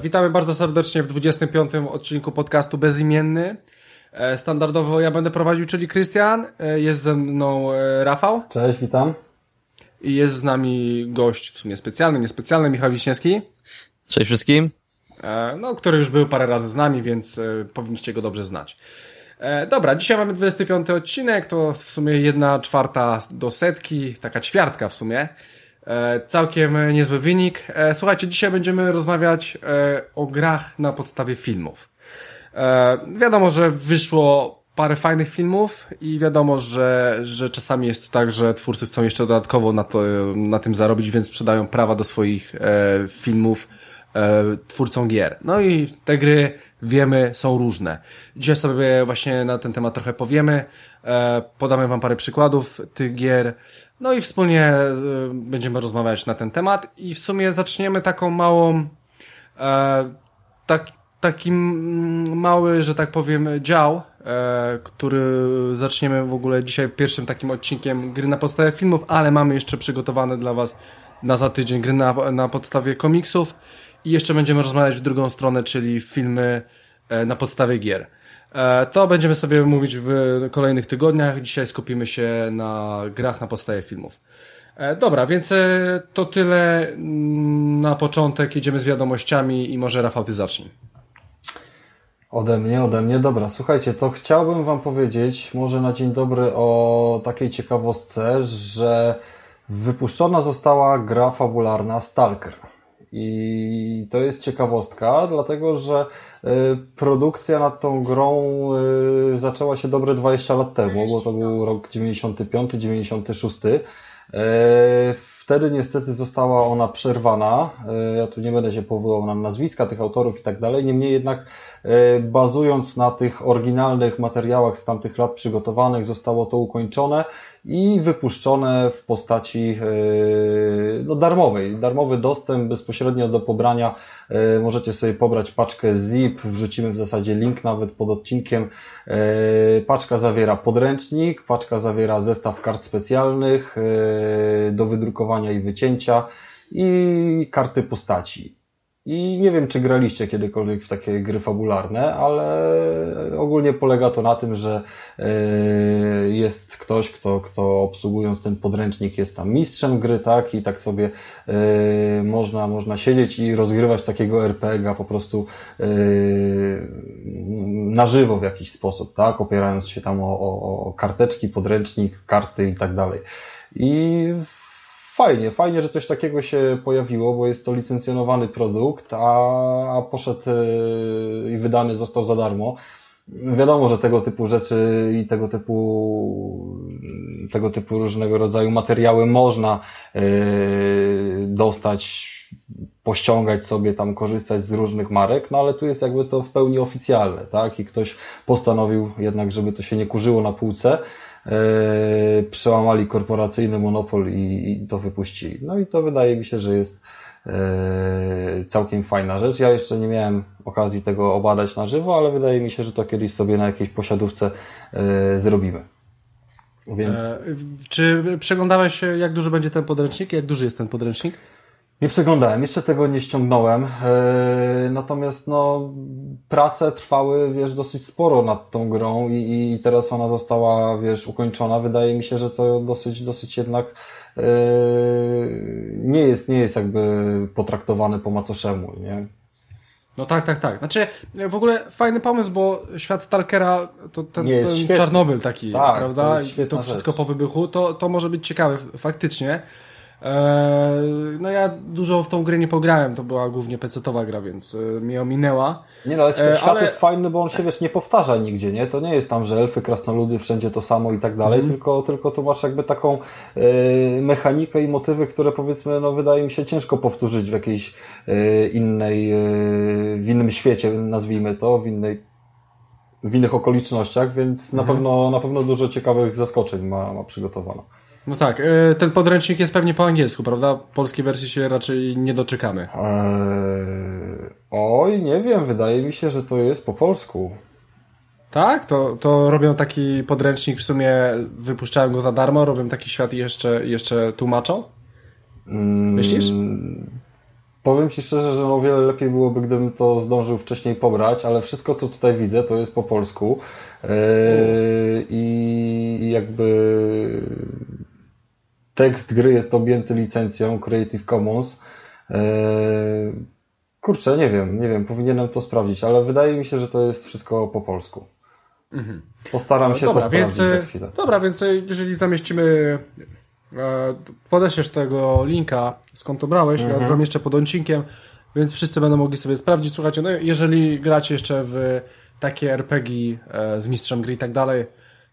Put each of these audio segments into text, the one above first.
witamy bardzo serdecznie w 25. odcinku podcastu Bezimienny. E, standardowo ja będę prowadził, czyli Krystian. E, jest ze mną e, Rafał. Cześć, witam. I jest z nami gość w sumie specjalny, niespecjalny, Michał Wiśniewski. Cześć wszystkim. No, który już był parę razy z nami, więc powinniście go dobrze znać. Dobra, dzisiaj mamy 25 odcinek, to w sumie jedna czwarta do setki, taka ćwiartka w sumie. E, całkiem niezły wynik. E, słuchajcie, dzisiaj będziemy rozmawiać e, o grach na podstawie filmów. E, wiadomo, że wyszło parę fajnych filmów i wiadomo, że, że czasami jest tak, że twórcy chcą jeszcze dodatkowo na, to, na tym zarobić, więc sprzedają prawa do swoich e, filmów e, twórcom gier. No i te gry, wiemy, są różne. Dzisiaj sobie właśnie na ten temat trochę powiemy, e, podamy wam parę przykładów tych gier, no i wspólnie e, będziemy rozmawiać na ten temat i w sumie zaczniemy taką małą e, tak, taki mały, że tak powiem, dział, e, który zaczniemy w ogóle dzisiaj pierwszym takim odcinkiem gry na podstawie filmów, ale mamy jeszcze przygotowane dla Was na za tydzień gry na, na podstawie komiksów i jeszcze będziemy rozmawiać w drugą stronę, czyli filmy e, na podstawie gier. E, to będziemy sobie mówić w kolejnych tygodniach. Dzisiaj skupimy się na grach na podstawie filmów. E, Dobra, więc e, to tyle mm, na początek. Jedziemy z wiadomościami i może Rafał, ty zacznij. Ode mnie, ode mnie. Dobra, słuchajcie, to chciałbym Wam powiedzieć, może na dzień dobry, o takiej ciekawostce, że wypuszczona została gra fabularna Stalker. I to jest ciekawostka, dlatego że y, produkcja nad tą grą y, zaczęła się dobre 20 lat temu, bo to był rok 95-96. Y, Wtedy niestety została ona przerwana. Ja tu nie będę się powoływał na nazwiska tych autorów i tak dalej. Niemniej jednak bazując na tych oryginalnych materiałach z tamtych lat przygotowanych, zostało to ukończone i wypuszczone w postaci no, darmowej. Darmowy dostęp bezpośrednio do pobrania. Możecie sobie pobrać paczkę zip, wrzucimy w zasadzie link nawet pod odcinkiem. Paczka zawiera podręcznik, paczka zawiera zestaw kart specjalnych do wydrukowania i wycięcia i karty postaci. I nie wiem, czy graliście kiedykolwiek w takie gry fabularne, ale ogólnie polega to na tym, że jest ktoś, kto, kto obsługując ten podręcznik jest tam mistrzem gry, tak? I tak sobie można, można siedzieć i rozgrywać takiego RPG-a po prostu na żywo w jakiś sposób, tak? Opierając się tam o, o, o karteczki, podręcznik, karty i tak dalej. I fajnie, fajnie, że coś takiego się pojawiło, bo jest to licencjonowany produkt, a, a poszedł i wydany został za darmo. Wiadomo, że tego typu rzeczy i tego typu, tego typu różnego rodzaju materiały można yy, dostać, pościągać sobie tam, korzystać z różnych marek, no ale tu jest jakby to w pełni oficjalne, tak? I ktoś postanowił jednak, żeby to się nie kurzyło na półce, przełamali korporacyjny monopol i, i, to wypuścili. No i to wydaje mi się, że jest yy, całkiem fajna rzecz. Ja jeszcze nie miałem okazji tego obadać na żywo, ale wydaje mi się, że to kiedyś sobie na jakiejś posiadówce yy, zrobimy. Więc... E, czy przeglądałeś, jak duży będzie ten podręcznik? Jak duży jest ten podręcznik? Nie przeglądałem, jeszcze tego nie ściągnąłem. Yy, natomiast no, prace trwały, wiesz, dosyć sporo nad tą grą i, i teraz ona została, wiesz, ukończona. Wydaje mi się, że to dosyć, dosyć jednak yy, nie jest, nie jest jakby potraktowane po macoszemu, nie? No tak, tak, tak. Znaczy, w ogóle fajny pomysł, bo świat Stalkera to ten, ten Czarnobyl taki, tak, prawda? To, to wszystko rzecz. po wybuchu, to, to może być ciekawe faktycznie. Eee, no ja dużo w tą grę nie pograłem, to była głównie PC-towa gra, więc e, mi ominęła. Nie no, ale świat, eee, ale... jest fajny, bo on się wiesz, nie powtarza nigdzie, nie? To nie jest tam, że elfy, krasnoludy, wszędzie to samo i tak dalej, mm. tylko, tylko tu masz jakby taką e, mechanikę i motywy, które powiedzmy, no wydaje mi się ciężko powtórzyć w jakiejś e, innej, e, w innym świecie, nazwijmy to, w innej w innych okolicznościach, więc mm. na, mhm. pewno, na pewno dużo ciekawych zaskoczeń ma, ma przygotowano. No tak, e, ten podręcznik jest pewnie po angielsku, prawda? Polskiej wersji się raczej nie doczekamy. Eee, oj, nie wiem, wydaje mi się, że to jest po polsku. Tak? To, to robią taki podręcznik, w sumie wypuszczałem go za darmo, robią taki świat i jeszcze, jeszcze tłumaczą? Mm, Myślisz? powiem Ci szczerze, że o wiele lepiej byłoby, gdybym to zdążył wcześniej pobrać, ale wszystko, co tutaj widzę, to jest po polsku. Yy, I jakby tekst gry jest objęty licencją Creative Commons. Yy, kurczę, nie wiem, nie wiem, powinienem to sprawdzić, ale wydaje mi się, że to jest wszystko po polsku. Mhm. Postaram się dobra, to sprawdzić więc, za chwilę. Dobra, więc jeżeli zamieścimy E, podeślesz tego linka, skąd to brałeś, mhm. ja zamieszczę pod odcinkiem, więc wszyscy będą mogli sobie sprawdzić. Słuchajcie, no jeżeli gracie jeszcze w takie RPG e, z mistrzem gry i tak dalej,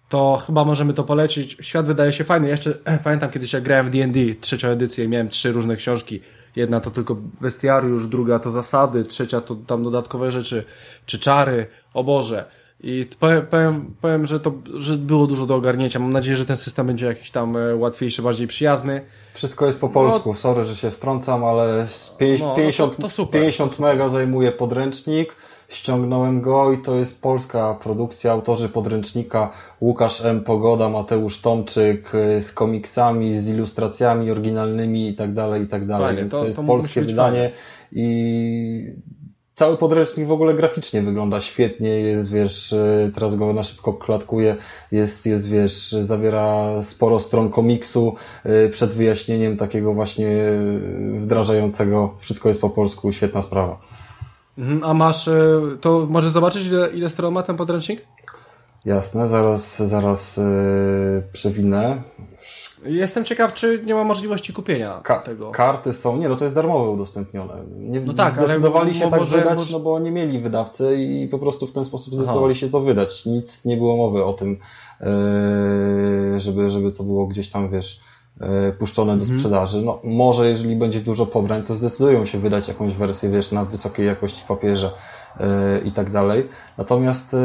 to chyba możemy to polecić. Świat wydaje się fajny. Jeszcze pamiętam kiedyś jak grałem w D&D, trzecią edycję, miałem trzy różne książki. Jedna to tylko bestiariusz, druga to zasady, trzecia to tam dodatkowe rzeczy, czy czary. O Boże i powiem, powiem, powiem, że to że było dużo do ogarnięcia. Mam nadzieję, że ten system będzie jakiś tam e, łatwiejszy, bardziej przyjazny. Wszystko jest po polsku, no, sorry, że się wtrącam, ale 5, no, 50, no to, to 50 mega zajmuje podręcznik. Ściągnąłem go i to jest polska produkcja, autorzy podręcznika Łukasz M. Pogoda, Mateusz Tomczyk e, z komiksami, z ilustracjami oryginalnymi i tak dalej, i tak dalej. Więc to, to jest to polskie wydanie fajnie. i cały podręcznik w ogóle graficznie wygląda świetnie, jest, wiesz, e, teraz go na szybko klatkuję, jest, jest, wiesz, zawiera sporo stron komiksu e, przed wyjaśnieniem takiego właśnie wdrażającego, wszystko jest po polsku, świetna sprawa. Mhm, a masz, to możesz zobaczyć ile, ile stron ma ten podręcznik? Jasne, zaraz, zaraz przewinę. Jestem ciekaw, czy nie ma możliwości kupienia Ka tego. Karty są, nie, no to jest darmowe udostępnione. Nie, no tak, zdecydowali ale się tak może, wydać, może... no bo nie mieli wydawcy i po prostu w ten sposób zdecydowali Aha. się to wydać. Nic nie było mowy o tym, e, żeby, żeby to było gdzieś tam, wiesz, e, puszczone do mhm. sprzedaży. No, może jeżeli będzie dużo pobrań, to zdecydują się wydać jakąś wersję, wiesz, na wysokiej jakości papierze e, i tak dalej. Natomiast,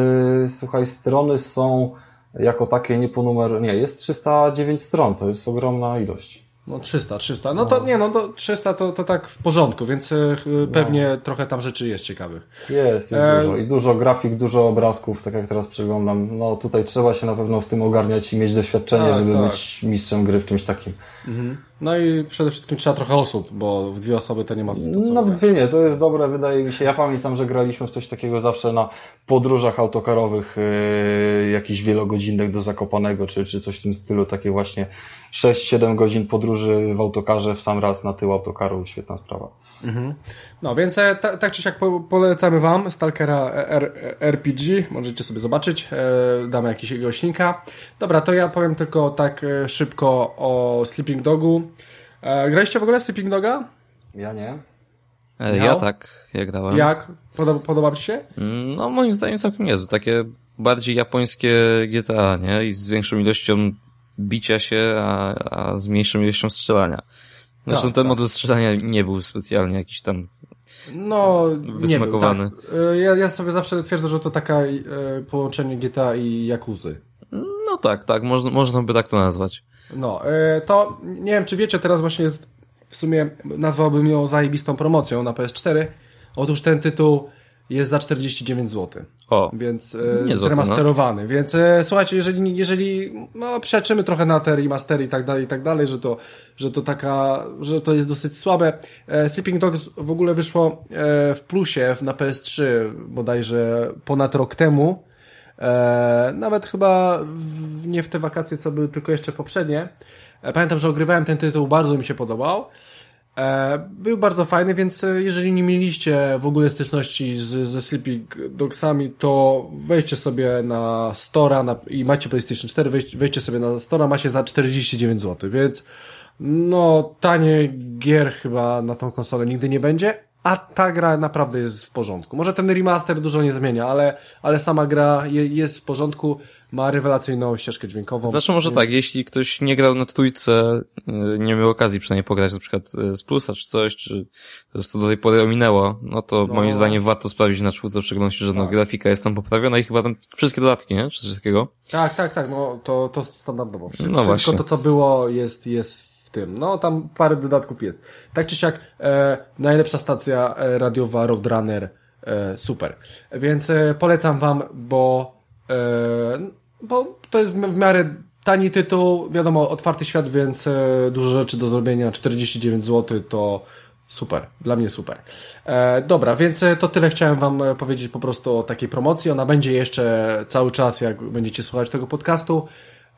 słuchaj, strony są jako takie nie po numer, nie, jest 309 stron, to jest ogromna ilość. No 300, 300. No, no. to nie, no to 300 to, to tak w porządku, więc e, pewnie no. trochę tam rzeczy jest ciekawych. Jest, jest e... dużo. I dużo grafik, dużo obrazków, tak jak teraz przeglądam. No tutaj trzeba się na pewno w tym ogarniać i mieć doświadczenie, tak, żeby tak. być mistrzem gry w czymś takim. Mhm. No i przede wszystkim trzeba trochę osób, bo w dwie osoby to nie ma to No dwie nie, to jest dobre, wydaje mi się. Ja pamiętam, że graliśmy w coś takiego zawsze na podróżach autokarowych, yy, jakichś wielogodzinnych do Zakopanego, czy, czy coś w tym stylu, takie właśnie 6-7 godzin podróży w autokarze w sam raz na tył autokaru, świetna sprawa. Mhm. No więc e, tak czy siak polecamy Wam Stalkera R RPG, możecie sobie zobaczyć, e, damy jakiegoś linka. Dobra, to ja powiem tylko tak e, szybko o Sleeping Dogu. Graliście w ogóle w Sleeping Doga? Ja nie. Ja tak, jak dałem. Jak? Podoba, podoba Ci się? No moim zdaniem całkiem niezłe. Takie bardziej japońskie GTA, nie? I z większą ilością bicia się, a, a z mniejszą ilością strzelania. Zresztą tak, ten tak. model strzelania nie był specjalnie jakiś tam no, wysmakowany. Nie był, tak. ja, ja sobie zawsze twierdzę, że to taka e, połączenie GTA i Jakuzy. No tak, tak, można, można by tak to nazwać. No, e, to nie wiem, czy wiecie, teraz właśnie jest, w sumie nazwałbym ją zajebistą promocją na PS4. Otóż ten tytuł jest za 49 zł. O, więc e, zremasterowany. No. Więc e, słuchajcie, jeżeli, jeżeli no, przeczymy trochę na te remastery i tak dalej, i tak dalej, że to, że to taka, że to jest dosyć słabe. E, Sleeping Dogs w ogóle wyszło w plusie na PS3 bodajże ponad rok temu. Nawet chyba nie w te wakacje, co były tylko jeszcze poprzednie. Pamiętam, że ogrywałem ten tytuł, bardzo mi się podobał. E, był bardzo fajny, więc e, jeżeli nie mieliście w ogóle styczności z, ze Sleeping Dogsami, to wejdźcie sobie na Stora na, i macie PlayStation 4, wejdź, wejdźcie sobie na Stora, macie za 49 zł, więc no tanie gier chyba na tą konsolę nigdy nie będzie, a ta gra naprawdę jest w porządku. Może ten remaster dużo nie zmienia, ale, ale sama gra je, jest w porządku, ma rewelacyjną ścieżkę dźwiękową. Znaczy może więc... tak, jeśli ktoś nie grał na trójce, y, nie miał okazji przynajmniej pograć na przykład y, z plusa czy coś, czy po prostu do tej pory ominęło, no to no. moim zdaniem warto sprawdzić na czwórce w szczególności, że no, tak. grafika jest tam poprawiona i chyba tam wszystkie dodatki, nie? Czy coś takiego? Tak, tak, tak, no to, to standardowo. Wszystko, no właśnie. to co było jest, jest tym. No, tam parę dodatków jest. Tak czy siak, e, najlepsza stacja e, radiowa Roadrunner, e, super. Więc e, polecam wam, bo, e, bo to jest w miarę tani tytuł, wiadomo, otwarty świat, więc e, dużo rzeczy do zrobienia, 49 zł to Super, dla mnie super. E, dobra, więc to tyle chciałem Wam powiedzieć po prostu o takiej promocji. Ona będzie jeszcze cały czas, jak będziecie słuchać tego podcastu.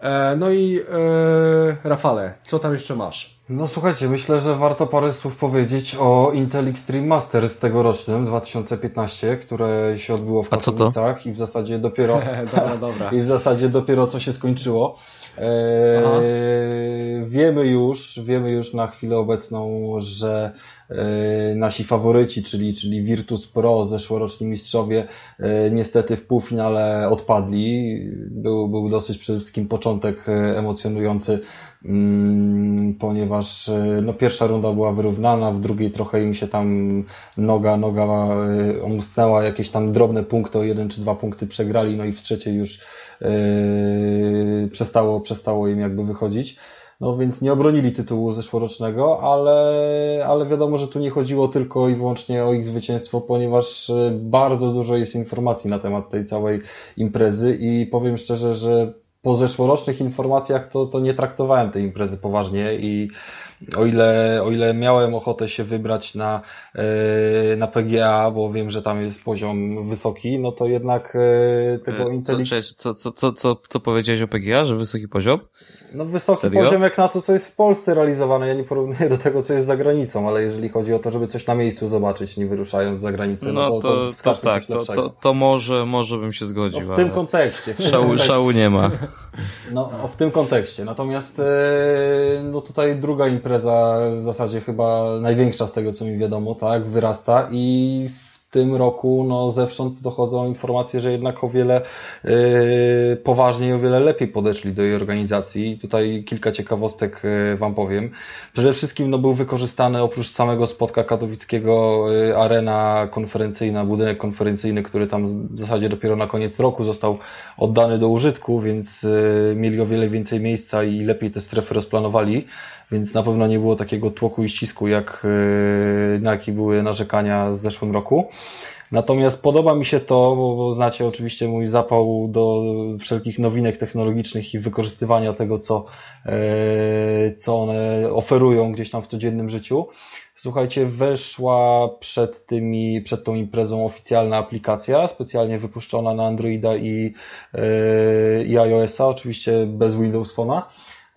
E, no i e, Rafale, co tam jeszcze masz? No słuchajcie, myślę, że warto parę słów powiedzieć o Intel Extreme Masters tegorocznym 2015, które się odbyło w Katowicach i w zasadzie dopiero dobra, dobra. i w zasadzie dopiero co się skończyło. Eee, wiemy już, wiemy już na chwilę obecną, że e, nasi faworyci, czyli, czyli Virtus Pro, zeszłoroczni mistrzowie, e, niestety w półfinale odpadli. Był, był dosyć przede wszystkim początek e, emocjonujący, mm, ponieważ no, pierwsza runda była wyrównana, w drugiej trochę im się tam noga, noga omsnęła, jakieś tam drobne punkty, o jeden czy dwa punkty przegrali, no i w trzeciej już Yy, przestało, przestało im jakby wychodzić. No więc nie obronili tytułu zeszłorocznego, ale, ale wiadomo, że tu nie chodziło tylko i wyłącznie o ich zwycięstwo, ponieważ yy, bardzo dużo jest informacji na temat tej całej imprezy i powiem szczerze, że po zeszłorocznych informacjach to, to nie traktowałem tej imprezy poważnie i o ile, o ile miałem ochotę się wybrać na, e, na PGA, bo wiem, że tam jest poziom wysoki, no to jednak e, tego e, inteligencji... Co, co, co, co, co powiedziałeś o PGA, że wysoki poziom? No wysoki Serio? poziom jak na to, co jest w Polsce realizowane. Ja nie porównuję do tego, co jest za granicą, ale jeżeli chodzi o to, żeby coś na miejscu zobaczyć, nie wyruszając za granicę, no, no to, to, to, to tak, to, to, to, może, może bym się zgodził. No w tym kontekście. W tym szału, kontekście. szału nie ma. No, w tym kontekście. Natomiast no tutaj druga impreza impreza w zasadzie chyba największa z tego, co mi wiadomo, tak, wyrasta i w tym roku no, zewsząd dochodzą informacje, że jednak o wiele yy, poważniej, o wiele lepiej podeszli do jej organizacji. Tutaj kilka ciekawostek yy, Wam powiem. Przede wszystkim no, był wykorzystany oprócz samego spotka katowickiego yy, arena konferencyjna, budynek konferencyjny, który tam w zasadzie dopiero na koniec roku został oddany do użytku, więc yy, mieli o wiele więcej miejsca i lepiej te strefy rozplanowali więc na pewno nie było takiego tłoku i ścisku, jak e, na jaki były narzekania w zeszłym roku. Natomiast podoba mi się to, bo, bo znacie oczywiście mój zapał do wszelkich nowinek technologicznych i wykorzystywania tego, co, e, co one oferują gdzieś tam w codziennym życiu. Słuchajcie, weszła przed tymi, przed tą imprezą oficjalna aplikacja, specjalnie wypuszczona na Androida i, e, i iOS-a, oczywiście bez Windows Phone'a.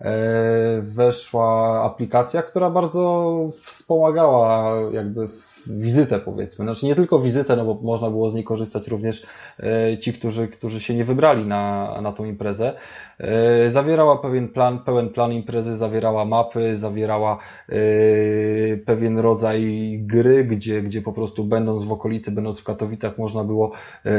E, weszła aplikacja, która bardzo wspomagała jakby wizytę powiedzmy. Znaczy nie tylko wizytę, no bo można było z niej korzystać również e, ci, którzy, którzy się nie wybrali na, na tą imprezę. E, zawierała pewien plan, pełen plan imprezy, zawierała mapy, zawierała pewien rodzaj gry, gdzie, gdzie po prostu będąc w okolicy, będąc w Katowicach można było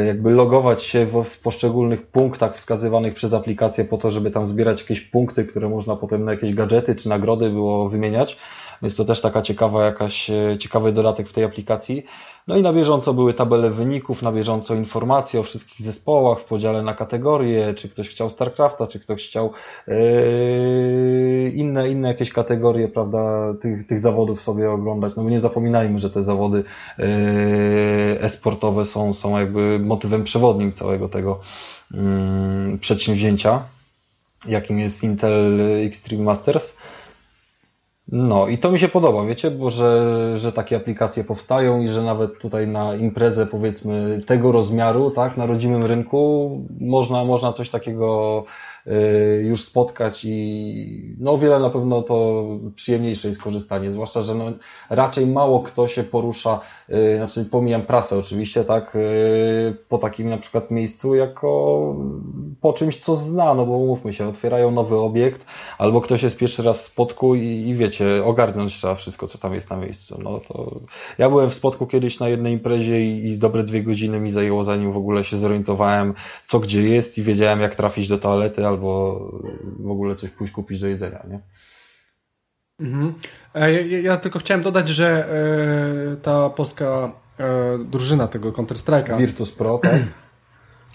jakby logować się w, w poszczególnych punktach wskazywanych przez aplikację po to, żeby tam zbierać jakieś punkty, które można potem na jakieś gadżety czy nagrody było wymieniać. Więc to też taka ciekawa jakaś, e, ciekawy dodatek w tej aplikacji. No i na bieżąco były tabele wyników, na bieżąco informacje o wszystkich zespołach w podziale na kategorie, czy ktoś chciał StarCrafta, czy ktoś chciał yy, inne, inne jakieś kategorie, prawda, tych, tych zawodów sobie oglądać. No bo nie zapominajmy, że te zawody yy, e-sportowe są, są jakby motywem przewodnim całego tego yy, przedsięwzięcia, jakim jest Intel Extreme Masters. No i to mi się podoba, wiecie, bo że, że takie aplikacje powstają i że nawet tutaj na imprezę powiedzmy tego rozmiaru, tak, na rodzimym rynku można, można coś takiego już spotkać i no o wiele na pewno to przyjemniejsze jest korzystanie, zwłaszcza, że no, raczej mało kto się porusza, y, znaczy pomijam prasę oczywiście, tak, y, po takim na przykład miejscu jako po czymś, co zna, no bo umówmy się, otwierają nowy obiekt, albo ktoś jest pierwszy raz w spotku i, i wiecie, ogarnąć trzeba wszystko, co tam jest na miejscu. No to ja byłem w spotku kiedyś na jednej imprezie i, i z dobre dwie godziny mi zajęło, zanim w ogóle się zorientowałem, co gdzie jest i wiedziałem, jak trafić do toalety, albo albo w ogóle coś pójść kupić do jedzenia, nie? Mhm. E, ja, ja, tylko chciałem dodać, że e, ta polska e, drużyna tego Counter-Strike'a Virtus Pro, tak?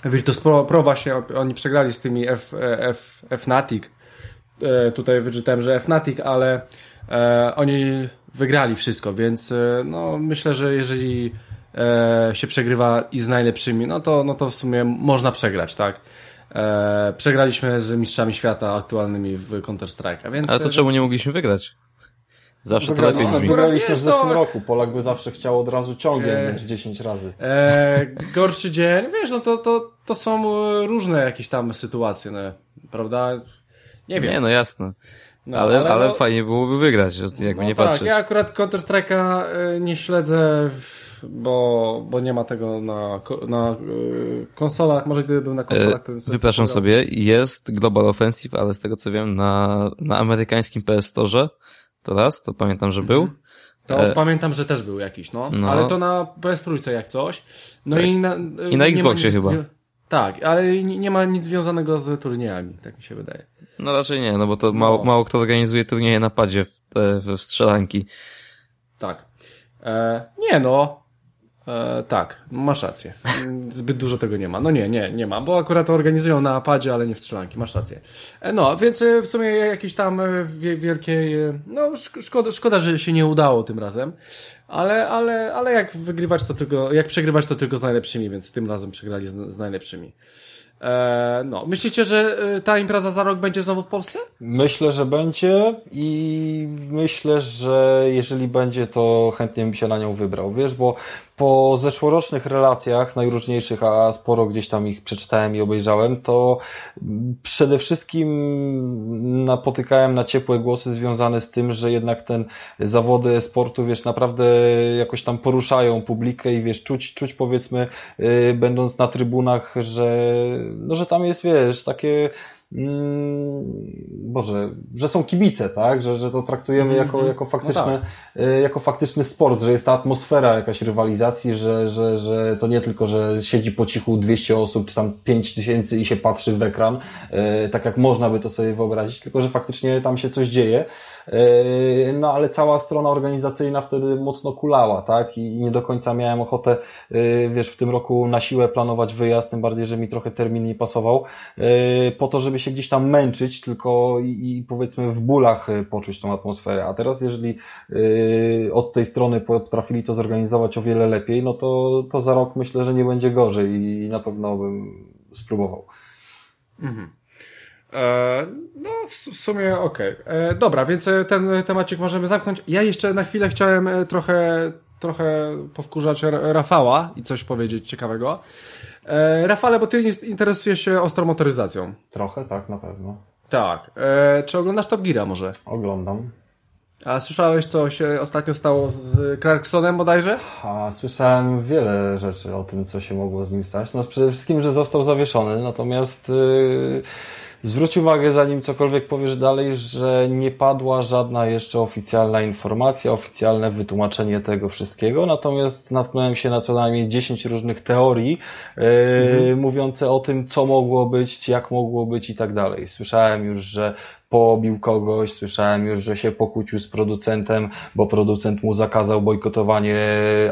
Virtus Pro, Pro właśnie oni przegrali z tymi F, F, Fnatic. Tutaj wyczytałem, że Fnatic, ale oni wygrali wszystko, więc no, myślę, że jeżeli się przegrywa i z najlepszymi, no to, no to w sumie można przegrać, tak? E, przegraliśmy z mistrzami świata aktualnymi w Counter-Strike'a. Więc, Ale to czemu nie mogliśmy wygrać? Zawsze to lepiej brzmi. Wygraliśmy w zeszłym roku. Polak by zawsze chciał od razu ciągiem, e... więc 10 razy. E... Gorszy dzień, wiesz, no to, to, to są różne jakieś tam sytuacje, no, prawda? Nie wiem. Nie, no jasne. No, ale, ale, ale no... fajnie byłoby wygrać, jakby no nie tak, patrzeć. Ja akurat Counter-Strike'a e, nie śledzę, bo, bo nie ma tego na, na e, konsolach. Może gdyby był na konsolach, to bym sobie Wypraszam sobie, jest Global Offensive, ale z tego co wiem, na, na amerykańskim PS Store to raz, to pamiętam, że był. Mhm. To e... pamiętam, że też był jakiś, no. no. Ale to na PS Trójce jak coś. No tak. i na, I na Xboxie chyba. Tak, ale nie ma nic związanego z turniejami, tak mi się wydaje. No raczej nie, no bo to mało, no. mało kto organizuje turnieje na padzie w, w, w strzelanki. Tak. E, nie no, E, tak, masz rację. Zbyt dużo tego nie ma. No nie, nie, nie ma, bo akurat to organizują na padzie, ale nie w strzelanki, masz rację. E, no, więc e, w sumie jakieś tam e, wielkiej, no szkoda, szkoda, że się nie udało tym razem, ale, ale, ale jak wygrywać to tylko, jak przegrywać to tylko z najlepszymi, więc tym razem przegrali z, z najlepszymi. E, no, myślicie, że e, ta impreza za rok będzie znowu w Polsce? Myślę, że będzie i myślę, że jeżeli będzie, to chętnie bym się na nią wybrał, wiesz, bo po zeszłorocznych relacjach najróżniejszych, a sporo gdzieś tam ich przeczytałem i obejrzałem, to przede wszystkim napotykałem na ciepłe głosy związane z tym, że jednak ten zawody sportu, wiesz, naprawdę jakoś tam poruszają publikę i wiesz, czuć, czuć powiedzmy, yy, będąc na trybunach, że, no, że tam jest, wiesz, takie Boże, że są kibice, tak? Że, że to traktujemy mm -hmm. jako, jako, faktyczne, no tak. Y, jako faktyczny sport, że jest ta atmosfera jakaś rywalizacji, że, że, że to nie tylko, że siedzi po cichu 200 osób, czy tam 5 tysięcy i się patrzy w ekran, y, tak jak można by to sobie wyobrazić, tylko że faktycznie tam się coś dzieje. Yy, no ale cała strona organizacyjna wtedy mocno kulała, tak? I nie do końca miałem ochotę, yy, wiesz, w tym roku na siłę planować wyjazd, tym bardziej, że mi trochę termin nie pasował, yy, po to, żeby się gdzieś tam męczyć, tylko i, powiedzmy w bólach poczuć tą atmosferę. A teraz, jeżeli od tej strony potrafili to zorganizować o wiele lepiej, no to, to za rok myślę, że nie będzie gorzej i na pewno bym spróbował. Mhm. E, no, w sumie okej. Okay. E, dobra, więc e, ten temacik możemy zamknąć. Ja jeszcze na chwilę chciałem trochę, trochę powkurzać Rafała i coś powiedzieć ciekawego. Rafale, bo ty interesujesz się ostrą motoryzacją. Trochę, tak, na pewno. Tak. Czy oglądasz Top Geara może? Oglądam. A słyszałeś, co się ostatnio stało z Clarksonem bodajże? A, słyszałem wiele rzeczy o tym, co się mogło z nim stać. No przede wszystkim, że został zawieszony, natomiast... Yy Zwróć uwagę, zanim cokolwiek powiesz dalej, że nie padła żadna jeszcze oficjalna informacja, oficjalne wytłumaczenie tego wszystkiego, natomiast natknąłem się na co najmniej 10 różnych teorii yy, mhm. mówiące o tym, co mogło być, jak mogło być i tak dalej. Słyszałem już, że pobił kogoś, słyszałem już, że się pokłócił z producentem, bo producent mu zakazał bojkotowanie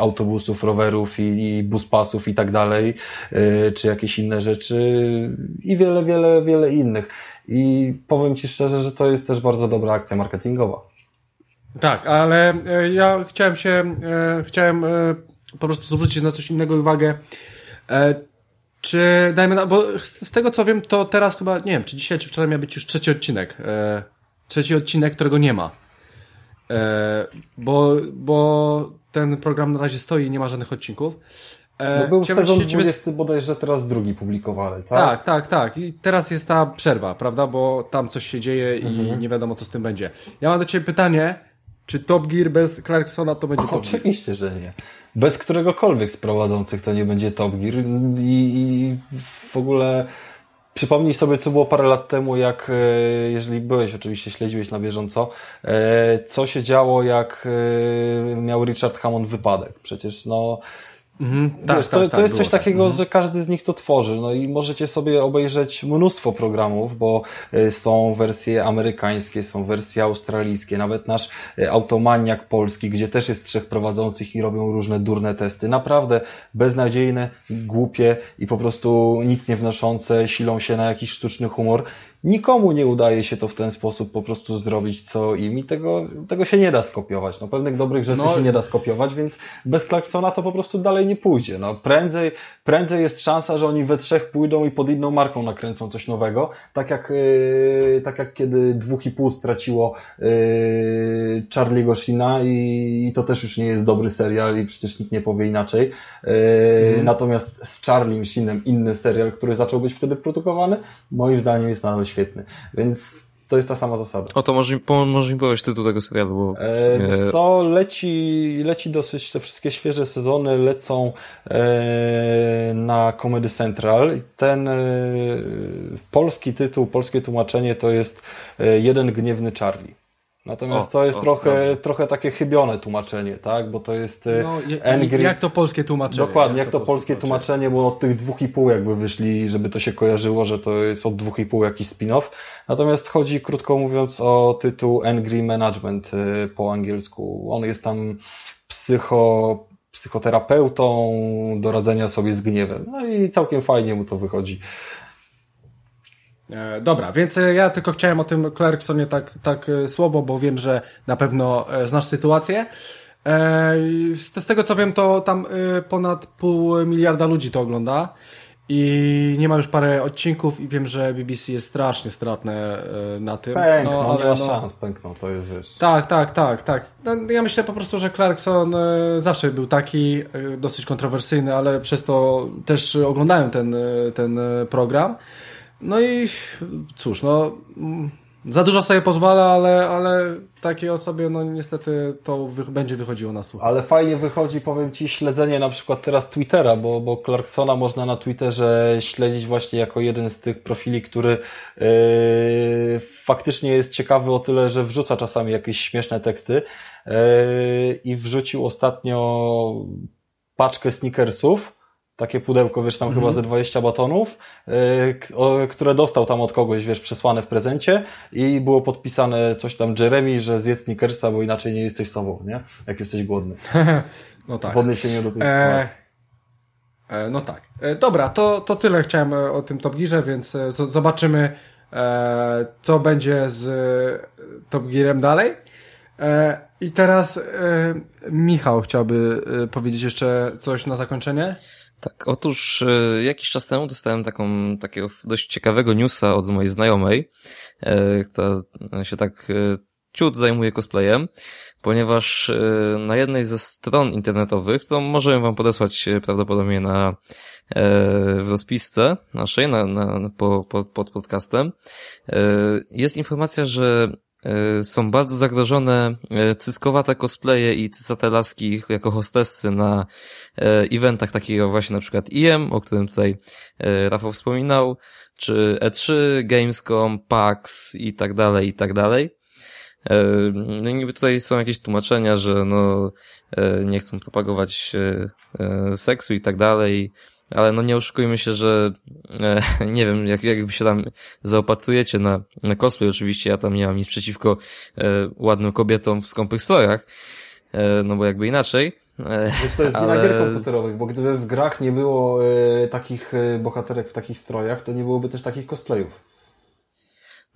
autobusów, rowerów i, i buspasów i tak dalej, yy, czy jakieś inne rzeczy i wiele, wiele, wiele innych. I powiem Ci szczerze, że to jest też bardzo dobra akcja marketingowa. Tak, ale e, ja chciałem się, e, chciałem e, po prostu zwrócić na coś innego uwagę. Czy dajmy na, bo z tego co wiem, to teraz chyba, nie wiem, czy dzisiaj, czy wczoraj miał być już trzeci odcinek. E, trzeci odcinek, którego nie ma. E, bo, bo ten program na razie stoi i nie ma żadnych odcinków. E, no był sezon się, 20 bodajże teraz drugi publikowany, tak? Tak, tak, tak. I teraz jest ta przerwa, prawda? Bo tam coś się dzieje i mhm. nie wiadomo co z tym będzie. Ja mam do Ciebie pytanie, czy Top Gear bez Clarksona to będzie Top Gear? Oczywiście, że nie bez któregokolwiek z prowadzących to nie będzie Top Gear i, i w ogóle Przypomnij sobie, co było parę lat temu, jak, e, jeżeli byłeś, oczywiście śledziłeś na bieżąco, e, co się działo, jak e, miał Richard Hammond wypadek. Przecież no, Mhm, tak, Wiesz, to, tak, to jest coś tak. takiego, mhm. że każdy z nich to tworzy. No i możecie sobie obejrzeć mnóstwo programów, bo y, są wersje amerykańskie, są wersje australijskie, nawet nasz y, automaniak polski, gdzie też jest trzech prowadzących i robią różne durne testy. Naprawdę beznadziejne, głupie i po prostu nic nie wnoszące, silą się na jakiś sztuczny humor. Nikomu nie udaje się to w ten sposób po prostu zrobić, co im i tego, tego się nie da skopiować. No, pewnych dobrych rzeczy no. się nie da skopiować, więc bez Clarksona to po prostu dalej nie pójdzie. No, prędzej, prędzej jest szansa, że oni we trzech pójdą i pod inną marką nakręcą coś nowego, tak jak, yy, tak jak kiedy dwóch i pół straciło yy, Charlie'ego Sheena i, i to też już nie jest dobry serial i przecież nikt nie powie inaczej. Yy, mm. Natomiast z Charlie Sheenem inny serial, który zaczął być wtedy produkowany, moim zdaniem jest nadal świetny. Więc to jest ta sama zasada. O, to może może mi powiedzieć tytuł tego serialu, bo sumie... e, co, leci, leci dosyć, te wszystkie świeże sezony lecą e, na Comedy Central. Ten e, polski tytuł, polskie tłumaczenie to jest e, Jeden Gniewny Charlie. Natomiast o, to jest o, trochę, trochę takie chybione tłumaczenie, tak? Bo to jest e, no, Angry... Jak to polskie tłumaczenie? Dokładnie, jak, jak to, to polskie tłumaczenie? tłumaczenie, bo od tych dwóch i pół jakby wyszli, żeby to się kojarzyło, że to jest od dwóch i pół jakiś spin-off. Natomiast chodzi, krótko mówiąc, o tytuł Angry Management e, po angielsku. On jest tam psycho, psychoterapeutą do radzenia sobie z gniewem. No i całkiem fajnie mu to wychodzi. E, dobra, więc e, ja tylko chciałem o tym Clarksonie tak, tak e, słowo, bo wiem, że na pewno znasz sytuację. Z tego co wiem, to tam ponad pół miliarda ludzi to ogląda i nie ma już parę odcinków i wiem, że BBC jest strasznie stratne na tym. Pękną, no, ale nie ma no, szans, pękną, to jest wiesz. Tak, tak, tak, tak. No, ja myślę po prostu, że Clarkson zawsze był taki dosyć kontrowersyjny, ale przez to też oglądałem ten, ten program. No i cóż, no za dużo sobie pozwala, ale, ale takiej osobie, no niestety to wy, będzie wychodziło na sucho. Ale fajnie wychodzi, powiem Ci, śledzenie na przykład teraz Twittera, bo, bo Clarksona można na Twitterze śledzić właśnie jako jeden z tych profili, który yy, faktycznie jest ciekawy o tyle, że wrzuca czasami jakieś śmieszne teksty yy, i wrzucił ostatnio paczkę sneakersów, takie pudełko, wiesz, tam mhm. chyba ze 20 batonów, yy, które dostał tam od kogoś, wiesz, przesłane w prezencie i było podpisane coś tam Jeremy, że zjedz Snickersa, bo inaczej nie jesteś sobą, nie? Jak jesteś głodny. no tak. W odniesieniu do tej e... sytuacji. E, no tak. E, dobra, to, to tyle chciałem e, o tym Top Gearze, więc zobaczymy, co będzie z Top Gearem dalej. I teraz Michał chciałby powiedzieć jeszcze coś na zakończenie. Tak, otóż e, jakiś czas temu dostałem taką, takiego dość ciekawego newsa od mojej znajomej, e, która się tak e, ciut zajmuje cosplayem, ponieważ na jednej ze stron internetowych, którą możemy wam podesłać prawdopodobnie na w rozpisce naszej, na, na, po, po, pod podcastem, jest informacja, że są bardzo zagrożone e, cyskowate cosplaye i cycate laski jako hostessy na e, eventach takiego właśnie na przykład IM, o którym tutaj Rafał wspominał, czy E3, Gamescom, PAX i tak dalej, i tak dalej. No i niby tutaj są jakieś tłumaczenia, że no nie chcą propagować seksu i tak dalej, ale no nie oszukujmy się, że e, nie wiem, jak, jak wy się tam zaopatrujecie na, na cosplay, oczywiście ja tam nie mam nic przeciwko e, ładnym kobietom w skąpych strojach, e, no bo jakby inaczej. Wiesz, to jest ale... wina gier komputerowych, bo gdyby w grach nie było e, takich e, bohaterek w takich strojach, to nie byłoby też takich cosplayów.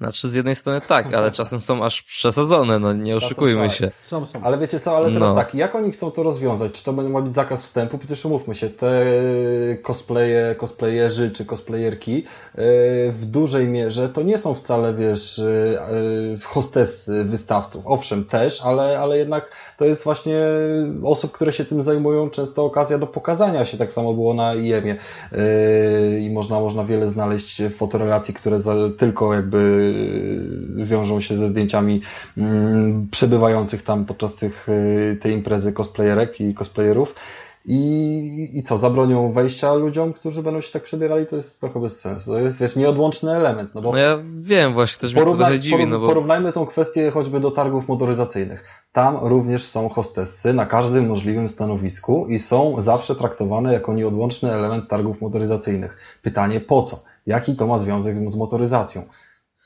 Znaczy z jednej strony tak, ale czasem są aż przesadzone, no nie oszukujmy tak. się. Są, są. Ale wiecie co, ale teraz no. tak, jak oni chcą to rozwiązać? Czy to będzie ma być zakaz wstępu? Przecież umówmy się, te cosplaye, cosplayerzy czy cosplayerki yy, w dużej mierze to nie są wcale, wiesz, yy, hostessy wystawców. Owszem, też, ale, ale jednak to jest właśnie osób, które się tym zajmują, często okazja do pokazania się. Tak samo było na IEM-ie yy, i można, można wiele znaleźć fotorelacji, które za, tylko jakby wiążą się ze zdjęciami mm, przebywających tam podczas tych, y, tej imprezy cosplayerek i cosplayerów. I, I co, zabronią wejścia ludziom, którzy będą się tak przebierali, to jest trochę bez sensu. To jest, wiesz, nieodłączny element. No, bo no ja wiem właśnie, też mnie to trochę dziwi. No bo... Porównajmy tą kwestię choćby do targów motoryzacyjnych. Tam również są hostessy na każdym możliwym stanowisku i są zawsze traktowane jako nieodłączny element targów motoryzacyjnych. Pytanie po co? Jaki to ma związek z motoryzacją?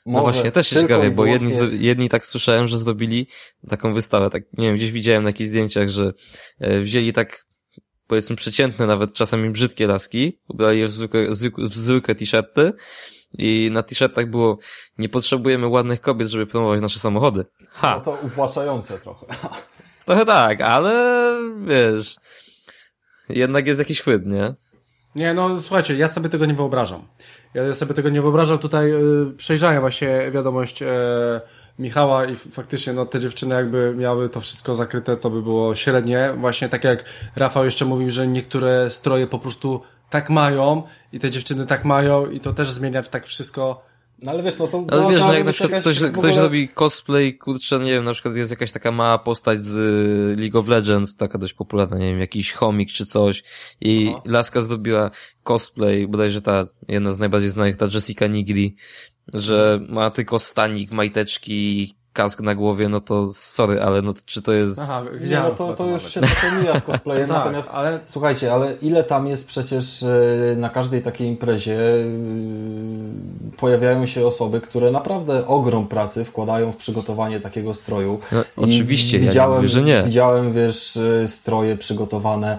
No właśnie, też się ciekawie, bo jedni, jedni tak słyszałem, że zrobili taką wystawę, tak, nie wiem, gdzieś widziałem na jakichś zdjęciach, że e, wzięli tak, powiedzmy przeciętne, nawet czasami brzydkie laski, ubrali je w zwykłe, w zwykłe t-shirty i na t-shirtach było nie potrzebujemy ładnych kobiet, żeby promować nasze samochody. Ha! No to uwłaczające trochę. Trochę tak, ale wiesz, jednak jest jakiś chwyt, nie? Nie, no słuchajcie, ja sobie tego nie wyobrażam. Ja sobie tego nie wyobrażam. Tutaj y, przejrzałem właśnie wiadomość y, Michała i faktycznie no, te dziewczyny jakby miały to wszystko zakryte, to by było średnie. Właśnie tak jak Rafał jeszcze mówił, że niektóre stroje po prostu tak mają i te dziewczyny tak mają i to też zmieniać tak wszystko no ale wiesz, no to... Ale wiesz, no jak na przykład ktoś, ogóle... ktoś robi cosplay, kurczę, nie wiem, na przykład jest jakaś taka mała postać z League of Legends, taka dość popularna, nie wiem, jakiś chomik czy coś i Aha. laska zdobiła cosplay, bodajże ta, jedna z najbardziej znanych, ta Jessica Nigri, że ma tylko stanik, majteczki, kask na głowie, no to sorry, ale no czy to jest... Aha, nie, no to, to już się to mija z cosplayem, tak, natomiast ale... słuchajcie, ale ile tam jest przecież e, na każdej takiej imprezie e, pojawiają się osoby, które naprawdę ogrom pracy wkładają w przygotowanie takiego stroju. No, oczywiście, widziałem, ja mówię, że nie. Widziałem, wiesz, e, stroje przygotowane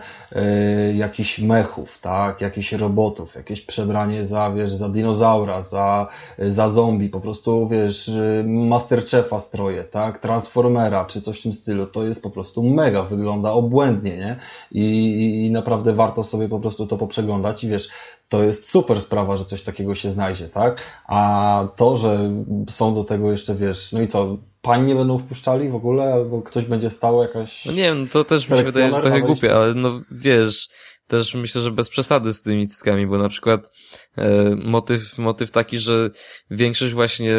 jakichś mechów, tak, jakichś robotów, jakieś przebranie za, wiesz, za dinozaura, za, za zombie, po prostu, wiesz, Masterchefa stroje, tak, Transformera czy coś w tym stylu, to jest po prostu mega, wygląda obłędnie, nie? I, i naprawdę warto sobie po prostu to poprzeglądać i wiesz, to jest super sprawa, że coś takiego się znajdzie, tak? A to, że są do tego jeszcze, wiesz, no i co, pani nie będą wpuszczali w ogóle, albo ktoś będzie stał jakaś... No nie wiem, to też mi się wydaje, że trochę głupie, ale no wiesz, też myślę, że bez przesady z tymi cyckami, bo na przykład e, motyw, motyw taki, że większość właśnie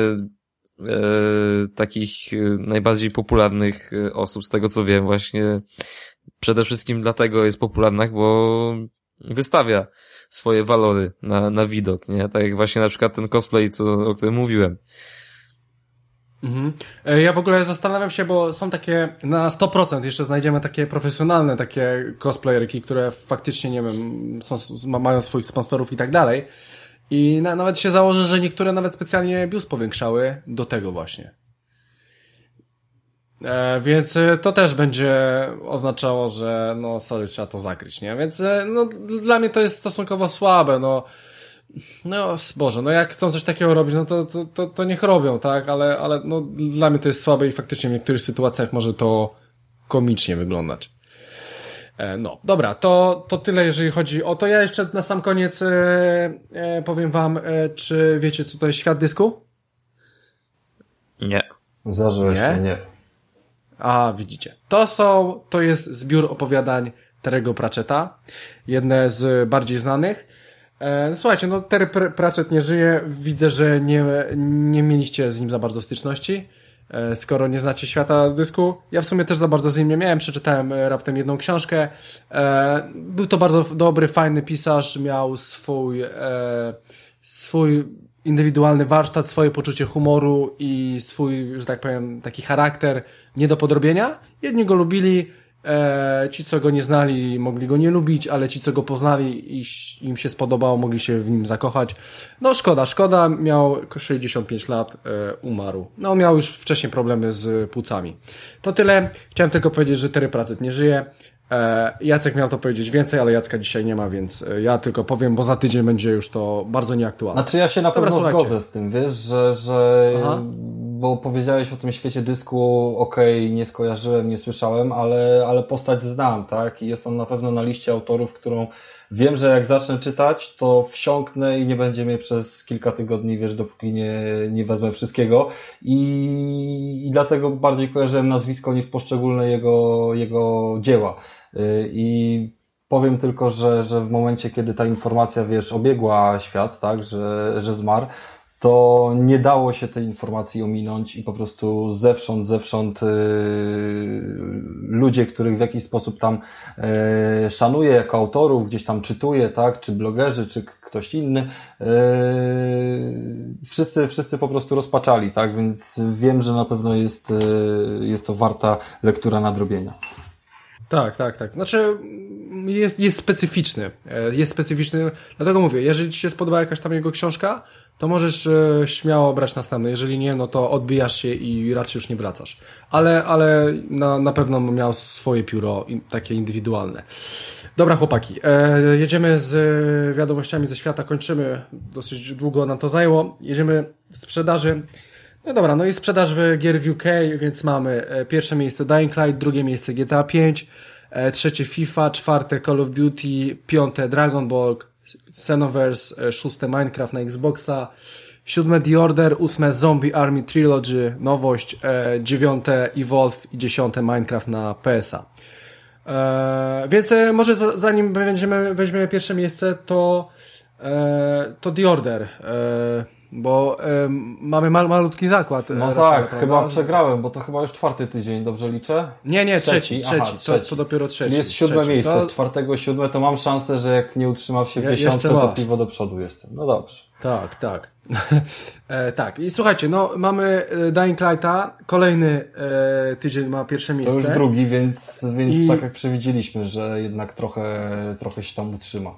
takich e, najbardziej popularnych e, osób, z tego co wiem, właśnie przede wszystkim dlatego jest popularna, bo wystawia swoje walory na, na widok, nie? Tak jak właśnie na przykład ten cosplay, co, o którym mówiłem. Mhm. E, ja w ogóle zastanawiam się, bo są takie, na 100% jeszcze znajdziemy takie profesjonalne, takie cosplayerki, które faktycznie, nie wiem, są, mają swoich sponsorów i tak dalej. I na, nawet się założę, że niektóre nawet specjalnie biust powiększały do tego właśnie. E, więc e, to też będzie oznaczało, że no sorry, trzeba to zakryć, nie? Więc e, no dla mnie to jest stosunkowo słabe, no no Boże, no jak chcą coś takiego robić, no to, to, to, to niech robią, tak? Ale, ale no dla mnie to jest słabe i faktycznie w niektórych sytuacjach może to komicznie wyglądać. E, no, dobra, to, to tyle, jeżeli chodzi o to. Ja jeszcze na sam koniec e, e, powiem wam, e, czy wiecie, co to jest świat dysku? Nie. Zażyłeś nie? nie. A, widzicie. To są, to jest zbiór opowiadań Terego Pratchetta. Jedne z bardziej znanych. E, słuchajcie, no Terry Pratchett nie żyje. Widzę, że nie, nie mieliście z nim za bardzo styczności. E, skoro nie znacie świata dysku. Ja w sumie też za bardzo z nim nie miałem, przeczytałem e, raptem jedną książkę. E, był to bardzo dobry, fajny pisarz, miał swój, swój indywidualny warsztat, swoje poczucie humoru i swój, że tak powiem, taki charakter nie do podrobienia. Jedni go lubili, E, ci, co go nie znali, mogli go nie lubić, ale ci, co go poznali i im się spodobało, mogli się w nim zakochać. No szkoda, szkoda, miał 65 lat, e, umarł. No miał już wcześniej problemy z płucami. To tyle. Chciałem tylko powiedzieć, że Terry Pratchett nie żyje. E, Jacek miał to powiedzieć więcej, ale Jacka dzisiaj nie ma, więc e, ja tylko powiem, bo za tydzień będzie już to bardzo nieaktualne. Znaczy ja się na pewno zgodzę z tym, wiesz, że, że bo powiedziałeś o tym świecie dysku, okej, okay, nie skojarzyłem, nie słyszałem, ale, ale postać znam, tak? I jest on na pewno na liście autorów, którą wiem, że jak zacznę czytać, to wsiąknę i nie będzie mnie przez kilka tygodni, wiesz, dopóki nie, nie wezmę wszystkiego. I, I dlatego bardziej kojarzyłem nazwisko niż poszczególne jego, jego dzieła. Y, I powiem tylko, że, że w momencie, kiedy ta informacja, wiesz, obiegła świat, tak, że, że zmarł, to nie dało się tej informacji ominąć i po prostu zewsząd, zewsząd yy, ludzie, których w jakiś sposób tam yy, szanuję jako autorów, gdzieś tam czytuję, tak, czy blogerzy, czy ktoś inny, yy, wszyscy, wszyscy po prostu rozpaczali, tak, więc wiem, że na pewno jest, jest to warta lektura nadrobienia. Tak, tak, tak. Znaczy jest, jest specyficzny. E, jest specyficzny, dlatego mówię, jeżeli Ci się spodoba jakaś tam jego książka, to możesz e, śmiało brać następne. Jeżeli nie, no to odbijasz się i raczej już nie wracasz. Ale, ale na, na pewno miał swoje pióro takie indywidualne. Dobra, chłopaki, e, jedziemy z wiadomościami ze świata, kończymy. Dosyć długo nam to zajęło. Jedziemy w sprzedaży. No dobra, no i sprzedaż w gier w UK, więc mamy e, pierwsze miejsce Dying Light, drugie miejsce GTA 5, e, trzecie FIFA, czwarte Call of Duty, piąte Dragon Ball, Xenoverse, e, szóste Minecraft na Xboxa, siódme The Order, ósme Zombie Army Trilogy, nowość, e, dziewiąte Evolve i dziesiąte Minecraft na PSA. E, więc e, może za, zanim będziemy, weźmiemy pierwsze miejsce, to, e, to The Order. E, bo mamy mal, malutki zakład. No tak, chyba przegrałem, bo to chyba już czwarty tydzień, dobrze liczę? Nie, nie, trzeci, trzeci, Aha, trzeci. To, to, dopiero trzeci. Czyli jest siódme trzeci. miejsce, to... z czwartego siódme, to mam szansę, że jak nie utrzymam się w ja, dziesiątce, to piwo do przodu jestem. No dobrze. Tak, tak. e, tak, i słuchajcie, no mamy e, Dying Lighta, kolejny e, tydzień ma pierwsze miejsce. To już drugi, więc, więc I... tak jak przewidzieliśmy, że jednak trochę, trochę się tam utrzyma.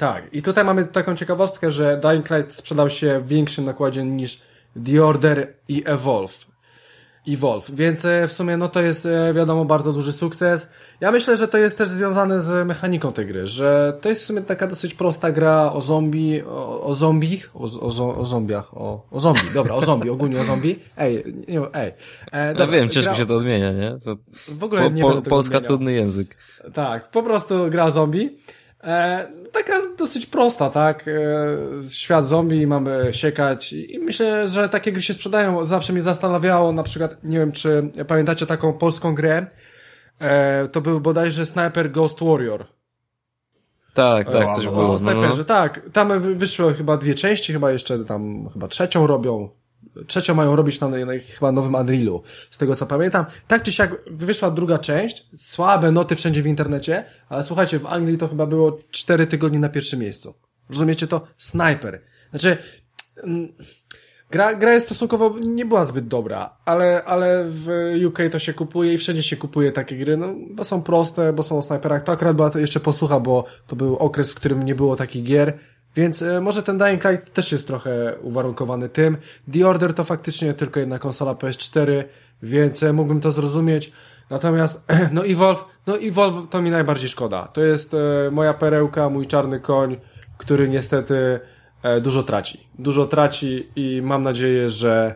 Tak, i tutaj mamy taką ciekawostkę, że Dying Light sprzedał się w większym nakładzie niż The Order i Evolve. Evolve, więc e, w sumie no to jest e, wiadomo bardzo duży sukces. Ja myślę, że to jest też związane z mechaniką tej gry, że to jest w sumie taka dosyć prosta gra o zombie, o, o zombich, o, o, o zombiach, o, o zombie, dobra, o zombie, ogólnie o zombie. Ej, nie, ej. E, dobra, ja wiem, ciężko gra... się to odmienia, nie? To w ogóle po, nie po, Polska odmieniał. trudny język. Tak, po prostu gra zombie. E, taka dosyć prosta, tak? E, świat zombie, mamy siekać i myślę, że takie gry się sprzedają. Zawsze mnie zastanawiało, na przykład, nie wiem, czy pamiętacie taką polską grę, e, to był bodajże Sniper Ghost Warrior. Tak, tak, coś było. O, snajperze, no. tak. Tam wyszły chyba dwie części, chyba jeszcze tam, chyba trzecią robią trzecią mają robić na, na, chyba nowym Unrealu, z tego co pamiętam. Tak czy siak wyszła druga część, słabe noty wszędzie w internecie, ale słuchajcie, w Anglii to chyba było 4 tygodnie na pierwszym miejscu. Rozumiecie to? Sniper. Znaczy, mm, gra, gra jest stosunkowo, nie była zbyt dobra, ale, ale w UK to się kupuje i wszędzie się kupuje takie gry, no, bo są proste, bo są o snajperach. To akurat była jeszcze posłucha, bo to był okres, w którym nie było takich gier, więc e, może ten Dying Light też jest trochę uwarunkowany tym. The Order to faktycznie tylko jedna konsola PS4, więc e, mógłbym to zrozumieć. Natomiast, no Evolve, no Evolve to mi najbardziej szkoda. To jest e, moja perełka, mój czarny koń, który niestety dużo traci. Dużo traci i mam nadzieję, że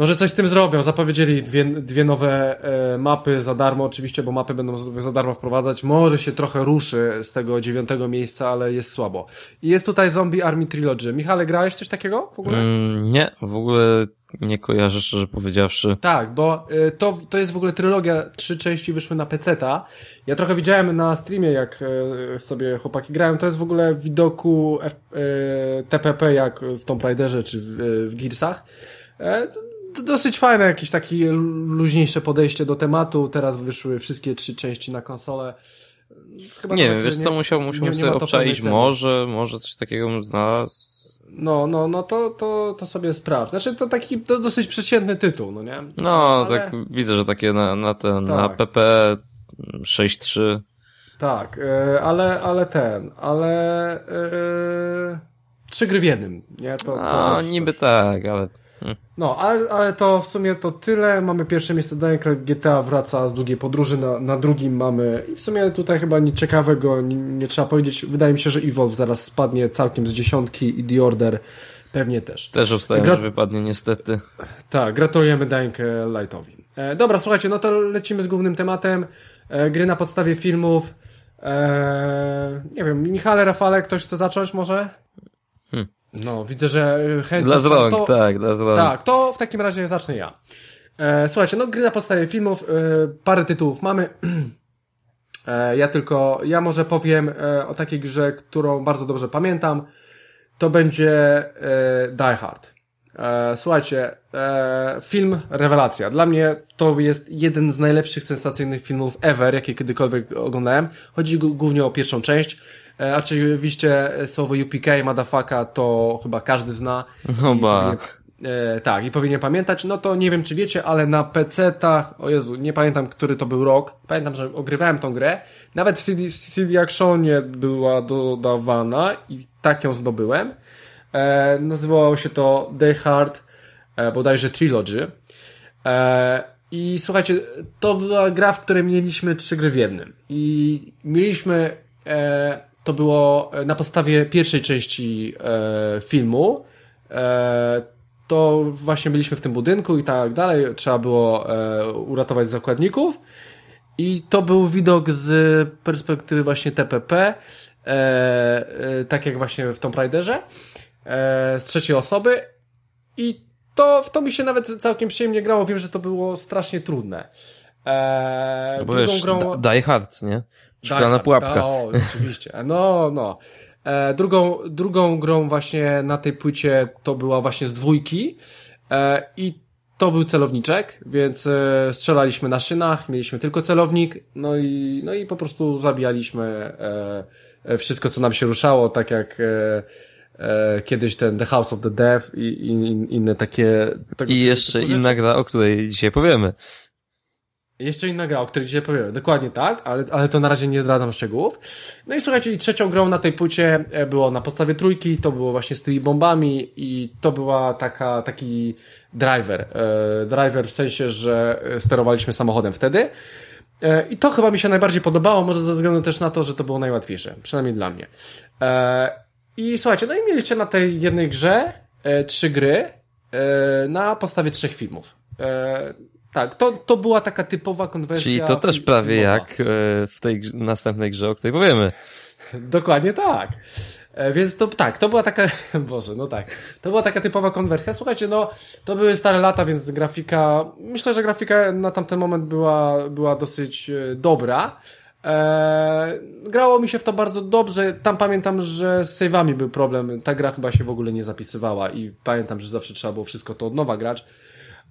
no, że coś z tym zrobią. Zapowiedzieli dwie, dwie nowe e, mapy za darmo, oczywiście, bo mapy będą za darmo wprowadzać. Może się trochę ruszy z tego dziewiątego miejsca, ale jest słabo. I jest tutaj Zombie Army Trilogy. Michale, grałeś coś takiego w ogóle? Mm, nie, w ogóle nie kojarzę, szczerze powiedziawszy. Tak, bo y, to, to jest w ogóle trylogia, trzy części wyszły na PC-ta. Ja trochę widziałem na streamie, jak y, sobie chłopaki grają, to jest w ogóle w widoku F, y, TPP, jak w Tomb Raiderze czy w, w Gearsach. E, to dosyć fajne, jakieś takie luźniejsze podejście do tematu. Teraz wyszły wszystkie trzy części na konsolę. Chyba nie wiem, wiesz co, musiał, musiał nie, sobie obczaić, może, może coś takiego bym znalazł. No, no, no to, to, to sobie sprawdź. Znaczy to taki to dosyć przeciętny tytuł, no nie? No, Ale... tak widzę, że takie na, na ten, tak. na PP 6.3. Tak, yy, ale, ale ten, ale yy, trzy gry w jednym, nie? To, to no, niby tak, ale no, ale, ale to w sumie to tyle. Mamy pierwsze miejsce Light, GTA wraca z długiej podróży, na, na drugim mamy i w sumie tutaj chyba nic ciekawego nie, nie trzeba powiedzieć. Wydaje mi się, że Evolve zaraz spadnie całkiem z dziesiątki i The Order pewnie też. Też obstawiam, Gra... że wypadnie niestety. Tak, gratulujemy Dying Lightowi. E, dobra, słuchajcie, no to lecimy z głównym tematem. E, gry na podstawie filmów. E, nie wiem, Michale, Rafale, ktoś chce zacząć może? Hmm. No, widzę, że e, chętnie... Dla zrąk, to, tak, dla zrąk. Tak, to w takim razie zacznę ja. E, słuchajcie, no gry na podstawie filmów, e, parę tytułów mamy. E, ja tylko, ja może powiem e, o takiej grze, którą bardzo dobrze pamiętam. To będzie e, Die Hard. Słuchajcie, film rewelacja. Dla mnie to jest jeden z najlepszych sensacyjnych filmów ever, jakie kiedykolwiek oglądałem. Chodzi głównie o pierwszą część. E, oczywiście słowo UPK, madafaka, to chyba każdy zna. No ba. e, tak, i powinien pamiętać, no to nie wiem czy wiecie, ale na PC-tach, o Jezu, nie pamiętam który to był rok, pamiętam, że ogrywałem tą grę, nawet w CD, w CD Actionie była dodawana i tak ją zdobyłem. E, nazywało się to The Hard, e, bodajże Trilogy. E, I słuchajcie, to była gra, w której mieliśmy trzy gry w jednym. I mieliśmy, e, to było na podstawie pierwszej części e, filmu, e, to właśnie byliśmy w tym budynku i tak dalej, trzeba było e, uratować zakładników. I to był widok z perspektywy właśnie TPP, e, e, tak jak właśnie w Tomb Raiderze, e, z trzeciej osoby. I to, w to mi się nawet całkiem przyjemnie grało, wiem, że to było strasznie trudne. E, no bo wiesz, grą... Die Hard, nie? Szklana pułapka. O, oczywiście. No, no. E, drugą, drugą grą właśnie na tej płycie to była właśnie z dwójki e, i to był celowniczek, więc e, strzelaliśmy na szynach, mieliśmy tylko celownik, no i, no i po prostu zabijaliśmy e, e, wszystko, co nam się ruszało, tak jak e, kiedyś ten The House of the Dead i, i inne takie... I jeszcze inna gra, o której dzisiaj powiemy. Jeszcze inna gra, o której dzisiaj powiem. Dokładnie tak, ale, ale to na razie nie zdradzam szczegółów. No i słuchajcie, i trzecią grą na tej płycie e, było na podstawie trójki, to było właśnie z tymi bombami i to była taka, taki driver. E, driver w sensie, że sterowaliśmy samochodem wtedy. E, I to chyba mi się najbardziej podobało, może ze względu też na to, że to było najłatwiejsze, przynajmniej dla mnie. E, I słuchajcie, no i mieliście na tej jednej grze e, trzy gry e, na podstawie trzech filmów. Tak, to, to była taka typowa konwersja. Czyli to też prawie filmowa. jak e, w tej następnej grze, o której powiemy. Dokładnie tak. E, więc to tak, to była taka, Boże, no tak, to była taka typowa konwersja. Słuchajcie, no, to były stare lata, więc grafika, myślę, że grafika na tamten moment była, była dosyć e, dobra. Eee, grało mi się w to bardzo dobrze. Tam pamiętam, że z save'ami był problem. Ta gra chyba się w ogóle nie zapisywała i pamiętam, że zawsze trzeba było wszystko to od nowa grać.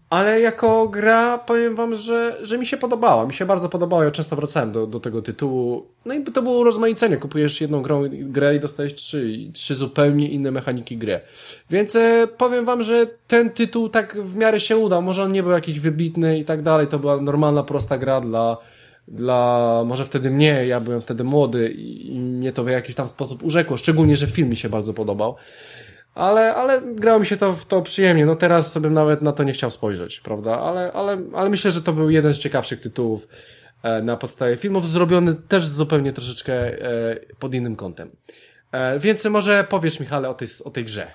Ale jako gra powiem wam, że, że mi się podobała. Mi się bardzo podobało. Ja często wracałem do, do tego tytułu. No i to było rozmaicenie. Kupujesz jedną grą, grę i dostajesz trzy. Trzy zupełnie inne mechaniki gry. Więc e, powiem wam, że ten tytuł tak w miarę się uda. Może on nie był jakiś wybitny i tak dalej. To była normalna, prosta gra dla, dla może wtedy mnie. Ja byłem wtedy młody i, i mnie to w jakiś tam sposób urzekło. Szczególnie, że film mi się bardzo podobał ale, ale grało mi się to, to przyjemnie. No teraz sobie nawet na to nie chciał spojrzeć, prawda? Ale, ale, ale myślę, że to był jeden z ciekawszych tytułów e, na podstawie filmów, zrobiony też zupełnie troszeczkę e, pod innym kątem. E, więc może powiesz, Michale, o tej, o tej grze.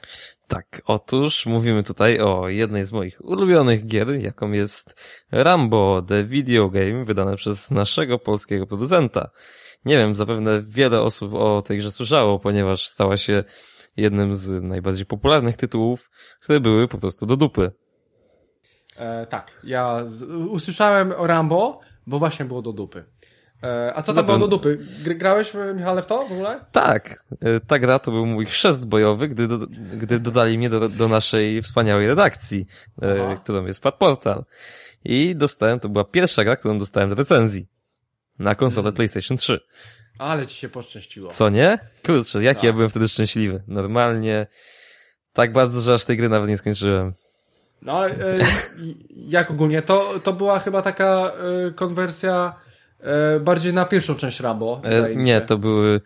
Tak, otóż mówimy tutaj o jednej z moich ulubionych gier, jaką jest Rambo The Video Game, wydane przez naszego polskiego producenta. Nie wiem, zapewne wiele osób o tej grze słyszało, ponieważ stała się jednym z najbardziej popularnych tytułów, które były po prostu do dupy. E, tak, ja z, usłyszałem o Rambo, bo właśnie było do dupy. E, a co to było do dupy? Grałeś, Michale, w to w ogóle? Tak. E, ta gra to był mój chrzest bojowy, gdy, do, gdy dodali mnie do, do naszej wspaniałej redakcji, e, którą jest Padportal. I dostałem, to była pierwsza gra, którą dostałem do recenzji na konsolę hmm. PlayStation 3. Ale ci się poszczęściło. Co nie? Kurczę, jaki tak. ja byłem wtedy szczęśliwy. Normalnie tak bardzo, że aż tej gry nawet nie skończyłem. No ale e, jak ogólnie? To, to była chyba taka e, konwersja e, bardziej na pierwszą część Rambo. E, nie, to były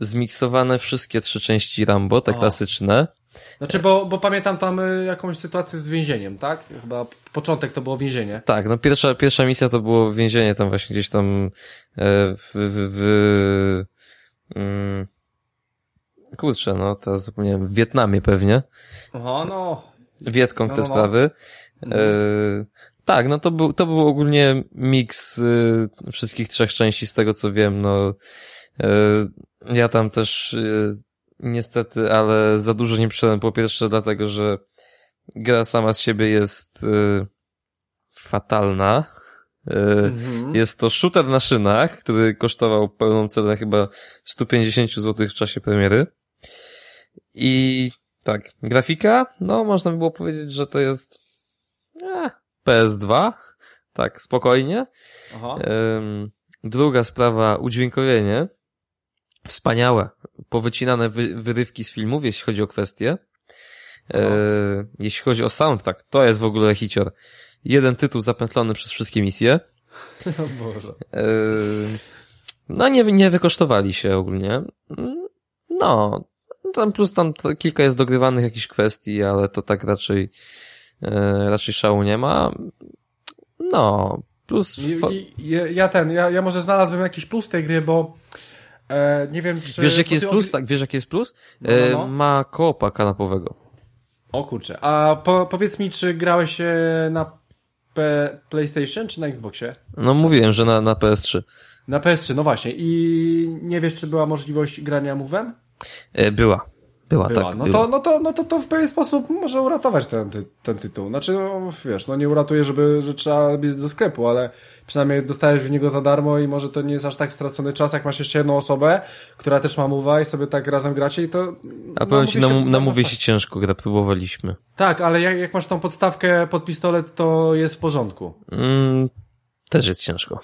zmiksowane wszystkie trzy części Rambo, te o. klasyczne. Znaczy, bo, bo pamiętam tam y, jakąś sytuację z więzieniem, tak? Chyba początek to było więzienie. Tak, no pierwsza, pierwsza misja to było więzienie tam właśnie gdzieś tam e, w, w, w um, kurczę, no teraz zapomniałem, w Wietnamie pewnie. Aha, no. Wietkong no, te no, no. sprawy. E, tak, no to był, to był ogólnie miks y, wszystkich trzech części z tego co wiem, no. E, ja tam też y, Niestety, ale za dużo nie przyszedłem. Po pierwsze dlatego, że gra sama z siebie jest y, fatalna. Y, mhm. Jest to shooter na szynach, który kosztował pełną cenę chyba 150 zł w czasie premiery. I tak, grafika, no można by było powiedzieć, że to jest eh, PS2, tak spokojnie. Druga sprawa, udźwiękowienie. Wspaniałe, powycinane wy, wyrywki z filmów, jeśli chodzi o kwestie. E, jeśli chodzi o soundtrack, to jest w ogóle hicior. Jeden tytuł zapętlony przez wszystkie misje. O Boże. E, no nie, nie wykosztowali się ogólnie. No, tam plus tam kilka jest dogrywanych jakichś kwestii, ale to tak raczej e, raczej szału nie ma. No, plus... Ja, ja ten, ja, ja może znalazłem jakiś plus tej gry, bo e, nie wiem czy... Wiesz jaki jest plus? Tak, wiesz jaki jest plus? No, no, no. E, ma koopa kanapowego. O kurczę, a po, powiedz mi, czy grałeś na P PlayStation czy na Xboxie? No mówiłem, że na, na PS3. Na PS3, no właśnie. I nie wiesz, czy była możliwość grania Move'em? E, była. Była, była. tak. No, była. To, no, to, no to to w pewien sposób może uratować ten, ten, tytuł. Znaczy, no, wiesz, no nie uratuje, żeby, że trzeba biec do sklepu, ale przynajmniej dostajesz w niego za darmo i może to nie jest aż tak stracony czas, jak masz jeszcze jedną osobę, która też ma mowa i sobie tak razem gracie i to... A powiem ci, na, na mówię się ciężko gra, próbowaliśmy. Tak, ale jak, jak masz tą podstawkę pod pistolet, to jest w porządku. Mm, też jest ciężko.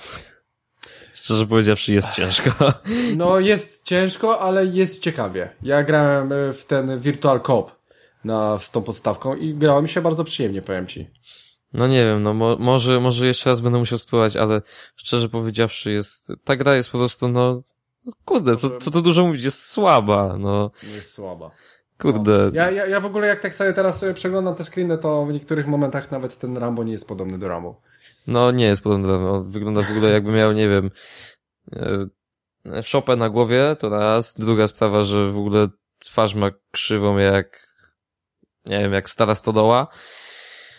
Szczerze powiedziawszy, jest ciężko. No, jest ciężko, ale jest ciekawie. Ja grałem e, w ten Virtual Cop na, z tą podstawką i grałem się bardzo przyjemnie, powiem ci. No nie wiem, no mo może, może jeszcze raz będę musiał spróbować, ale szczerze powiedziawszy jest, ta gra jest po prostu, no, kurde, co, co to dużo mówić, jest słaba, no. Jest słaba. Kurde. No. Ja, ja, ja w ogóle jak tak sobie teraz przeglądam te screeny, to w niektórych momentach nawet ten Rambo nie jest podobny do Rambo. No nie jest podobny do Wygląda w ogóle jakby miał, nie wiem, e, szopę na głowie, to raz. Druga sprawa, że w ogóle twarz ma krzywą jak, nie wiem, jak stara stodoła.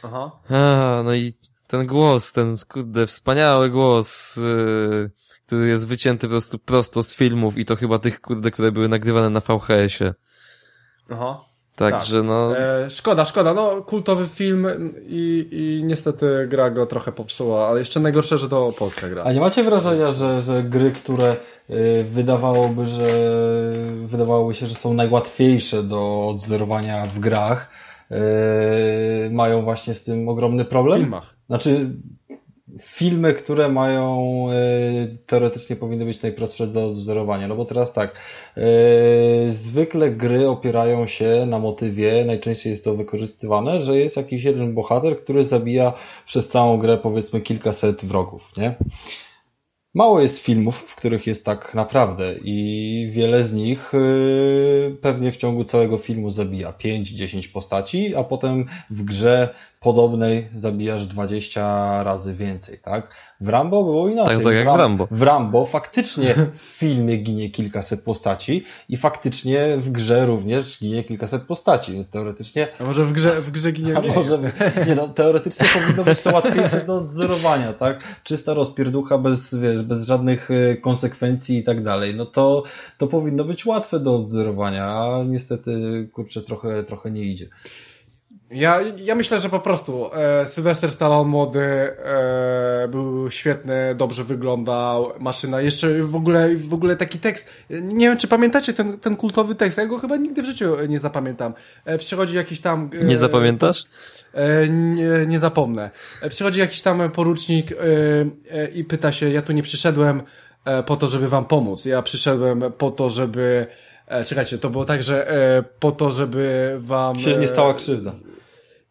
Aha. A, no i ten głos, ten kurde, wspaniały głos, yy, który jest wycięty po prostu prosto z filmów i to chyba tych kurde, które były nagrywane na VHS-ie. Aha. Także tak. no. E, szkoda, szkoda. No, kultowy film i, i niestety gra go trochę popsuła, ale jeszcze najgorsze, że to polska gra. A nie macie wrażenia, że, że gry, które y, wydawałoby, że wydawałoby się, że są najłatwiejsze do odzorowania w grach, y, mają właśnie z tym ogromny problem? W filmach. Znaczy, filmy, które mają y, teoretycznie powinny być najprostsze do wzorowania. No bo teraz tak, y, zwykle gry opierają się na motywie, najczęściej jest to wykorzystywane, że jest jakiś jeden bohater, który zabija przez całą grę powiedzmy kilkaset wrogów, nie? Mało jest filmów, w których jest tak naprawdę i wiele z nich y, pewnie w ciągu całego filmu zabija 5-10 postaci, a potem w grze podobnej zabijasz 20 razy więcej, tak? W Rambo było inaczej. Tak, tak jak w Rambo. W Rambo faktycznie w filmie ginie kilkaset postaci i faktycznie w grze również ginie kilkaset postaci, więc teoretycznie... A może w grze, w grze ginie mniej? A może, nie no, teoretycznie powinno być to łatwiejsze do odzorowania, tak? Czysta rozpierducha bez, wiesz, bez żadnych e, konsekwencji i tak dalej. No to, to powinno być łatwe do odzorowania, a niestety, kurczę, trochę, trochę nie idzie. Ja, ja myślę, że po prostu e, Sylwester Stallone młody e, był świetny, dobrze wyglądał, maszyna, jeszcze w ogóle, w ogóle taki tekst, nie wiem czy pamiętacie ten, ten kultowy tekst, ja go chyba nigdy w życiu nie zapamiętam. E, przychodzi jakiś tam... E, nie zapamiętasz? E, nie, nie zapomnę. E, przychodzi jakiś tam porucznik e, e, i pyta się, ja tu nie przyszedłem e, po to, żeby wam pomóc, ja przyszedłem po to, żeby... Czekajcie, to było tak, że e, po to, żeby wam... Się nie stała krzywda.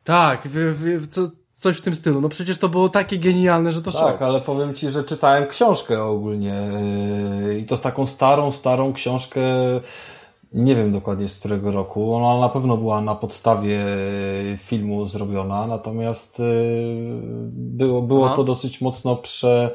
Tak, w, w, co, coś w tym stylu. No przecież to było takie genialne, że to Tak, szok. ale powiem Ci, że czytałem książkę ogólnie yy, i to z taką starą, starą książkę, nie wiem dokładnie z którego roku. Ona na pewno była na podstawie yy, filmu zrobiona, natomiast yy, było, było to dosyć mocno prze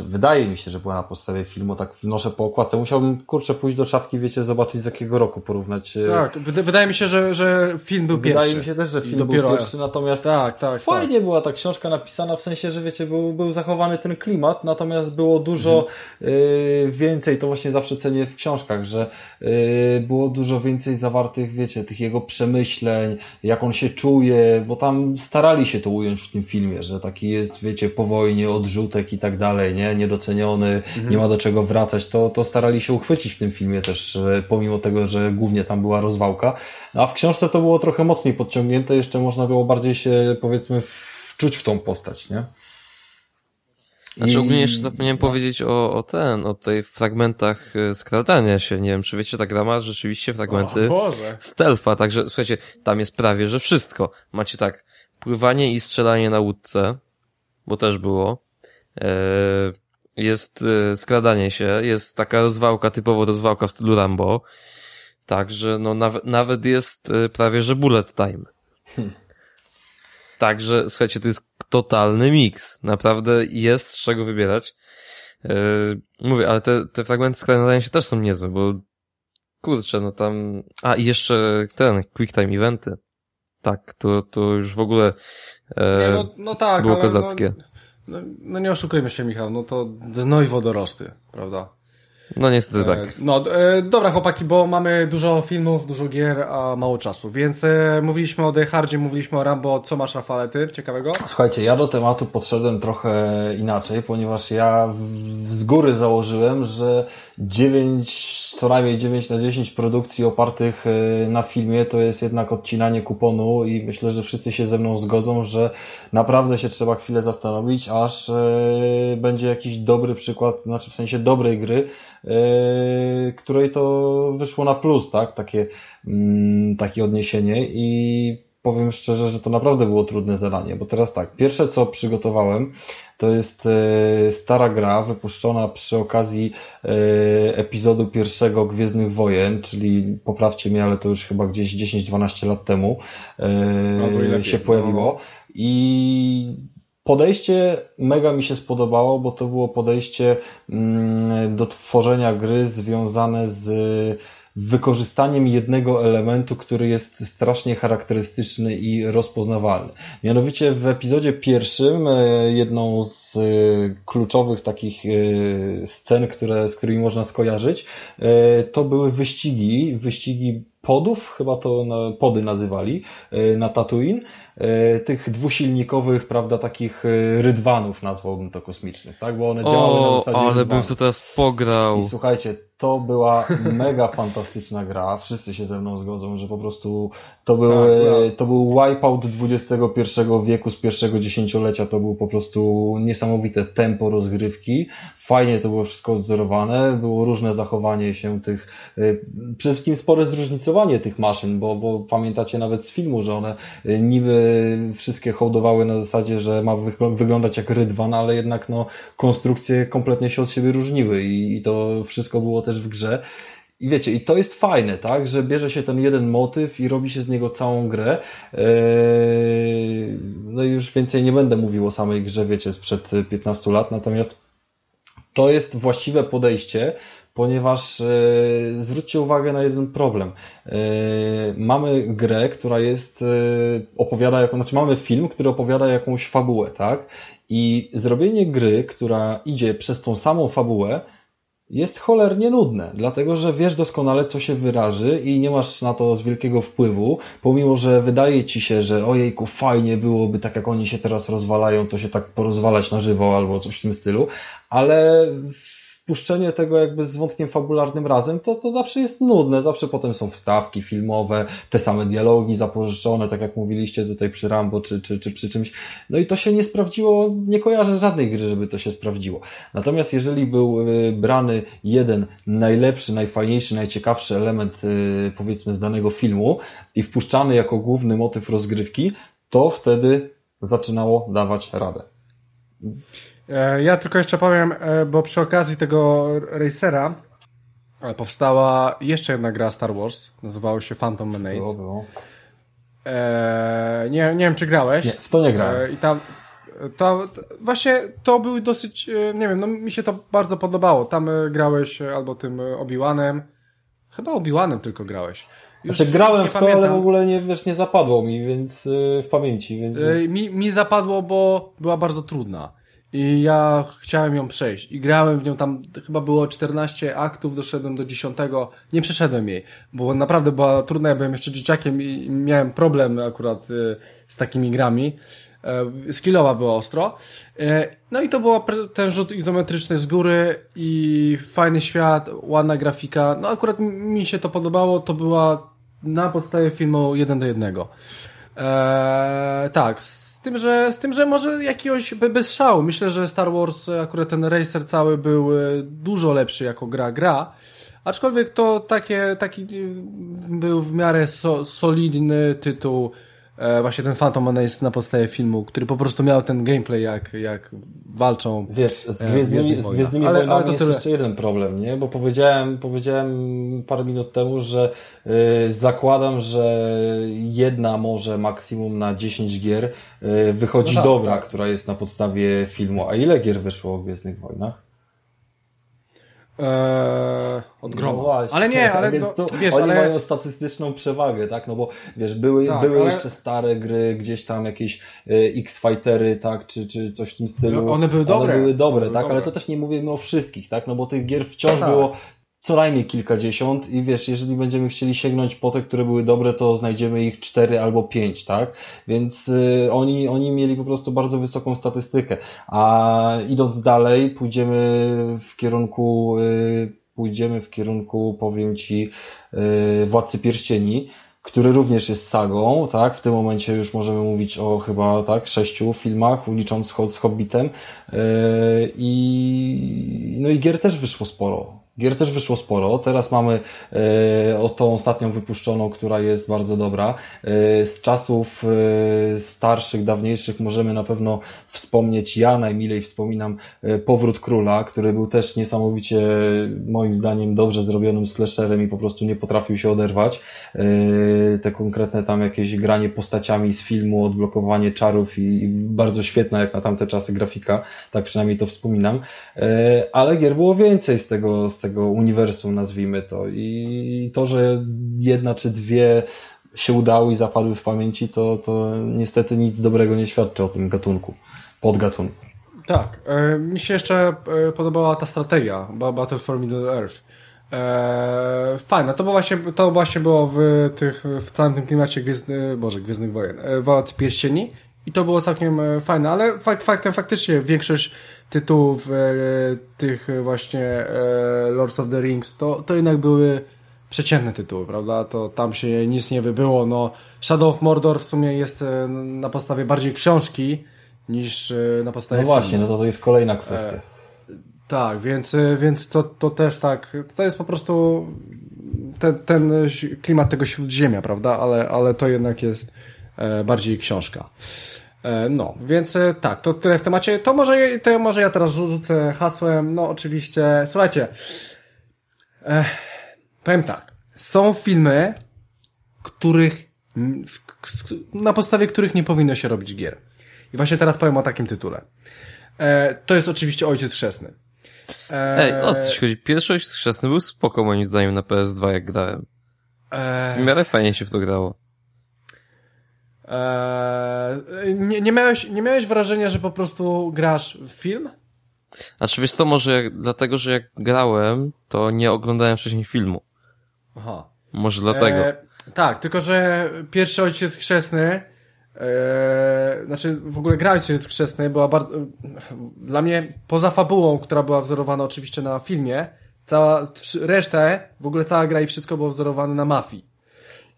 wydaje mi się, że była na podstawie filmu, tak wnoszę po okładce. Musiałbym, kurczę, pójść do szafki, wiecie, zobaczyć z jakiego roku porównać. E, tak, wydaje mi się, że, że film był wydaje pierwszy. Wydaje mi się też, że film dopiero... był pierwszy, natomiast tak, tak, fajnie tak. była ta książka napisana, w sensie, że wiecie, był, był zachowany ten klimat, natomiast było dużo mhm. y, więcej, to właśnie zawsze cenię w książkach, że y, było dużo więcej zawartych, wiecie, tych jego przemyśleń, jak on się czuje, bo tam starali się to ująć w tym filmie, że taki jest, wiecie, po wojnie, odrzutek i tak dalej, nie? Niedoceniony, mhm. nie ma do czego wracać, to, to starali się uchwycić w tym filmie też, pomimo tego, że głównie tam była rozwałka. A w książce to było trochę mocniej podciągnięte, jeszcze można było bardziej się, powiedzmy, wczuć w tą postać, nie? Znaczy ogólnie jeszcze zapomniałem no. powiedzieć o, o ten, o tej fragmentach e, skradania się. Nie wiem, czy wiecie, ta gra ma rzeczywiście fragmenty stealtha, także słuchajcie, tam jest prawie, że wszystko. Macie tak, pływanie i strzelanie na łódce, bo też było. E, jest e, skradanie się, jest taka rozwałka, typowo rozwałka w stylu Rambo. Także no nawet, nawet jest prawie, że bullet time. Hmm. Także, słuchajcie, to jest totalny miks. Naprawdę jest z czego wybierać. Yy, mówię, ale te, te fragmenty skradania się też są niezłe, bo kurczę, no tam... A, i jeszcze ten, quick time eventy. Tak, to, to już w ogóle e, nie, no, no tak, było kozackie. No, no, no, nie oszukujmy się, Michał, no to dno i wodorosty, prawda? No niestety tak. E, no, e, dobra chłopaki, bo mamy dużo filmów, dużo gier, a mało czasu, więc e, mówiliśmy o The Hardzie, mówiliśmy o Rambo, co masz Rafale, ciekawego? Słuchajcie, ja do tematu podszedłem trochę inaczej, ponieważ ja z góry założyłem, że 9, co najmniej 9 na 10 produkcji opartych na filmie to jest jednak odcinanie kuponu i myślę, że wszyscy się ze mną zgodzą, że naprawdę się trzeba chwilę zastanowić, aż będzie jakiś dobry przykład, znaczy w sensie dobrej gry, której to wyszło na plus, tak? Takie, mm, takie odniesienie i powiem szczerze, że to naprawdę było trudne zadanie, bo teraz tak, pierwsze co przygotowałem, to jest yy, stara gra wypuszczona przy okazji yy, epizodu pierwszego Gwiezdnych Wojen, czyli poprawcie mnie, ale to już chyba gdzieś 10-12 lat temu się pojawiło. No. I Podejście mega mi się spodobało, bo to było podejście mm, do tworzenia gry związane z wykorzystaniem jednego elementu, który jest strasznie charakterystyczny i rozpoznawalny. Mianowicie w epizodzie pierwszym e, jedną z e, kluczowych takich e, scen, które, z którymi można skojarzyć, to były wyścigi, wyścigi podów, chyba to pody nazywali, na Tatooine, tych dwusilnikowych, prawda, takich e, rydwanów, nazwałbym to kosmicznych, tak? Bo one działały o, na zasadzie ale rydwanów. bym to teraz pograł. I słuchajcie, to była mega fantastyczna gra. Wszyscy się ze mną zgodzą, że po prostu to był, tak, e, to był wipeout XXI wieku z pierwszego dziesięciolecia. To był po prostu niesamowite tempo rozgrywki. Fajnie to było wszystko odzorowane. Było różne zachowanie się tych, przede wszystkim spore zróżnicowanie tych maszyn, bo, bo pamiętacie nawet z filmu, że one niby wszystkie hołdowały na zasadzie, że ma wyglądać jak rydwan, ale jednak no, konstrukcje kompletnie się od siebie różniły i, i to wszystko było też w grze. I wiecie, i to jest fajne, tak, że bierze się ten jeden motyw i robi się z niego całą grę. Eee, no i już więcej nie będę mówił o samej grze, wiecie, sprzed 15 lat, natomiast to jest właściwe podejście, ponieważ e, zwróćcie uwagę na jeden problem. E, mamy grę, która jest, opowiada, jako, znaczy mamy film, który opowiada jakąś fabułę, tak? I zrobienie gry, która idzie przez tą samą fabułę, jest cholernie nudne, dlatego że wiesz doskonale, co się wyraży i nie masz na to z wielkiego wpływu, pomimo, że wydaje ci się, że ojejku, fajnie byłoby, tak jak oni się teraz rozwalają, to się tak porozwalać na żywo albo coś w tym stylu, ale puszczenie tego jakby z wątkiem fabularnym razem, to, to zawsze jest nudne, zawsze potem są wstawki filmowe, te same dialogi zapożyczone, tak jak mówiliście tutaj przy Rambo czy, czy, czy przy czymś. No i to się nie sprawdziło, nie kojarzę żadnej gry, żeby to się sprawdziło. Natomiast jeżeli był y, brany jeden najlepszy, najfajniejszy, najciekawszy element y, powiedzmy z danego filmu i wpuszczany jako główny motyw rozgrywki, to wtedy zaczynało dawać radę. E, ja tylko jeszcze powiem, e, bo przy okazji tego Racera e, powstała jeszcze jedna gra Star Wars, nazywała się Phantom Menace. Było, było. nie, nie wiem, czy grałeś. Nie, w to nie grałem. I tam to, właśnie to był dosyć, nie wiem, no mi się to bardzo podobało. Tam grałeś albo tym Obi-Wanem, chyba Obi-Wanem tylko grałeś. Już znaczy grałem w to, pamiętam. ale w ogóle nie, wiesz, nie zapadło mi, więc yy, w pamięci. Więc... Yy, mi, mi zapadło, bo była bardzo trudna. I ja chciałem ją przejść i grałem w nią tam, chyba było 14 aktów, doszedłem do 10, nie przeszedłem jej, bo naprawdę była trudna, ja byłem jeszcze dzieciakiem i miałem problem akurat y, z takimi grami. E, skillowa była ostro. E, no i to był ten rzut izometryczny z góry i fajny świat, ładna grafika. No akurat mi się to podobało, to była na podstawie filmu jeden do jednego. Eee, tak, Z tym, że, z tym, że może jakiegoś bez szału. Myślę, że Star Wars, akurat ten Racer cały był dużo lepszy jako gra gra. Aczkolwiek to takie, taki był w miarę so, solidny tytuł e, właśnie ten Phantom Menace na podstawie filmu, który po prostu miał ten gameplay, jak, jak walczą Wiesz, z e, Gwiezdnymi, z Gwiezdnymi ale, Wojnami ale to jest tyle. jeszcze jeden problem, nie? Bo powiedziałem, powiedziałem parę minut temu, że y, zakładam, że jedna może maksimum na 10 gier y, wychodzi no tak, dobra, tak. która jest na podstawie filmu. A ile gier wyszło o Gwiezdnych Wojnach? Eee, od groma. No właśnie, ale nie, ale więc to, wiesz, oni ale... mają statystyczną przewagę, tak? No bo wiesz, były, tak, były ale... jeszcze stare gry, gdzieś tam jakieś e, X-Fightery, tak? Czy, czy coś w tym stylu. No, one były dobre. One były dobre, one tak? Były ale to też nie mówimy o wszystkich, tak? No bo tych gier wciąż no tak. było co najmniej kilkadziesiąt i wiesz, jeżeli będziemy chcieli sięgnąć po te, które były dobre, to znajdziemy ich cztery albo pięć, tak? Więc y, oni, oni mieli po prostu bardzo wysoką statystykę. A idąc dalej, pójdziemy w kierunku, y, pójdziemy w kierunku, powiem Ci, y, Władcy Pierścieni, który również jest sagą, tak? W tym momencie już możemy mówić o chyba, tak, sześciu filmach, licząc z Hobbitem. Yy, I, no i gier też wyszło sporo Gier też wyszło sporo. Teraz mamy e, tą ostatnią wypuszczoną, która jest bardzo dobra. E, z czasów e, starszych, dawniejszych możemy na pewno wspomnieć, ja najmilej wspominam e, Powrót Króla, który był też niesamowicie, moim zdaniem, dobrze zrobionym slasherem i po prostu nie potrafił się oderwać. E, te konkretne tam jakieś granie postaciami z filmu, odblokowanie czarów i, i bardzo świetna jak na tamte czasy grafika, tak przynajmniej to wspominam. E, ale gier było więcej z tego, z tego tego uniwersum, nazwijmy to. I to, że jedna czy dwie się udały i zapadły w pamięci, to, to niestety nic dobrego nie świadczy o tym gatunku, podgatunku. Tak. E, mi się jeszcze e, podobała ta strategia Battle for Middle Earth. E, fajna. To, właśnie, to właśnie było w, tych, w całym tym klimacie Gwiezdny, Boże, Gwiezdnych Wojen. E, Władcy Pierścieni i to było całkiem e, fajne, ale fakt faktem faktycznie większość tytułów e, tych właśnie e, Lords of the Rings to, to jednak były przeciętne tytuły, prawda? To tam się nic nie wybyło. No, Shadow of Mordor w sumie jest e, na podstawie bardziej książki niż e, na podstawie No właśnie, filmu. no to to jest kolejna kwestia. Tak, więc, więc to, to też tak, to jest po prostu ten, ten klimat tego śródziemia, prawda? Ale, ale to jednak jest bardziej książka. E, no, więc e, tak, to tyle w temacie. To może, to może ja teraz rzucę hasłem. No, oczywiście, słuchajcie. Eh, powiem tak. Są filmy, których, na podstawie których nie powinno się robić gier. I właśnie teraz powiem o takim tytule. E, to jest oczywiście Ojciec Chrzestny. E, Ej, o co chodzi? Pierwszy Ojciec Chrzestny był spoko moim zdaniem na PS2 jak grałem. E... W miarę fajnie się w to grało. Eee, nie, nie, miałeś, nie miałeś wrażenia, że po prostu grasz w film? A czy wiesz co, może jak, dlatego, że jak grałem, to nie oglądałem wcześniej filmu. Aha. Może dlatego. Eee, tak, tylko że pierwszy ojciec chrzestny, eee, znaczy w ogóle gra ojciec chrzestny była bardzo, dla mnie poza fabułą, która była wzorowana oczywiście na filmie, cała, resztę, w ogóle cała gra i wszystko było wzorowane na mafii.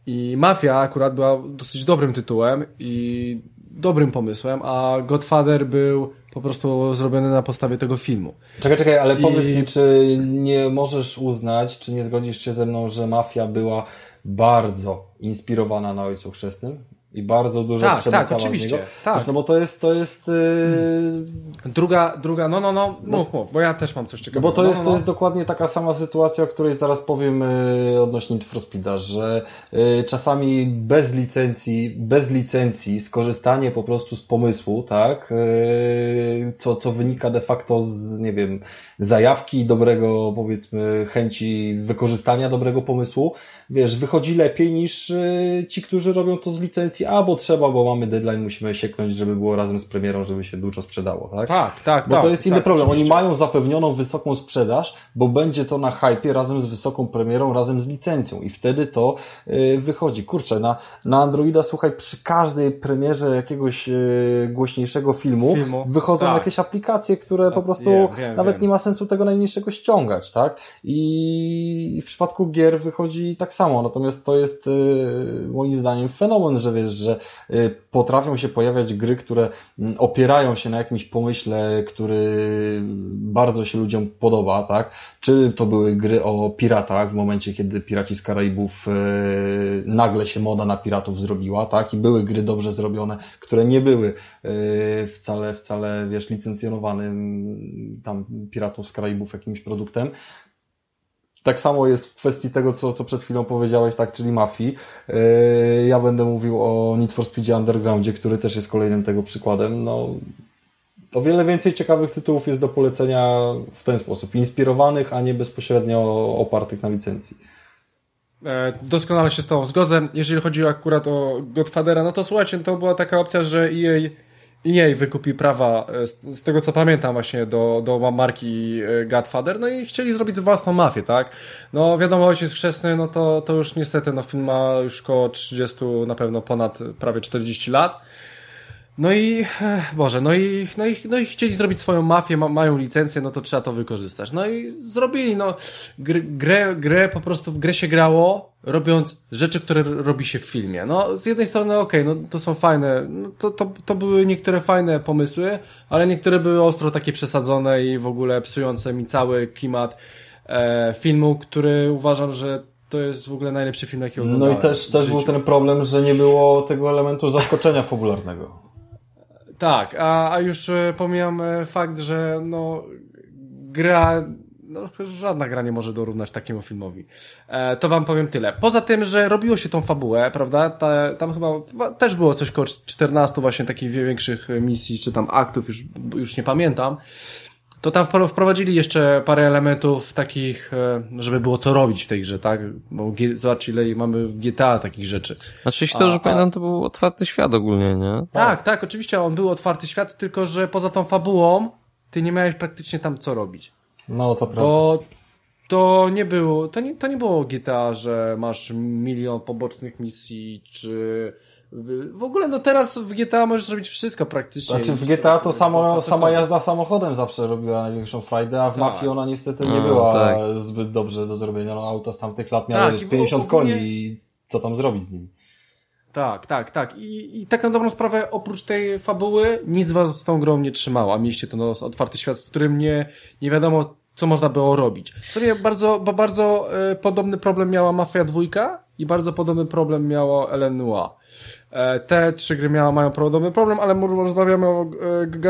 I Mafia akurat była dosyć dobrym tytułem i dobrym pomysłem, a Godfather był po prostu zrobiony na podstawie tego filmu. Czekaj, czekaj, ale powiedz I... mi, czy nie możesz uznać, czy nie zgodzisz się ze mną, że Mafia była bardzo inspirowana na Ojcu Chrzestnym? I bardzo dużo tak, tak, oczywiście. Tak. No bo to jest, to jest... Yy... Druga, druga, no, no, no, mów, mów, bo ja też mam coś ciekawego. No bo to, no, jest, no, to no. jest dokładnie taka sama sytuacja, o której zaraz powiem yy, odnośnie Need for Speeda, że yy, czasami bez licencji, bez licencji skorzystanie po prostu z pomysłu, tak, yy, co, co wynika de facto z, nie wiem, zajawki dobrego, powiedzmy, chęci wykorzystania dobrego pomysłu, wiesz, wychodzi lepiej niż yy, ci, którzy robią to z licencji, a bo trzeba, bo mamy deadline, musimy sieknąć, żeby było razem z premierą, żeby się dużo sprzedało, tak? Tak, tak, Bo tak, to jest inny tak, problem. oczywiście. Oni mają zapewnioną wysoką sprzedaż, bo będzie to na hypie razem z wysoką premierą, razem z licencją i wtedy to yy, wychodzi. Kurczę, na, na Androida, słuchaj, przy każdej premierze jakiegoś yy, głośniejszego filmu, filmu. wychodzą tak, jakieś aplikacje, które po prostu wiem, wiem, nawet wiem. nie ma sensu tego najmniejszego ściągać, tak? I w przypadku gier wychodzi tak samo, natomiast to jest y, moim zdaniem fenomen, że wiesz, że y, potrafią się pojawiać gry, które mm, opierają się na jakimś pomyśle, który bardzo się ludziom podoba, tak? Czy to były gry o piratach w momencie, kiedy Piraci z Karaibów y, nagle się moda na piratów zrobiła, tak? I były gry dobrze zrobione, które nie były wcale, wcale, wiesz, licencjonowanym tam Piratów z Karaibów jakimś produktem. Tak samo jest w kwestii tego, co, co przed chwilą powiedziałeś, tak, czyli mafii. Yy, ja będę mówił o Need for Speed Undergroundzie, który też jest kolejnym tego przykładem. No, o wiele więcej ciekawych tytułów jest do polecenia w ten sposób. Inspirowanych, a nie bezpośrednio opartych na licencji. E, doskonale się z Tobą zgodzę. Jeżeli chodzi akurat o Godfathera, no to słuchajcie, to była taka opcja, że EA EA wykupi prawa, e, z, tego co pamiętam właśnie, do, do marki e, Godfather, no i chcieli zrobić własną mafię, tak? No wiadomo, ojciec chrzestny, no to, to już niestety, no film ma już około 30, na pewno ponad prawie 40 lat. No i, Boże, no i, no i, no i chcieli zrobić swoją mafię, ma, mają licencję, no to trzeba to wykorzystać. No i zrobili, no, grę, grę po prostu w grę się grało, robiąc rzeczy, które robi się w filmie. No, z jednej strony, okej, okay, no to są fajne, no, to, to, to były niektóre fajne pomysły, ale niektóre były ostro takie przesadzone i w ogóle psujące mi cały klimat e, filmu, który uważam, że to jest w ogóle najlepszy film, jaki oglądałem. No i też, też był ten problem, że nie było tego elementu zaskoczenia fabularnego. Tak, a, a już e, pomijam e, fakt, że no gra no, żadna gra nie może dorównać takiemu filmowi. E, to wam powiem tyle. Poza tym, że robiło się tą fabułę, prawda? Ta, tam chyba też było coś koło 14 właśnie takich większych misji, czy tam aktów, już, już nie pamiętam to tam wprowadzili jeszcze parę elementów takich, e, żeby było co robić w tej grze, tak? Bo zobacz ile mamy w GTA takich rzeczy. Znaczy, jeśli to, że pamiętam, to był otwarty świat ogólnie, nie? Tak, tak, tak, oczywiście on był otwarty świat, tylko że poza tą fabułą ty nie miałeś praktycznie tam co robić. No, to prawda. Bo to nie było, to nie, to nie było GTA, że masz milion pobocznych misji, czy w ogóle no teraz w GTA możesz robić wszystko praktycznie. Znaczy w GTA to samo, sama jazda samochodem zawsze robiła największą frajdę, a w tak. Mafii ona niestety nie była tak. zbyt dobrze do zrobienia. No, auta z tamtych lat miały tak, 50 ogólnie... koni i co tam zrobić z nimi. Tak, tak, tak. I, I tak na dobrą sprawę, oprócz tej fabuły, nic was z tą grą nie trzymało, a mieliście to no, otwarty świat, z którym nie, nie wiadomo, co można było robić. Sobie bardzo, bo bardzo e, podobny problem miała Mafia 2 i bardzo podobny problem miało Elenua. E, te trzy gry miała, mają podobny problem, ale rozmawiamy o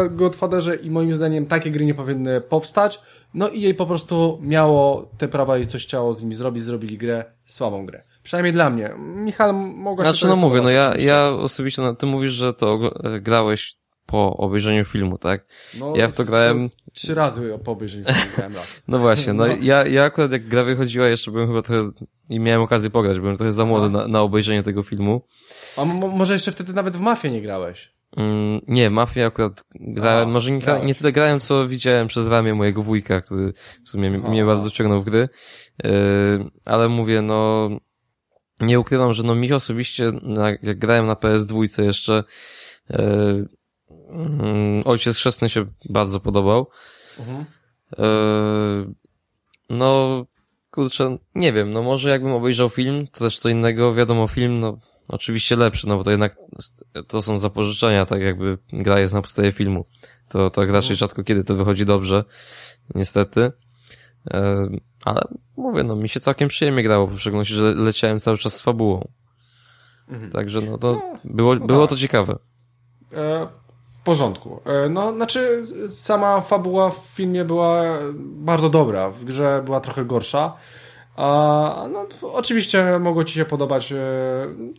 e, Godfatherze i moim zdaniem takie gry nie powinny powstać. No i jej po prostu miało te prawa i coś chciało z nimi zrobić, zrobili grę, słabą grę. Przynajmniej dla mnie. Michał, mogę Znaczy, no mówię, no ja, ja osobiście, no, ty mówisz, że to grałeś po obejrzeniu filmu, tak? No, ja w to grałem... Trzy razy po obejrzeniu filmu grałem raz. no właśnie, no, no, Ja, ja akurat jak gra wychodziła, jeszcze byłem chyba trochę... i miałem okazję pograć, byłem trochę za młody no. na, na obejrzenie tego filmu. A może jeszcze wtedy nawet w Mafię nie grałeś? Mm, nie, Mafię akurat grałem, może nie, nie tyle grałem, co widziałem przez ramię mojego wujka, który w sumie mnie bardzo ciągnął w gry. Yy, ale mówię, no, nie ukrywam, że no mi osobiście, jak grałem na PS2 jeszcze, yy, Mm, Ojciec Chrzestny się bardzo podobał. Mhm. E, no, kurczę, nie wiem, no może jakbym obejrzał film, to też co innego, wiadomo, film, no oczywiście lepszy, no bo to jednak to są zapożyczenia, tak jakby gra jest na podstawie filmu. To tak raczej mhm. rzadko kiedy to wychodzi dobrze, niestety. E, ale mówię, no mi się całkiem przyjemnie grało, w szczególności, że leciałem cały czas z fabułą. Mhm. Także no to no, było, no było tak. to ciekawe. W porządku. E, no, znaczy, sama fabuła w filmie była bardzo dobra, w grze była trochę gorsza. A, no, oczywiście mogło Ci się podobać. E,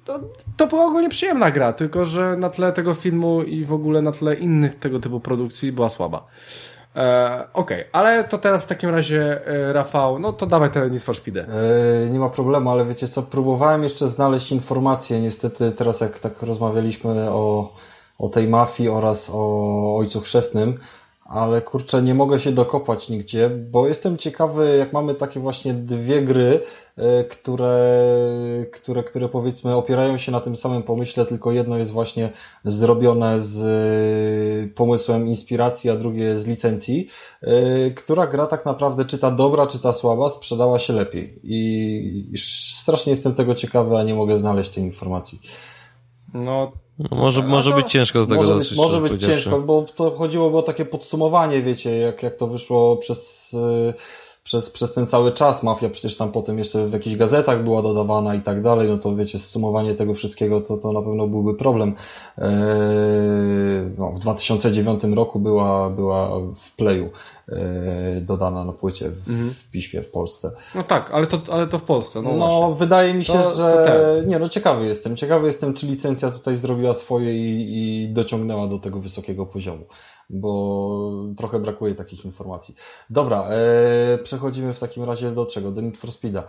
to, to była ogólnie przyjemna gra, tylko że na tle tego filmu i w ogóle na tle innych tego typu produkcji była słaba. E, Okej, okay. ale to teraz w takim razie, e, Rafał, no to dawaj te Need for. E, nie ma problemu, ale wiecie co, próbowałem jeszcze znaleźć informacje, niestety teraz jak tak rozmawialiśmy o o tej mafii oraz o Ojcu Chrzestnym, ale kurczę, nie mogę się dokopać nigdzie, bo jestem ciekawy, jak mamy takie właśnie dwie gry, e, które, które, które powiedzmy opierają się na tym samym pomyśle, tylko jedno jest właśnie zrobione z e, pomysłem inspiracji, a drugie z licencji, e, która gra tak naprawdę czy ta dobra, czy ta słaba sprzedała się lepiej. I strasznie jestem tego ciekawy, a nie mogę znaleźć tej informacji. No, no, może, może być ciężko do tego może dosyć. Być, może być ciężko, bo to chodziło o takie podsumowanie, wiecie, jak, jak to wyszło przez, y, przez, przez ten cały czas. Mafia przecież tam potem jeszcze w jakichś gazetach była dodawana i tak dalej, no to wiecie, zsumowanie tego wszystkiego to, to na pewno byłby problem. Eee, no, w 2009 roku była, była w Playu E, dodana na płycie w, mhm. w, piśmie w Polsce. No tak, ale to, ale to w Polsce. No, no wydaje mi się, to, że. To nie, no ciekawy jestem. Ciekawy jestem, czy licencja tutaj zrobiła swoje i, i dociągnęła do tego wysokiego poziomu bo trochę brakuje takich informacji. Dobra, e, przechodzimy w takim razie do czego? Do Need for Speeda.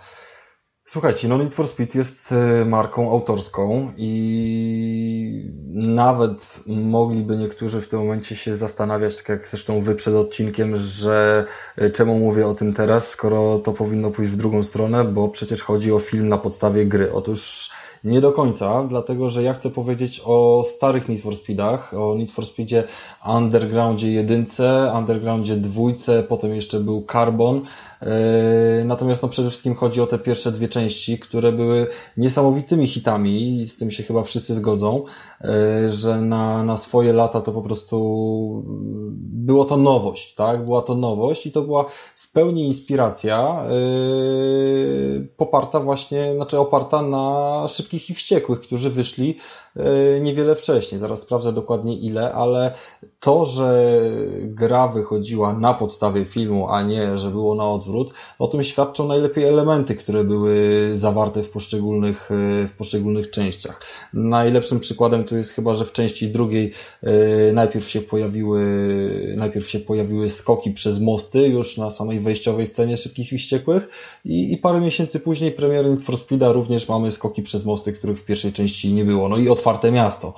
Słuchajcie, no Need for Speed jest e, marką autorską i nawet mogliby niektórzy w tym momencie się zastanawiać, tak jak zresztą wy przed odcinkiem, że e, czemu mówię o tym teraz, skoro to powinno pójść w drugą stronę, bo przecież chodzi o film na podstawie gry. Otóż nie do końca, dlatego że ja chcę powiedzieć o starych Need for Speedach, o Need for Speedzie Undergroundzie jedynce, Undergroundzie dwójce, potem jeszcze był Carbon. Yy, natomiast no przede wszystkim chodzi o te pierwsze dwie części, które były niesamowitymi hitami i z tym się chyba wszyscy zgodzą, yy, że na, na swoje lata to po prostu było to nowość, tak? Była to nowość i to była pełni inspiracja yy, poparta właśnie, znaczy oparta na szybkich i wściekłych, którzy wyszli niewiele wcześniej. Zaraz sprawdzę dokładnie ile, ale to, że gra wychodziła na podstawie filmu, a nie, że było na odwrót, o tym świadczą najlepiej elementy, które były zawarte w poszczególnych, e, w poszczególnych częściach. Najlepszym przykładem tu jest chyba, że w części drugiej e, najpierw się pojawiły, najpierw się pojawiły skoki przez mosty już na samej wejściowej scenie Szybkich i Wściekłych i, i parę miesięcy później premiery Need for Speeda również mamy skoki przez mosty, których w pierwszej części nie było. No i otwarte miasto,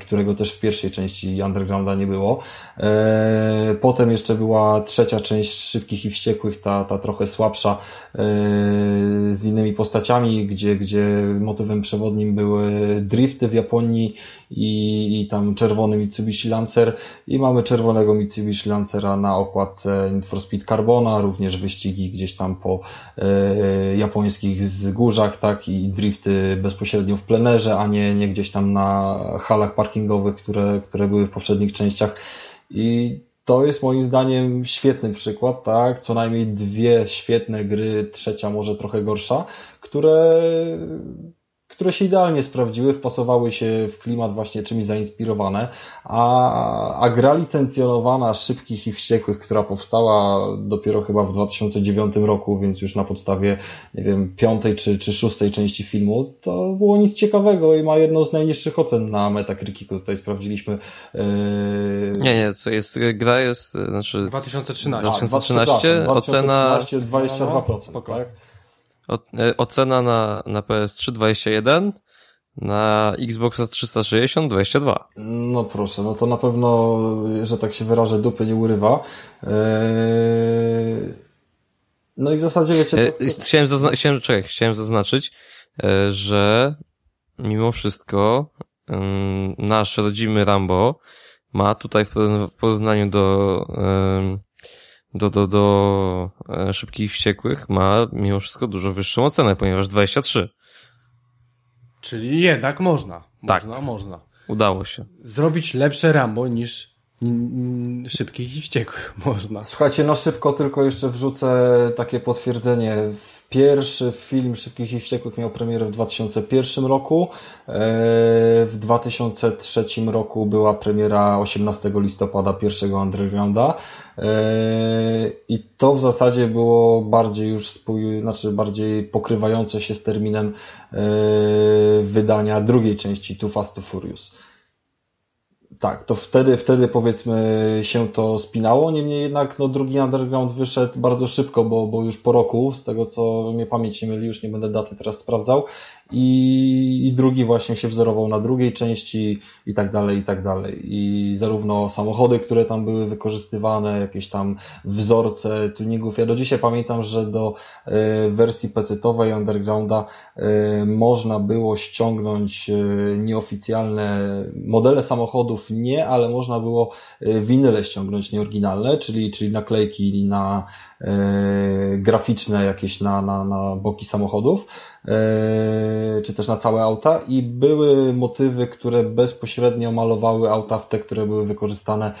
którego też w pierwszej części Undergrounda nie było. E, potem jeszcze była trzecia część Szybkich i Wściekłych, ta, ta trochę słabsza, e, z innymi postaciami, gdzie, gdzie motywem przewodnim były drifty w Japonii i, i tam czerwony Mitsubishi Lancer i mamy czerwonego Mitsubishi Lancera na okładce Need for Speed Carbona, również wyścigi gdzieś tam po e, japońskich wzgórzach, tak, i drifty bezpośrednio w plenerze, a nie, nie gdzieś tam na halach parkingowych, które, które były w poprzednich częściach i to jest moim zdaniem świetny przykład, tak? Co najmniej dwie świetne gry, trzecia może trochę gorsza, które które się idealnie sprawdziły, wpasowały się w klimat właśnie czymś zainspirowane, a, a gra licencjonowana Szybkich i Wściekłych, która powstała dopiero chyba w 2009 roku, więc już na podstawie, nie wiem, piątej czy, czy szóstej części filmu, to było nic ciekawego i ma jedną z najniższych ocen na Metacriticu. Tutaj sprawdziliśmy. Yy... Nie, nie, co jest, gra jest, znaczy... 2013. 2013, a, ocena... 2013, 22%, no, tak? E, ocena na, na PS3 21, na Xboxa 360 22. No proszę, no to na pewno, że tak się wyrażę, dupy nie urywa. Eee... No i w zasadzie wiecie... To... E, chciałem, zazna chciałem, czekaj, chciałem zaznaczyć, e, że mimo wszystko nasz rodzimy Rambo ma tutaj w porównaniu do do, do, do e, Szybkich i Wściekłych ma mimo wszystko dużo wyższą ocenę, ponieważ 23. Czyli jednak można. Tak. Można, można. Udało się. Zrobić lepsze Rambo niż Szybkich i Wściekłych można. Słuchajcie, no szybko tylko jeszcze wrzucę takie potwierdzenie. Pierwszy film Szybkich i Wściekłych miał premierę w 2001 roku. E, w 2003 roku była premiera 18 listopada pierwszego Undergrounda. E, I to w zasadzie było bardziej już spój, znaczy bardziej pokrywające się z terminem e, wydania drugiej części Too Fast to Furious. Tak, to wtedy, wtedy powiedzmy się to spinało, niemniej jednak no, drugi underground wyszedł bardzo szybko, bo, bo już po roku, z tego co mnie pamięć nie myli, już nie będę daty teraz sprawdzał i, i drugi właśnie się wzorował na drugiej części i tak dalej, i tak dalej. I zarówno samochody, które tam były wykorzystywane, jakieś tam wzorce tuningów. Ja do dzisiaj pamiętam, że do y, wersji PC-owej Undergrounda y, można było ściągnąć y, nieoficjalne modele samochodów, nie, ale można było winyle ściągnąć nieoryginalne, czyli, czyli naklejki na graficzne jakieś na, na, na boki samochodów. E, czy też na całe auta i były motywy, które bezpośrednio malowały auta w te, które były wykorzystane e,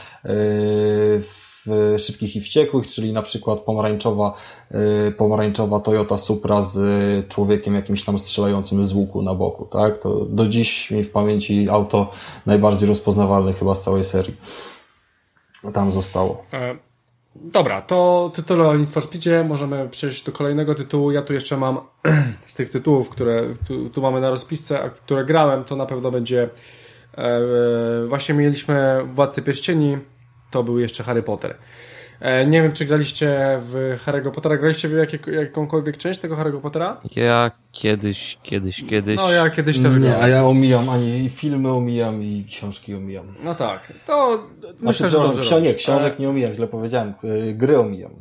w szybkich i wściekłych, czyli na przykład pomarańczowa, e, pomarańczowa Toyota Supra z człowiekiem jakimś tam strzelającym z łuku na boku, tak? To do dziś mi w pamięci auto najbardziej rozpoznawalne chyba z całej serii. Tam zostało. Dobra, to tytuły o Need for Speedzie. Możemy przejść do kolejnego tytułu. Ja tu jeszcze mam z tych tytułów, które tu, tu mamy na rozpisce, a które grałem, to na pewno będzie e, właśnie mieliśmy Władcy Pierścieni, to był jeszcze Harry Potter. E, nie wiem, czy graliście w Harry'ego Pottera. Graliście w jakie, jakąkolwiek część tego Harry'ego Pottera? Ja kiedyś, kiedyś, kiedyś. No ja kiedyś też Nie, a ja omijam, ani filmy omijam i książki omijam. No tak, to znaczy, myślę, że dobrze Nie, książek nie omijam, źle powiedziałem. E, gry omijam.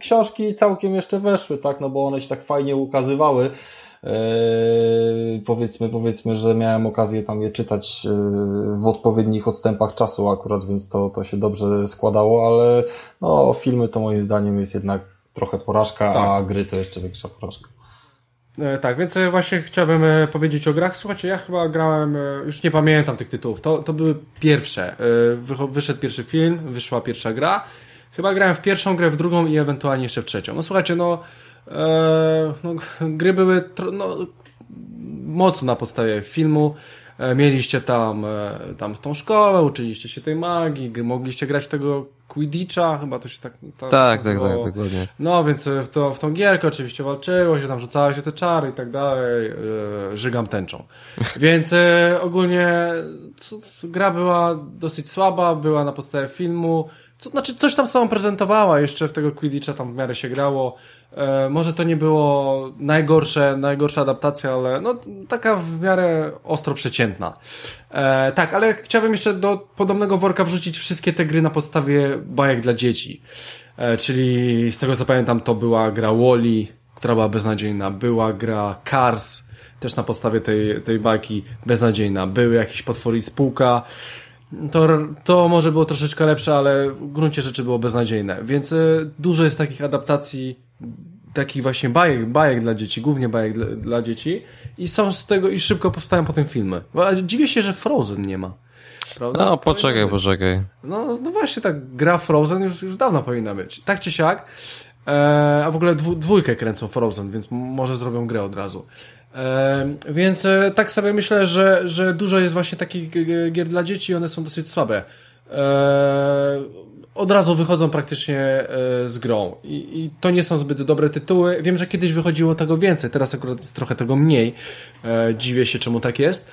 Książki całkiem jeszcze weszły, tak, no bo one się tak fajnie ukazywały powiedzmy, powiedzmy, że miałem okazję tam je czytać yy, w odpowiednich odstępach czasu akurat, więc to, to się dobrze składało, ale no, filmy to moim zdaniem jest jednak trochę porażka, tak. a gry to jeszcze większa porażka. E, tak, więc e, właśnie chciałbym e, powiedzieć o grach. Słuchajcie, ja chyba grałem, już nie pamiętam tych tytułów, to, to były pierwsze. Wyszedł pierwszy film, wyszła pierwsza gra. Chyba grałem w pierwszą grę, w drugą i ewentualnie jeszcze w trzecią. No słuchajcie, no no, gry były no, mocno na podstawie filmu. E, mieliście tam, e, tam tą szkołę, uczyliście się tej magii, mogliście grać w tego Quidditcha, chyba to się tak... tak, tak, tak, tak, dokładnie. No, więc w, to, w tą gierkę oczywiście walczyło się, tam rzucały się te czary i tak dalej, żygam tęczą. Więc ogólnie gra była dosyć słaba, była na podstawie filmu, to znaczy coś tam sobą prezentowała, jeszcze w tego Quidditcha tam w miarę się grało, E, może to nie było najgorsze, najgorsza adaptacja, ale no, taka w miarę ostro przeciętna. E, tak, ale chciałbym jeszcze do podobnego worka wrzucić wszystkie te gry na podstawie bajek dla dzieci. E, czyli z tego co pamiętam to była gra Wally, która była beznadziejna, była gra Cars, też na podstawie tej, tej bajki beznadziejna, były jakieś potwory i spółka, to, to może było troszeczkę lepsze, ale w gruncie rzeczy było beznadziejne. Więc e, dużo jest takich adaptacji, takich właśnie bajek, bajek dla dzieci, głównie bajek dla, dla dzieci i są z tego i szybko powstają potem filmy. Dziwię się, że Frozen nie ma. Prawda? No, poczekaj, poczekaj. No, no właśnie, tak gra Frozen już, już dawno powinna być. Tak czy siak. E, a w ogóle dwójkę kręcą Frozen, więc może zrobią grę od razu. E, więc e, tak sobie myślę, że, że dużo jest właśnie takich gier dla dzieci i one są dosyć słabe. E, od razu wychodzą praktycznie z grą I, I, to nie są zbyt dobre tytuły. Wiem, że kiedyś wychodziło tego więcej, teraz akurat jest trochę tego mniej. Dziwię się, czemu tak jest.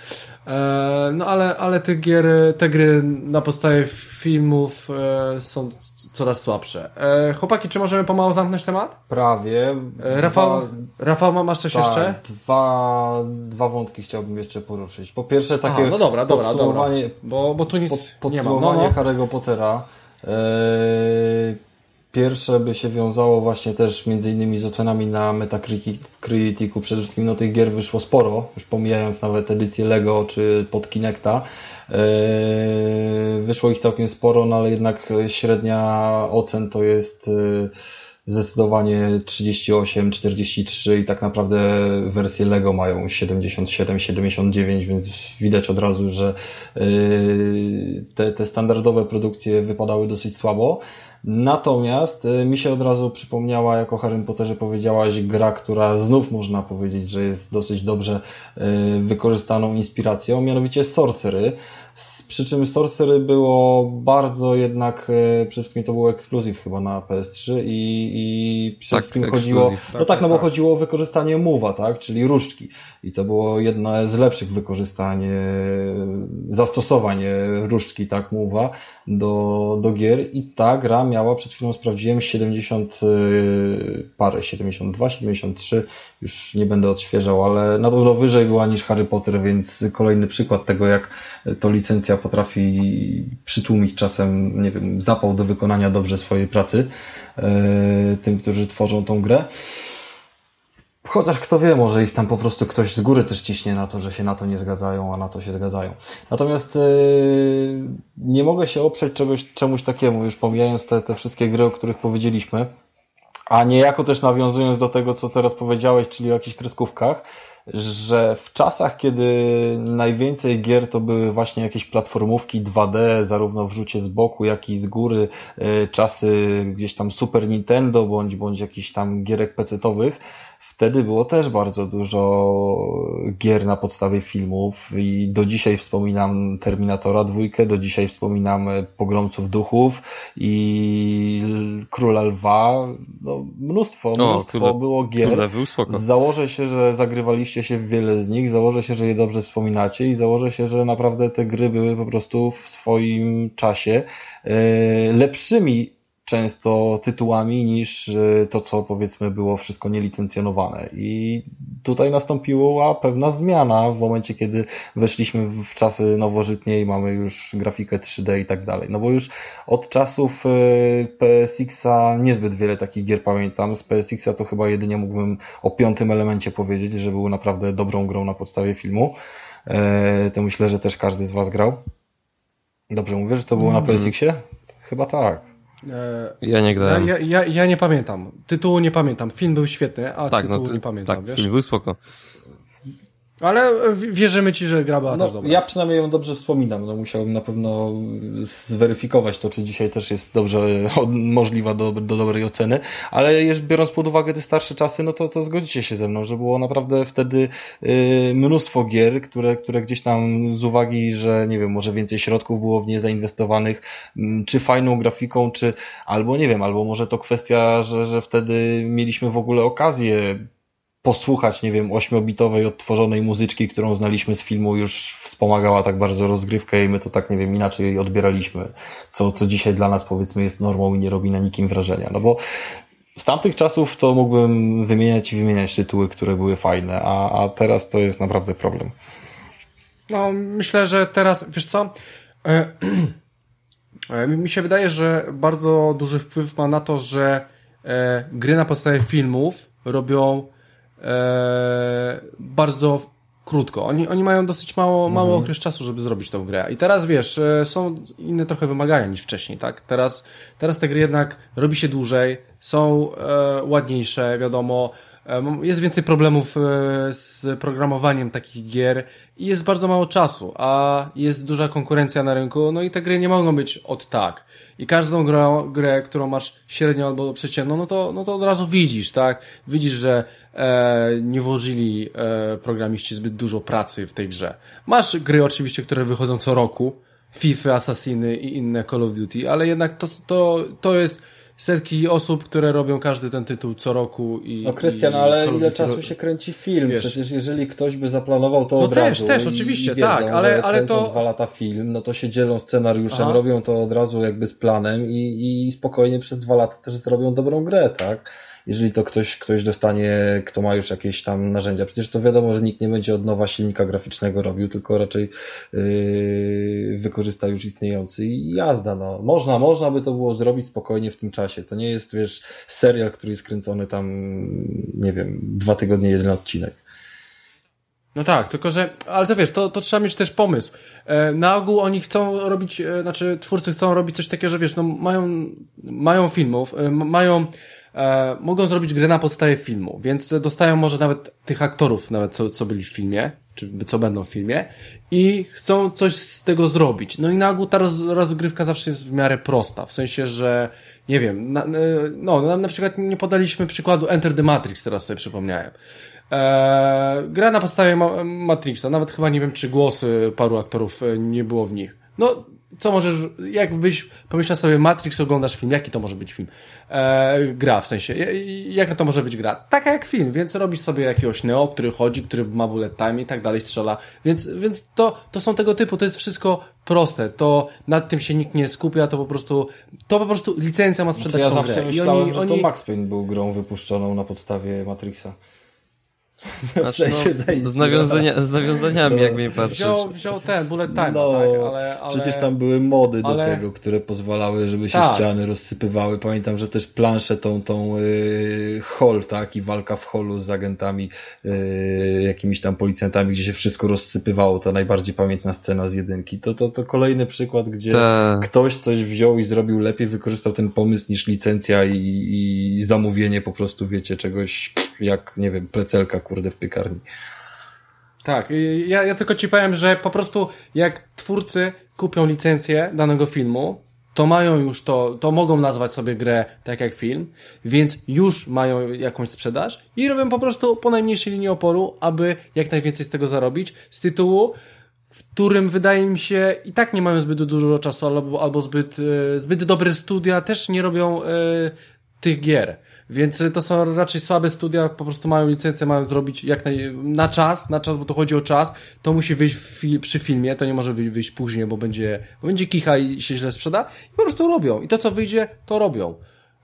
E, no ale, ale te, gier, te gry na podstawie filmów e, są coraz słabsze. E, chłopaki, czy możemy pomału zamknąć temat? Prawie. Rafał, dwa, Rafał masz coś tak, jeszcze? Dwa, dwa wątki chciałbym jeszcze poruszyć. Po pierwsze takie Aha, no dobra, dobra, podsumowanie, dobra. Bo, bo tu nic pod, nie ma. No, no. Harry'ego Pottera. Pierwsze by się wiązało właśnie też między innymi z ocenami na Metacriticu. Przede wszystkim no tych gier wyszło sporo, już pomijając nawet edycję Lego czy pod Kinecta. Yy, wyszło ich całkiem sporo, no ale jednak średnia ocen to jest yy, zdecydowanie 38, 43 i tak naprawdę wersje Lego mają 77, 79, więc widać od razu, że yy, te, te standardowe produkcje wypadały dosyć słabo. Natomiast y, mi się od razu przypomniała, jako Harry Potterze powiedziałaś, gra, która znów można powiedzieć, że jest dosyć dobrze y, wykorzystaną inspiracją, mianowicie Sorcery. przy czym Sorcery było bardzo jednak, e, przede wszystkim to był ekskluzyw chyba na PS3 i, i przede tak, wszystkim chodziło, no tak, tak, tak, no bo tak. chodziło o wykorzystanie move'a, tak, czyli różdżki. I to było jedno z lepszych wykorzystań, e, zastosowań e, różdżki, tak, move'a do, do gier i ta gra miała, przed chwilą sprawdziłem, 70 parę, 72, 73, już nie będę odświeżał, ale na pewno wyżej była niż Harry Potter, więc kolejny przykład tego, jak to licencja potrafi przytłumić czasem, nie wiem, zapał do wykonania dobrze swojej pracy e, tym, którzy tworzą tą grę. Chociaż kto wie, może ich tam po prostu ktoś z góry też ciśnie na to, że się na to nie zgadzają, a na to się zgadzają. Natomiast yy, nie mogę się oprzeć czegoś, czemuś takiemu, już pomijając te, te wszystkie gry, o których powiedzieliśmy, a niejako też nawiązując do tego, co teraz powiedziałeś, czyli o jakichś kreskówkach, że w czasach, kiedy najwięcej gier to były właśnie jakieś platformówki 2D, zarówno w rzucie z boku, jak i z góry, e, czasy gdzieś tam Super Nintendo, bądź, bądź jakichś tam gierek pecetowych, Wtedy było też bardzo dużo gier na podstawie filmów i do dzisiaj wspominam Terminatora dwójkę, do dzisiaj wspominam Pogromców Duchów i Króla Lwa. No, mnóstwo, mnóstwo o, było gier. Założę się, że zagrywaliście się w wiele z nich, założę się, że je dobrze wspominacie i założę się, że naprawdę te gry były po prostu w swoim czasie e, lepszymi często tytułami niż e, to, co powiedzmy było wszystko nielicencjonowane. I tutaj nastąpiła pewna zmiana w momencie, kiedy weszliśmy w czasy nowożytnie i mamy już grafikę 3D i tak dalej. No bo już od czasów e, PSX-a niezbyt wiele takich gier pamiętam. Z PSX-a to chyba jedynie mógłbym o piątym elemencie powiedzieć, że był naprawdę dobrą grą na podstawie filmu. E, to myślę, że też każdy z Was grał. Dobrze mówię, że to było na mhm. PSX-ie? Chyba tak. E, ja nie grałem. Ja, ja, ja, nie pamiętam. Tytułu nie pamiętam. Film był świetny, a tak, no tytułu no, nie pamiętam. Tak, wiesz? film był spoko. Ale wierzymy ci, że gra była no, też dobra. Ja przynajmniej ją dobrze wspominam. No, musiałbym na pewno zweryfikować to, czy dzisiaj też jest dobrze możliwa do, do dobrej oceny. Ale biorąc pod uwagę te starsze czasy, no to, to zgodzicie się ze mną, że było naprawdę wtedy y, mnóstwo gier, które, które gdzieś tam z uwagi, że nie wiem, może więcej środków było w nie zainwestowanych, mm, czy fajną grafiką, czy albo nie wiem, albo może to kwestia, że, że wtedy mieliśmy w ogóle okazję posłuchać, nie wiem, ośmiobitowej odtworzonej muzyczki, którą znaliśmy z filmu, już wspomagała tak bardzo rozgrywkę i my to tak, nie wiem, inaczej jej odbieraliśmy, co, co dzisiaj dla nas powiedzmy jest normą i nie robi na nikim wrażenia. No bo z tamtych czasów to mógłbym wymieniać i wymieniać tytuły, które były fajne, a, a teraz to jest naprawdę problem. No, myślę, że teraz, wiesz co, e, e, mi się wydaje, że bardzo duży wpływ ma na to, że e, gry na podstawie filmów robią e, bardzo krótko. Oni, oni mają dosyć mało, mało mhm. okres czasu, żeby zrobić tą grę. I teraz wiesz, e, są inne trochę wymagania niż wcześniej, tak? Teraz, teraz te gry jednak robi się dłużej, są e, ładniejsze, wiadomo, jest więcej problemów e, z programowaniem takich gier i jest bardzo mało czasu, a jest duża konkurencja na rynku, no i te gry nie mogą być od tak. I każdą grę, grę którą masz średnią albo przeciętną, no to, no to od razu widzisz, tak? Widzisz, że e, nie włożyli e, programiści zbyt dużo pracy w tej grze. Masz gry oczywiście, które wychodzą co roku, FIFA, Assassiny i inne Call of Duty, ale jednak to, to, to jest setki osób, które robią każdy ten tytuł co roku i. No Krystian, ale ile czasu się kręci film? Wiesz, Przecież jeżeli ktoś by zaplanował to no od też, razu. też, oczywiście, wiedzą, tak, ale, ale to. dwa lata film, no to się dzielą scenariuszem, Aha. robią to od razu jakby z planem i, i spokojnie przez dwa lata też zrobią dobrą grę, tak? Jeżeli to ktoś, ktoś dostanie, kto ma już jakieś tam narzędzia. Przecież to wiadomo, że nikt nie będzie od nowa silnika graficznego robił, tylko raczej yy, wykorzysta już istniejący i jazda. No. Można, można by to było zrobić spokojnie w tym czasie. To nie jest, wiesz, serial, który jest kręcony tam, nie wiem, dwa tygodnie, jeden odcinek. No tak, tylko że, ale to wiesz, to, to trzeba mieć też pomysł. E, na ogół oni chcą robić, e, znaczy twórcy chcą robić coś takiego, że wiesz, no mają, mają filmów, e, mają e, mogą zrobić grę na podstawie filmu, więc dostają może nawet tych aktorów, nawet co, co byli w filmie, czy co będą w filmie i chcą coś z tego zrobić. No i na ogół ta roz, rozgrywka zawsze jest w miarę prosta, w sensie, że nie wiem, na, no na, na przykład nie podaliśmy przykładu Enter the Matrix, teraz sobie przypomniałem. Eee, gra na podstawie ma Matrixa, nawet chyba nie wiem, czy głosy paru aktorów e, nie było w nich. no co możesz, jakbyś pomyślał sobie Matrix, oglądasz film, jaki to może być film? E, gra w sensie, jaka to może być gra? Taka jak film, więc robisz sobie jakiegoś Neo, który chodzi, który ma bullet time i tak dalej, strzela, więc, więc to, to są tego typu, to jest wszystko proste, to nad tym się nikt nie skupia, to po prostu, to po prostu licencja ma sprzedać znaczy, ja zawsze grę. myślałem, oni, że oni... to Max Payne był grą wypuszczoną na podstawie Matrixa. Znaczy, no, z, nawiązania, z nawiązaniami, no, jak mnie patrzysz. Wziął, wziął ten bullet time, no, tak, ale, ale, Przecież tam były mody ale... do tego, które pozwalały, żeby się tak. ściany rozsypywały. Pamiętam, że też planszę tą, tą yy, hall, tak, i walka w hallu z agentami, yy, jakimiś tam policjantami, gdzie się wszystko rozsypywało. To najbardziej pamiętna scena z jedynki. To, to, to kolejny przykład, gdzie Ta. ktoś coś wziął i zrobił lepiej, wykorzystał ten pomysł niż licencja i, i zamówienie po prostu, wiecie, czegoś jak, nie wiem, plecelka kurde w piekarni. Tak, ja, ja tylko ci powiem, że po prostu jak twórcy kupią licencję danego filmu, to mają już to, to mogą nazwać sobie grę tak jak film, więc już mają jakąś sprzedaż i robią po prostu po najmniejszej linii oporu, aby jak najwięcej z tego zarobić, z tytułu, w którym wydaje mi się i tak nie mają zbyt dużo czasu albo, albo zbyt, e, zbyt dobre studia też nie robią y, tych gier. Więc to są raczej słabe studia, po prostu mają licencję, mają zrobić jak naj... na czas, na czas, bo to chodzi o czas, to musi wyjść fi... przy filmie, to nie może wyjść później, bo będzie, bo będzie kicha i się źle sprzeda i po prostu robią. I to co wyjdzie, to robią.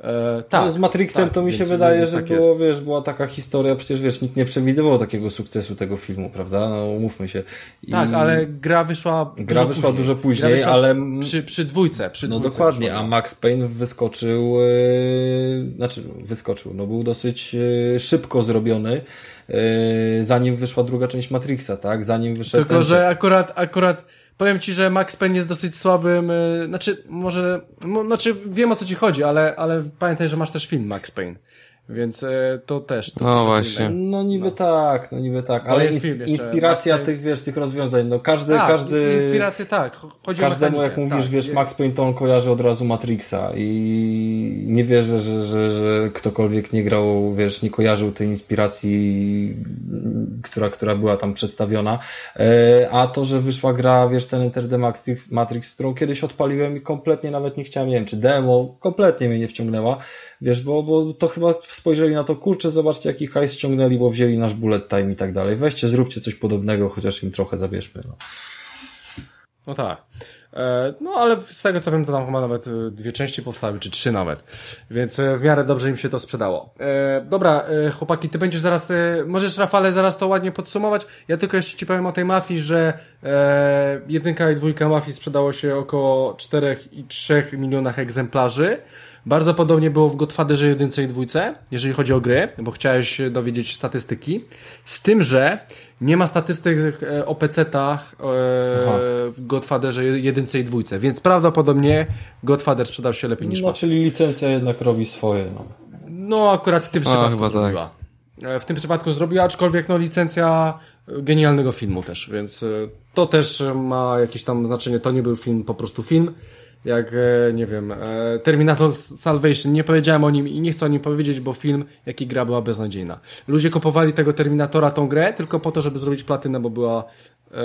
E, tak, no z Matrixem tak, to mi się wydaje, że tak było, wiesz, była taka historia, przecież wiesz, nikt nie przewidywał takiego sukcesu tego filmu, prawda? No, umówmy się. I... Tak, ale gra wyszła gra dużo wyszła później. dużo później, ale przy, przy dwójce, przy No dwójce dokładnie, wyszła, a Max Payne wyskoczył yy, znaczy wyskoczył, no był dosyć yy, szybko zrobiony. Yy, zanim wyszła druga część Matrixa, tak? Zanim wyszedł Tylko, ten... że akurat, akurat Powiem ci, że Max Payne jest dosyć słabym, yy, znaczy może, znaczy wiem o co ci chodzi, ale, ale pamiętaj, że masz też film Max Payne. Więc e, to też. To no właśnie. No niby no. tak, no niby tak, ale ins inspiracja tych, wiesz, tych rozwiązań, no każdy, tak, każdy... inspiracje tak, chodzi Każdemu jak mówisz, tak, wiesz, Max Payne to on kojarzy od razu Matrixa i nie wierzę, że, że, że ktokolwiek nie grał, wiesz, nie kojarzył tej inspiracji, która, która była tam przedstawiona, e, a to, że wyszła gra, wiesz, ten Enter the Matrix, Matrix, którą kiedyś odpaliłem i kompletnie nawet nie chciałem, nie wiem, czy demo, kompletnie mnie nie wciągnęła, Wiesz, bo, bo to chyba spojrzeli na to, kurczę, zobaczcie jaki hajs ściągnęli, bo wzięli nasz bullet time i tak dalej. Weźcie, zróbcie coś podobnego, chociaż im trochę zabierzmy. No, no tak. E, no ale z tego co wiem, to tam chyba nawet e, dwie części powstały, czy trzy nawet. Więc e, w miarę dobrze im się to sprzedało. Dobra, chłopaki, ty będziesz zaraz, możesz Rafale zaraz to ładnie podsumować. Ja tylko jeszcze ci powiem o tej mafii, że jedynka i dwójka mafii sprzedało się około 4,3 milionach egzemplarzy. Bardzo podobnie było w Godfatherze 1 i 2, jeżeli chodzi o gry, bo chciałeś dowiedzieć statystyki. Z tym, że nie ma statystyk e, o PC-tach e, w Godfatherze 1 i 2, więc prawdopodobnie Godfather sprzedał się lepiej niż No, czyli licencja jednak robi swoje. No, no akurat w tym przypadku chyba zrobiła. Tak. W tym przypadku zrobiła, aczkolwiek no licencja genialnego filmu też, więc to też ma jakieś tam znaczenie. To nie był film, po prostu film jak, e, nie wiem, e, Terminator Salvation, nie powiedziałem o nim i nie chcę o nim powiedzieć, bo film, jak i gra była beznadziejna. Ludzie kupowali tego Terminatora, tą grę, tylko po to, żeby zrobić platynę, bo była e,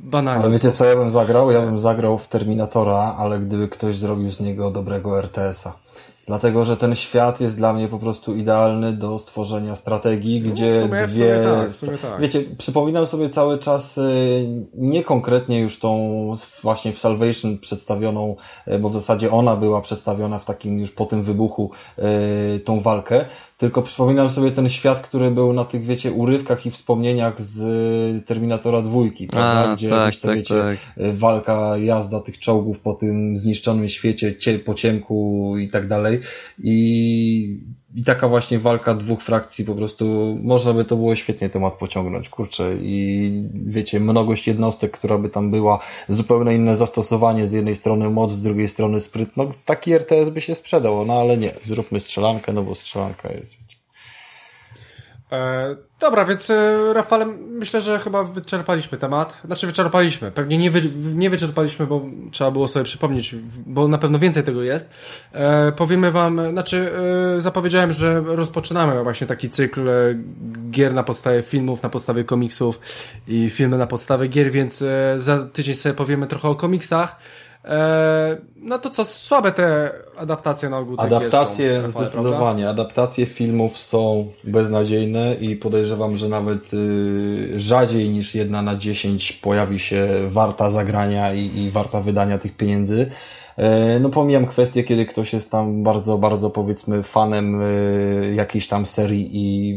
banalna. Ale wiecie co ja bym zagrał? Ja bym zagrał w Terminatora, ale gdyby ktoś zrobił z niego dobrego RTS-a. Dlatego, że ten świat jest dla mnie po prostu idealny do stworzenia strategii, no, gdzie dwie... W sumie tak, w sumie tak. Wiecie, przypominam sobie cały czas y, nie konkretnie już tą właśnie w Salvation przedstawioną, y, bo w zasadzie ona była przedstawiona w takim już po tym wybuchu y, tą walkę, tylko przypominam sobie ten świat, który był na tych, wiecie, urywkach i wspomnieniach z Terminatora dwójki, prawda? Gdzie tak, to, tak, wiecie, tak. walka, jazda tych czołgów po tym zniszczonym świecie, cie, po ciemku i tak dalej. I, I taka właśnie walka dwóch frakcji po prostu, można by to było świetnie temat pociągnąć, kurczę. I wiecie, mnogość jednostek, która by tam była, zupełnie inne zastosowanie, z jednej strony moc, z drugiej strony spryt. No taki RTS by się sprzedał, no ale nie, zróbmy strzelankę, no bo strzelanka jest dobra, więc e, Rafale, myślę, że chyba wyczerpaliśmy temat. Znaczy wyczerpaliśmy. Pewnie nie, wy, nie wyczerpaliśmy, bo trzeba było sobie przypomnieć, bo na pewno więcej tego jest. E, powiemy wam, znaczy e, zapowiedziałem, że rozpoczynamy właśnie taki cykl e, gier na podstawie filmów, na podstawie komiksów i filmy na podstawie gier, więc e, za tydzień sobie powiemy trochę o komiksach. E, no to co, słabe te adaptacje na ogół. Adaptacje, są, zdecydowanie. Prawda? Adaptacje filmów są beznadziejne i podejrzewam, że nawet y, rzadziej niż jedna na dziesięć pojawi się warta zagrania i, i warta wydania tych pieniędzy. E, no pomijam kwestię, kiedy ktoś jest tam bardzo, bardzo powiedzmy fanem y, jakiejś tam serii i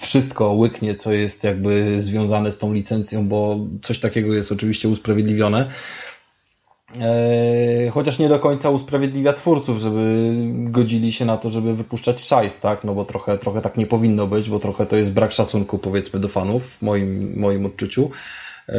wszystko łyknie, co jest jakby związane z tą licencją, bo coś takiego jest oczywiście usprawiedliwione. E, chociaż nie do końca usprawiedliwia twórców, żeby godzili się na to, żeby wypuszczać szajs, tak? No bo trochę, trochę tak nie powinno być, bo trochę to jest brak szacunku, powiedzmy, do fanów, w moim, moim odczuciu. E,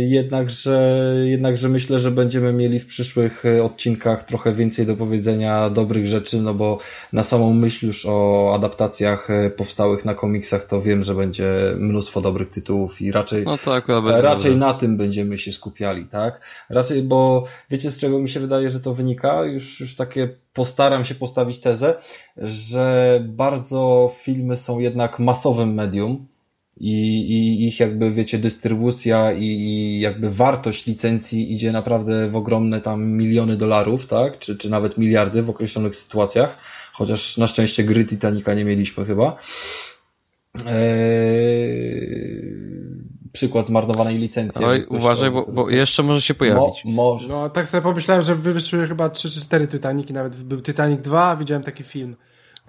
jednakże, jednakże myślę, że będziemy mieli w przyszłych odcinkach trochę więcej do powiedzenia dobrych rzeczy, no bo na samą myśl już o adaptacjach e, powstałych na komiksach to wiem, że będzie mnóstwo dobrych tytułów i raczej, no tak, raczej na tym będziemy się skupiali, tak? Raczej, bo wiecie z czego mi się wydaje, że to wynika? Już, już takie postaram się postawić tezę, że bardzo filmy są jednak masowym medium, i, i ich jakby, wiecie, dystrybucja i, i jakby wartość licencji idzie naprawdę w ogromne tam miliony dolarów, tak? Czy, czy nawet miliardy w określonych sytuacjach, chociaż na szczęście gry Titanica nie mieliśmy chyba. Eee, przykład zmarnowanej licencji. Oj, uważaj, bo, bo, jeszcze może się pojawić. Mo, może. No, tak sobie pomyślałem, że wyszły chyba 3 czy 4 Titaniki, nawet był Titanic 2, widziałem taki film.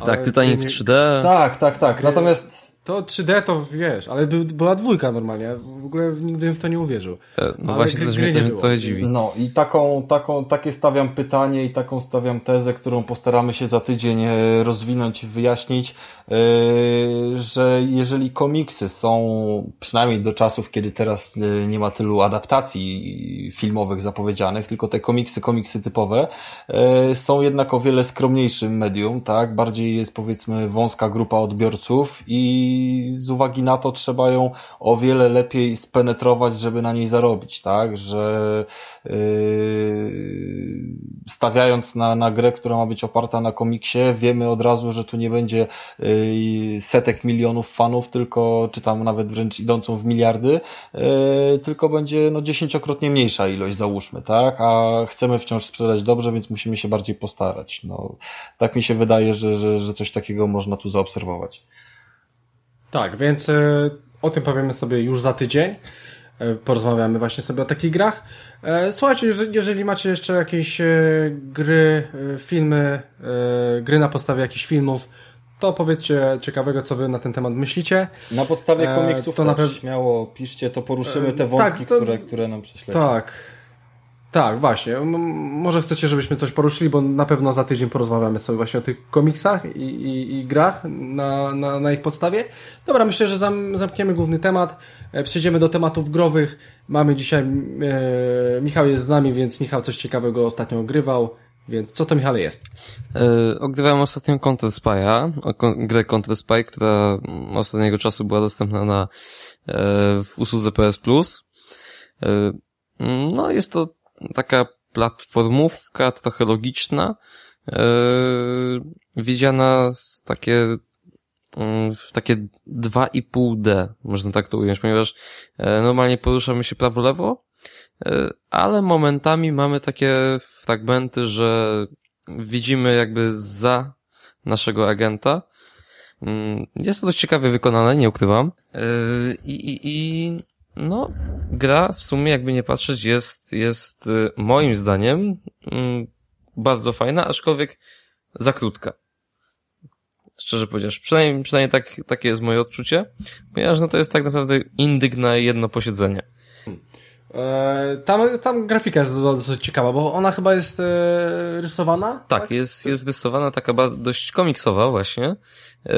Tak, Titanic w 3D. Tak, tak, tak. Natomiast to 3D to wiesz, ale by, była dwójka normalnie. W ogóle nigdy bym w to nie uwierzył. E, no ale właśnie też mnie to trochę dziwi. No i taką, taką, takie stawiam pytanie i taką stawiam tezę, którą postaramy się za tydzień e, rozwinąć i wyjaśnić. Yy, że jeżeli komiksy są, przynajmniej do czasów, kiedy teraz nie ma tylu adaptacji filmowych zapowiedzianych, tylko te komiksy, komiksy typowe, yy, są jednak o wiele skromniejszym medium, tak? Bardziej jest powiedzmy wąska grupa odbiorców i z uwagi na to trzeba ją o wiele lepiej spenetrować, żeby na niej zarobić, tak? Że stawiając na, na grę, która ma być oparta na komiksie, wiemy od razu, że tu nie będzie setek milionów fanów, tylko, czy tam nawet wręcz idącą w miliardy, e, tylko będzie no dziesięciokrotnie mniejsza ilość, załóżmy, tak? A chcemy wciąż sprzedać dobrze, więc musimy się bardziej postarać. No, tak mi się wydaje, że, że, że coś takiego można tu zaobserwować. Tak, więc e, o tym powiemy sobie już za tydzień. E, porozmawiamy właśnie sobie o takich grach. Słuchajcie, jeżeli macie jeszcze jakieś gry, filmy, gry na podstawie jakichś filmów, to powiedzcie ciekawego, co wy na ten temat myślicie. Na podstawie e, komiksów to na pewno śmiało piszcie, to poruszymy te e, wątki, tak, to... które, które nam prześlecie. Tak. Tak, właśnie. Może chcecie, żebyśmy coś poruszyli, bo na pewno za tydzień porozmawiamy sobie właśnie o tych komiksach i, i, i grach na, na, na, ich podstawie. Dobra, myślę, że zam, zamkniemy główny temat. E, przejdziemy do tematów growych. Mamy dzisiaj, e, Michał jest z nami, więc Michał coś ciekawego ostatnio ogrywał. Więc co to, Michale, jest? Yy, ogrywałem ostatnio Counter Spy'a, grę Counter Spy, która ostatniego czasu była dostępna na yy, w usłudze PS Plus. Yy, no, jest to taka platformówka trochę logiczna, yy, widziana z takie w takie 2,5D, można tak to ująć, ponieważ normalnie poruszamy się prawo-lewo, E, ale momentami mamy takie fragmenty, że widzimy jakby za naszego agenta. Mm, jest to dość ciekawie wykonane, nie ukrywam. E, i, i no, gra w sumie, jakby nie patrzeć, jest, jest e, moim zdaniem mm, bardzo fajna, aczkolwiek za krótka. Szczerze powiedziawszy, przynajmniej, przynajmniej tak, takie jest moje odczucie, ponieważ no to jest tak naprawdę indyk na jedno posiedzenie. E, tam, tam grafika jest dosyć ciekawa, bo ona chyba jest e, rysowana? Tak, tak, Jest, jest rysowana taka dość komiksowa właśnie. E,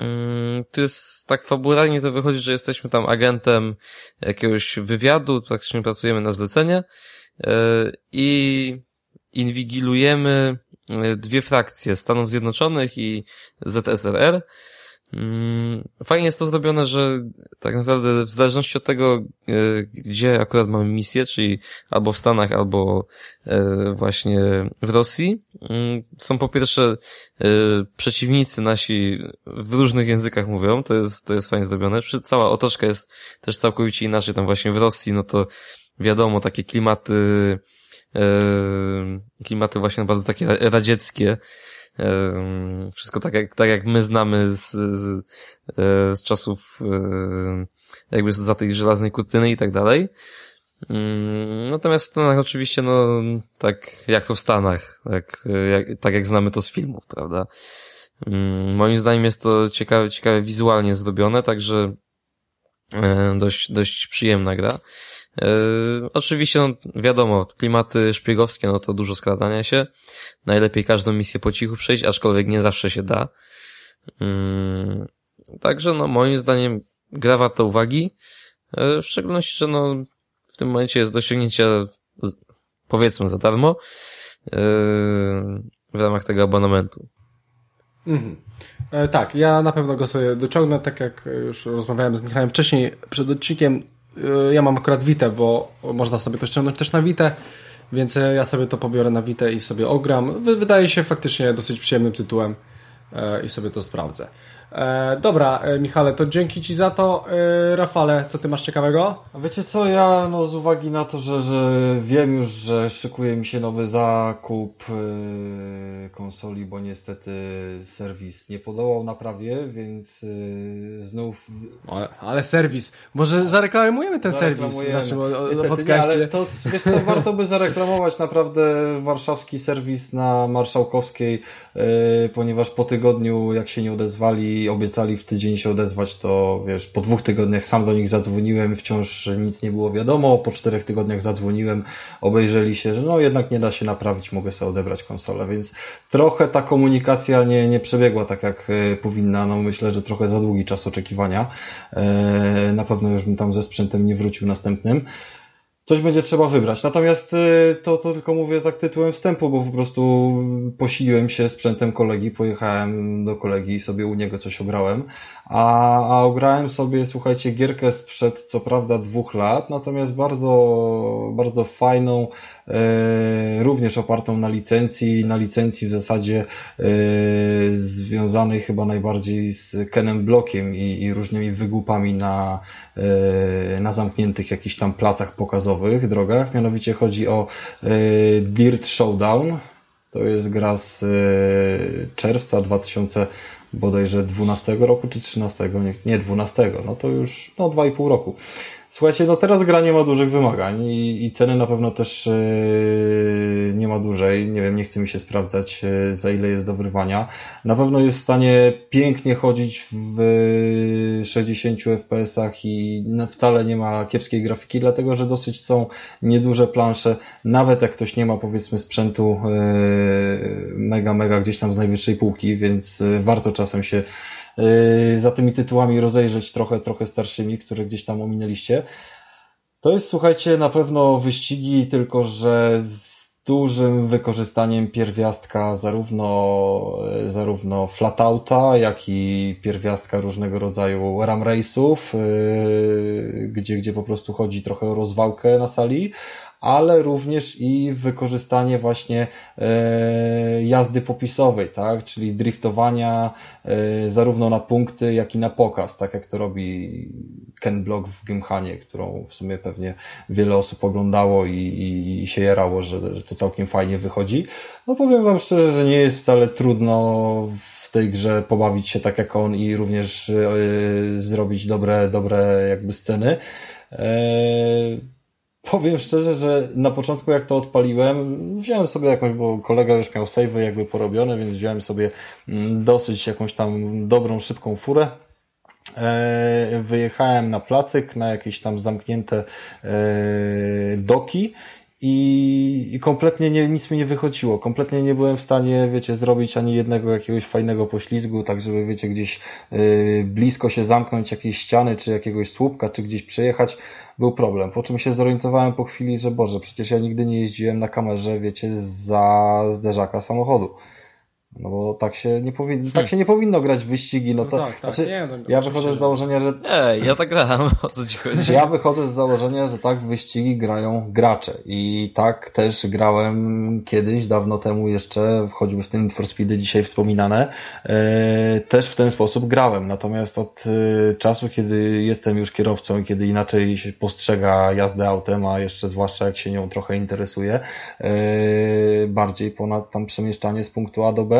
mm, tu jest tak fabularnie to wychodzi, że jesteśmy tam agentem jakiegoś wywiadu, praktycznie pracujemy na zlecenie i inwigilujemy dwie frakcje Stanów Zjednoczonych i ZSRR fajnie jest to zrobione, że tak naprawdę w zależności od tego, e, gdzie akurat mamy misję, czyli albo w Stanach, albo e, właśnie w Rosji, mm, są po pierwsze e, przeciwnicy nasi w różnych językach mówią, to jest, to jest fajnie zrobione. Cała otoczka jest też całkowicie inaczej, tam właśnie w Rosji, no to wiadomo, takie klimaty, klimaty właśnie bardzo takie radzieckie, wszystko tak jak, tak jak my znamy z, z, e, z czasów jakby za tej żelaznej kurtyny i tak dalej. Mm, natomiast w Stanach oczywiście, no, tak jak to w Stanach, tak jak, tak jak znamy to z filmów, prawda? Mm, moim zdaniem jest to ciekawe, ciekawe wizualnie zrobione, także e, dość, dość przyjemna gra. E, oczywiście, no, wiadomo, klimaty szpiegowskie, no to dużo skradania się. Najlepiej każdą misję po cichu przejść, aczkolwiek nie zawsze się da. Mm, także, no, moim zdaniem gra warta uwagi. E, w szczególności, że no, w tym momencie jest do osiągnięcia, powiedzmy, za darmo e, w ramach tego abonamentu. Mhm. E, tak, ja na pewno go sobie dociągnę, tak jak już rozmawiałem z Michałem wcześniej przed odcinkiem. E, ja mam akurat Witę, bo można sobie to ściągnąć też na Witę, więc e, ja sobie to pobiorę na Witę i sobie ogram. Wydaje się faktycznie dosyć przyjemnym tytułem i sobie to sprawdzę. E, dobra, e, Michale, to dzięki Ci za to. E, Rafale, co Ty masz ciekawego? Wiecie co, ja no z uwagi na to, że, że wiem już, że szykuje mi się nowy zakup konsoli, bo niestety serwis nie podołał naprawie, więc znów... Ale, ale serwis, może zareklamujemy ten serwis w naszym niestety, podcaście. Nie, ale to, wiesz co, warto by zareklamować naprawdę warszawski serwis na Marszałkowskiej, ponieważ po tygodniu, jak się nie odezwali obiecali w tydzień się odezwać, to wiesz, po dwóch tygodniach sam do nich zadzwoniłem, wciąż nic nie było wiadomo, po czterech tygodniach zadzwoniłem, obejrzeli się, że no jednak nie da się naprawić, mogę sobie odebrać konsolę, więc trochę ta komunikacja nie, nie przebiegła tak jak e, powinna, no myślę, że trochę za długi czas oczekiwania, e, na pewno już bym tam ze sprzętem nie wrócił następnym coś będzie trzeba wybrać. Natomiast y, to, to tylko mówię tak tytułem wstępu, bo po prostu posiliłem się sprzętem kolegi, pojechałem do kolegi i sobie u niego coś ograłem. A, a ograłem sobie, słuchajcie, gierkę sprzed co prawda dwóch lat, natomiast bardzo, bardzo fajną, e, również opartą na licencji, na licencji w zasadzie e, związanej chyba najbardziej z Kenem Blockiem i, i różnymi wygłupami na, e, na zamkniętych jakichś tam placach pokazowych, drogach. Mianowicie chodzi o e, Dirt Showdown. To jest gra z e, czerwca 2000 bodajże 12 roku czy 13, nie, nie 12, no to już no 2,5 roku. Słuchajcie, no teraz gra nie ma dużych wymagań i, i ceny na pewno też yy, nie ma dużej. Nie wiem, nie chce mi się sprawdzać yy, za ile jest do wyrwania. Na pewno jest w stanie pięknie chodzić w 60 FPS-ach i wcale nie ma kiepskiej grafiki, dlatego że dosyć są nieduże plansze. Nawet jak ktoś nie ma powiedzmy sprzętu yy, mega, mega gdzieś tam z najwyższej półki, więc yy, warto czasem się Yy, za tymi tytułami rozejrzeć trochę, trochę starszymi, które gdzieś tam ominęliście. To jest, słuchajcie, na pewno wyścigi, tylko że z dużym wykorzystaniem pierwiastka zarówno, yy, zarówno flatouta, jak i pierwiastka różnego rodzaju ram race'ów, yy, gdzie, gdzie po prostu chodzi trochę o rozwałkę na sali, ale również i wykorzystanie właśnie e, jazdy popisowej, tak? czyli driftowania e, zarówno na punkty, jak i na pokaz, tak jak to robi Ken Block w Gymkhanie, którą w sumie pewnie wiele osób oglądało i, i, i się jarało, że, że to całkiem fajnie wychodzi. No powiem Wam szczerze, że nie jest wcale trudno w tej grze pobawić się tak jak on i również yy, zrobić dobre, dobre jakby sceny. Yy, Powiem szczerze, że na początku jak to odpaliłem, wziąłem sobie jakąś, bo kolega już miał save'y jakby porobione, więc wziąłem sobie mm, dosyć jakąś tam dobrą, szybką furę. E, wyjechałem na placyk, na jakieś tam zamknięte e, doki i, i kompletnie nie, nic mi nie wychodziło. Kompletnie nie byłem w stanie, wiecie, zrobić ani jednego jakiegoś fajnego poślizgu, tak żeby, wiecie, gdzieś yy, blisko się zamknąć jakiejś ściany, czy jakiegoś słupka, czy gdzieś przejechać, był problem. Po czym się zorientowałem po chwili, że Boże, przecież ja nigdy nie jeździłem na kamerze, wiecie, za zderzaka samochodu. No bo tak się nie, powinno, tak hmm. się nie powinno grać w wyścigi. No, to, no tak, tak. Znaczy, nie, no, ja wychodzę z założenia, że. Ej, ja tak grałem, o co ci chodzi? Ja wychodzę z założenia, że tak w wyścigi grają gracze. I tak też grałem kiedyś, dawno temu jeszcze, choćby w tym for Speedy dzisiaj wspominane, e, też w ten sposób grałem. Natomiast od e, czasu, kiedy jestem już kierowcą i kiedy inaczej się postrzega jazdę autem, a jeszcze zwłaszcza jak się nią trochę interesuje, e, bardziej ponad tam przemieszczanie z punktu A do B,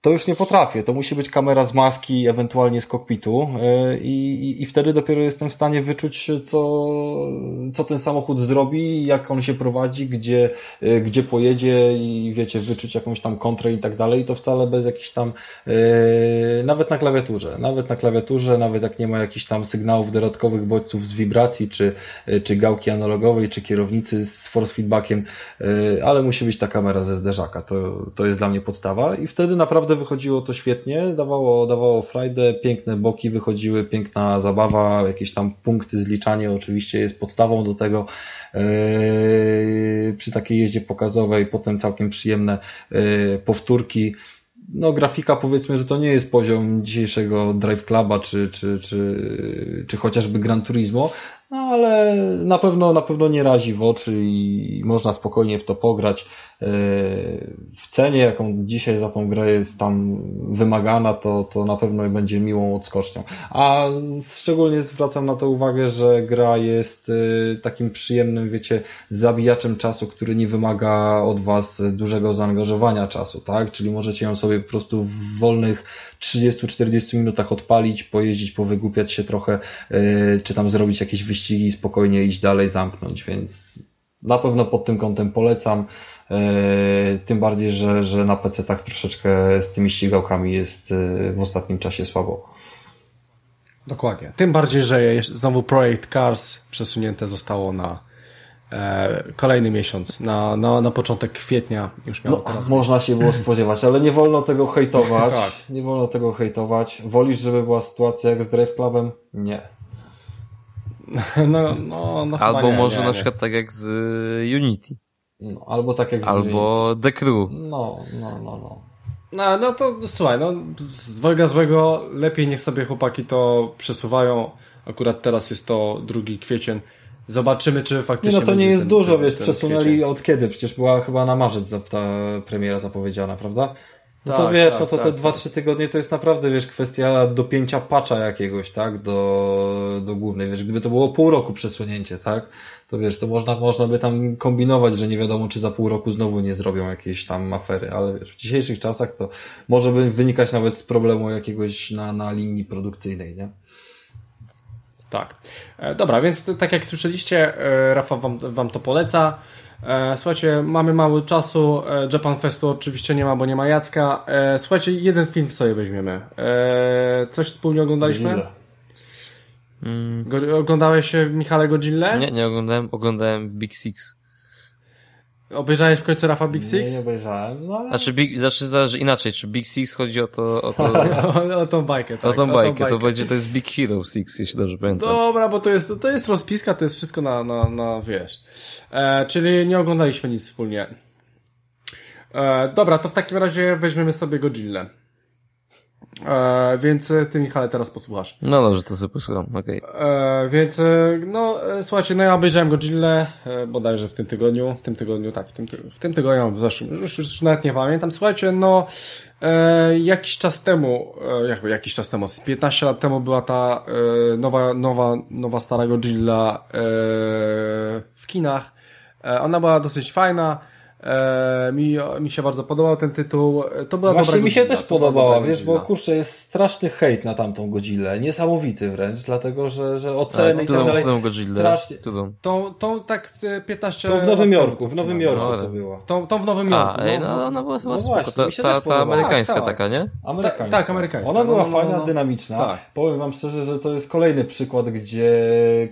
to już nie potrafię. To musi być kamera z maski, ewentualnie z kokpitu e, i, i, wtedy dopiero jestem w stanie wyczuć, co, co ten samochód zrobi, jak on się prowadzi, gdzie, e, gdzie pojedzie i wiecie, wyczuć jakąś tam kontrę i tak dalej. I to wcale bez jakichś tam, e, nawet na klawiaturze, nawet na klawiaturze, nawet jak nie ma jakichś tam sygnałów dodatkowych bodźców z wibracji, czy, czy gałki analogowej, czy kierownicy z force feedbackiem, ale musi być ta kamera ze zderzaka. To, to jest dla mnie podstawa i wtedy naprawdę naprawdę wychodziło to świetnie, dawało, dawało frajdę, piękne boki wychodziły, piękna zabawa, jakieś tam punkty, zliczanie oczywiście jest podstawą do tego. Yy, przy takiej jeździe pokazowej, potem całkiem przyjemne yy, powtórki. No, grafika powiedzmy, że to nie jest poziom dzisiejszego Drive Cluba czy, czy, czy, czy chociażby Gran Turismo, no, ale na pewno, na pewno nie razi w oczy i można spokojnie w to pograć w cenie, jaką dzisiaj za tą grę jest tam wymagana, to, to na pewno będzie miłą odskocznią. A szczególnie zwracam na to uwagę, że gra jest y, takim przyjemnym, wiecie, zabijaczem czasu, który nie wymaga od Was dużego zaangażowania czasu, tak? Czyli możecie ją sobie po prostu w wolnych 30-40 minutach odpalić, pojeździć, powygłupiać się trochę, y, czy tam zrobić jakieś wyścigi i spokojnie iść dalej, zamknąć, więc na pewno pod tym kątem polecam. E, tym bardziej, że, że na PC tak troszeczkę z tymi ścigałkami jest e, w ostatnim czasie słabo. Dokładnie. Tym bardziej, że znowu projekt Cars przesunięte zostało na e, kolejny miesiąc, na, na, na początek kwietnia już miało no, teraz. Można się było spodziewać, ale nie wolno tego hejtować. tak. Nie wolno tego hejtować. Wolisz, żeby była sytuacja jak z Drive Clubem? Nie. No, no, no Albo nie, może nie, na nie. przykład tak jak z Unity. No, albo tak jak Albo The Crew. No, no, no, no. No, no to słuchaj, no z dwojga złego lepiej niech sobie chłopaki to przesuwają. Akurat teraz jest to drugi kwiecień. Zobaczymy, czy faktycznie. Nie, no to nie jest ten, dużo, ten, wiesz, ten przesunęli kwiecień. od kiedy? Przecież była chyba na marzec ta premiera zapowiedziana, prawda? No tak, to wiesz, tak, no to tak, te 2-3 tak. tygodnie to jest naprawdę, wiesz, kwestia dopięcia patcha jakiegoś, tak, do, do głównej, wiesz, gdyby to było pół roku przesunięcie, tak, to wiesz, to można, można by tam kombinować, że nie wiadomo, czy za pół roku znowu nie zrobią jakiejś tam afery, ale wiesz, w dzisiejszych czasach to może by wynikać nawet z problemu jakiegoś na, na linii produkcyjnej, nie? Tak. E, dobra, więc tak jak słyszeliście, e, Rafał wam, wam to poleca. E, słuchajcie, mamy mało czasu. Japan Festu oczywiście nie ma, bo nie ma Jacka. Słuchajcie, jeden film sobie weźmiemy. Coś wspólnie oglądaliśmy? Ile? Mm. Oglądałeś Michale Godzilla? Nie, nie oglądałem, oglądałem Big Six. Obejrzałeś w końcu Rafa Big Six? Nie, nie obejrzałem. No, ale... Znaczy, big, znaczy zależy inaczej, czy Big Six chodzi o to... O, to, o, o tą bajkę, tak. O tą bajkę, o tą bajkę. to będzie, to jest Big Hero Six, jeśli dobrze pamiętam. Dobra, bo to jest, to jest rozpiska, to jest wszystko na, na, na wiesz. E, czyli nie oglądaliśmy nic wspólnie. E, dobra, to w takim razie weźmiemy sobie Godzilla. E, więc e, ty, Michale, teraz posłuchasz. No dobrze, to sobie posłucham, okej. Okay. E, więc, e, no, słuchajcie, no ja obejrzałem Godzilla e, bodajże w tym tygodniu, w tym tygodniu, tak, w tym, w tym tygodniu, w zeszłym, już, już nawet nie pamiętam. Słuchajcie, no, e, jakiś czas temu, e, jakby jakiś czas temu, z 15 lat temu była ta e, nowa, nowa, nowa stara Godzilla e, w kinach. E, ona była dosyć fajna. E, mi, mi się bardzo podobał ten tytuł. To była Właśnie dobra mi się też podobała, wiesz, bo kurczę, jest straszny hejt na tamtą Godzillę. Niesamowity wręcz, dlatego że, że oceny A, i tak dalej. Którą Godzillę? Strasznie... Tą, tą tak z 15 Tą w Nowym Jorku, w Nowym Jorku no, co była. Tą, tą w Nowym Jorku. A, ej, no, ona była chyba no spoko. Ta, ta, ta amerykańska tak, taka, nie? Amerykańska. Ta, tak, amerykańska. Ona była no, no, fajna, no, dynamiczna. Tak. Powiem wam szczerze, że to jest kolejny przykład, gdzie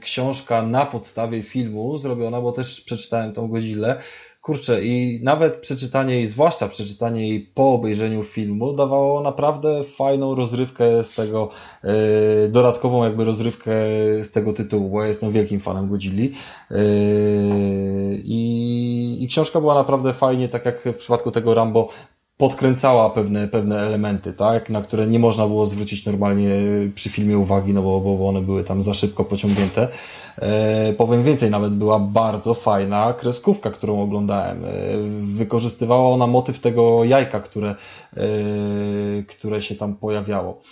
książka na podstawie filmu zrobiona, bo też przeczytałem tą Godzillę, kurczę, i nawet przeczytanie jej, zwłaszcza przeczytanie jej po obejrzeniu filmu, dawało naprawdę fajną rozrywkę z tego, yy, dodatkową jakby rozrywkę z tego tytułu, bo ja jestem wielkim fanem Godzilli. Yy, i, I książka była naprawdę fajnie, tak jak w przypadku tego Rambo, podkręcała pewne, pewne elementy, tak, na które nie można było zwrócić normalnie przy filmie uwagi, no bo, bo one były tam za szybko pociągnięte. E, powiem więcej, nawet była bardzo fajna kreskówka, którą oglądałem. E, wykorzystywała ona motyw tego jajka, które, e, które się tam pojawiało.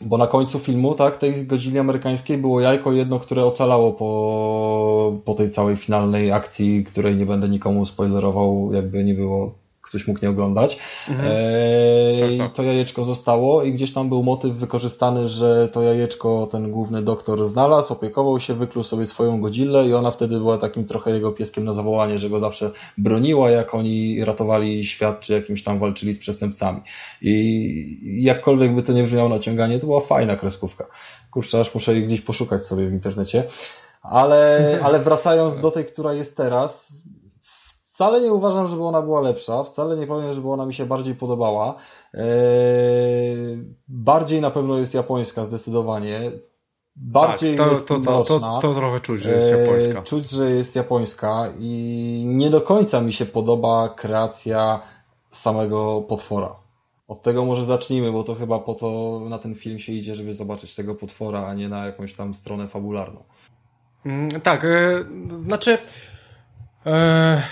Bo na końcu filmu, tak, tej godziny amerykańskiej było jajko jedno, które ocalało po, po tej całej finalnej akcji, której nie będę nikomu spoilerował, jakby nie było ktoś mógł nie oglądać. Mhm. E, tak, tak. To jajeczko zostało i gdzieś tam był motyw wykorzystany, że to jajeczko ten główny doktor znalazł, opiekował się, wykluł sobie swoją godzillę i ona wtedy była takim trochę jego pieskiem na zawołanie, że go zawsze broniła, jak oni ratowali świat, czy jakimś tam walczyli z przestępcami. I jakkolwiek by to nie brzmiało naciąganie, to była fajna kreskówka. Kurczę, aż muszę jej gdzieś poszukać sobie w internecie. Ale, ale wracając do tej, która jest teraz, Wcale nie uważam, żeby ona była lepsza, wcale nie powiem, żeby ona mi się bardziej podobała. Eee, bardziej na pewno jest japońska, zdecydowanie. Bardziej tak, to, jest to, to, to, to, trochę czuć, że jest eee, japońska. Czuć, że jest japońska i nie do końca mi się podoba kreacja samego potwora. Od tego może zacznijmy, bo to chyba po to na ten film się idzie, żeby zobaczyć tego potwora, a nie na jakąś tam stronę fabularną. Mm, tak, e, znaczy. E,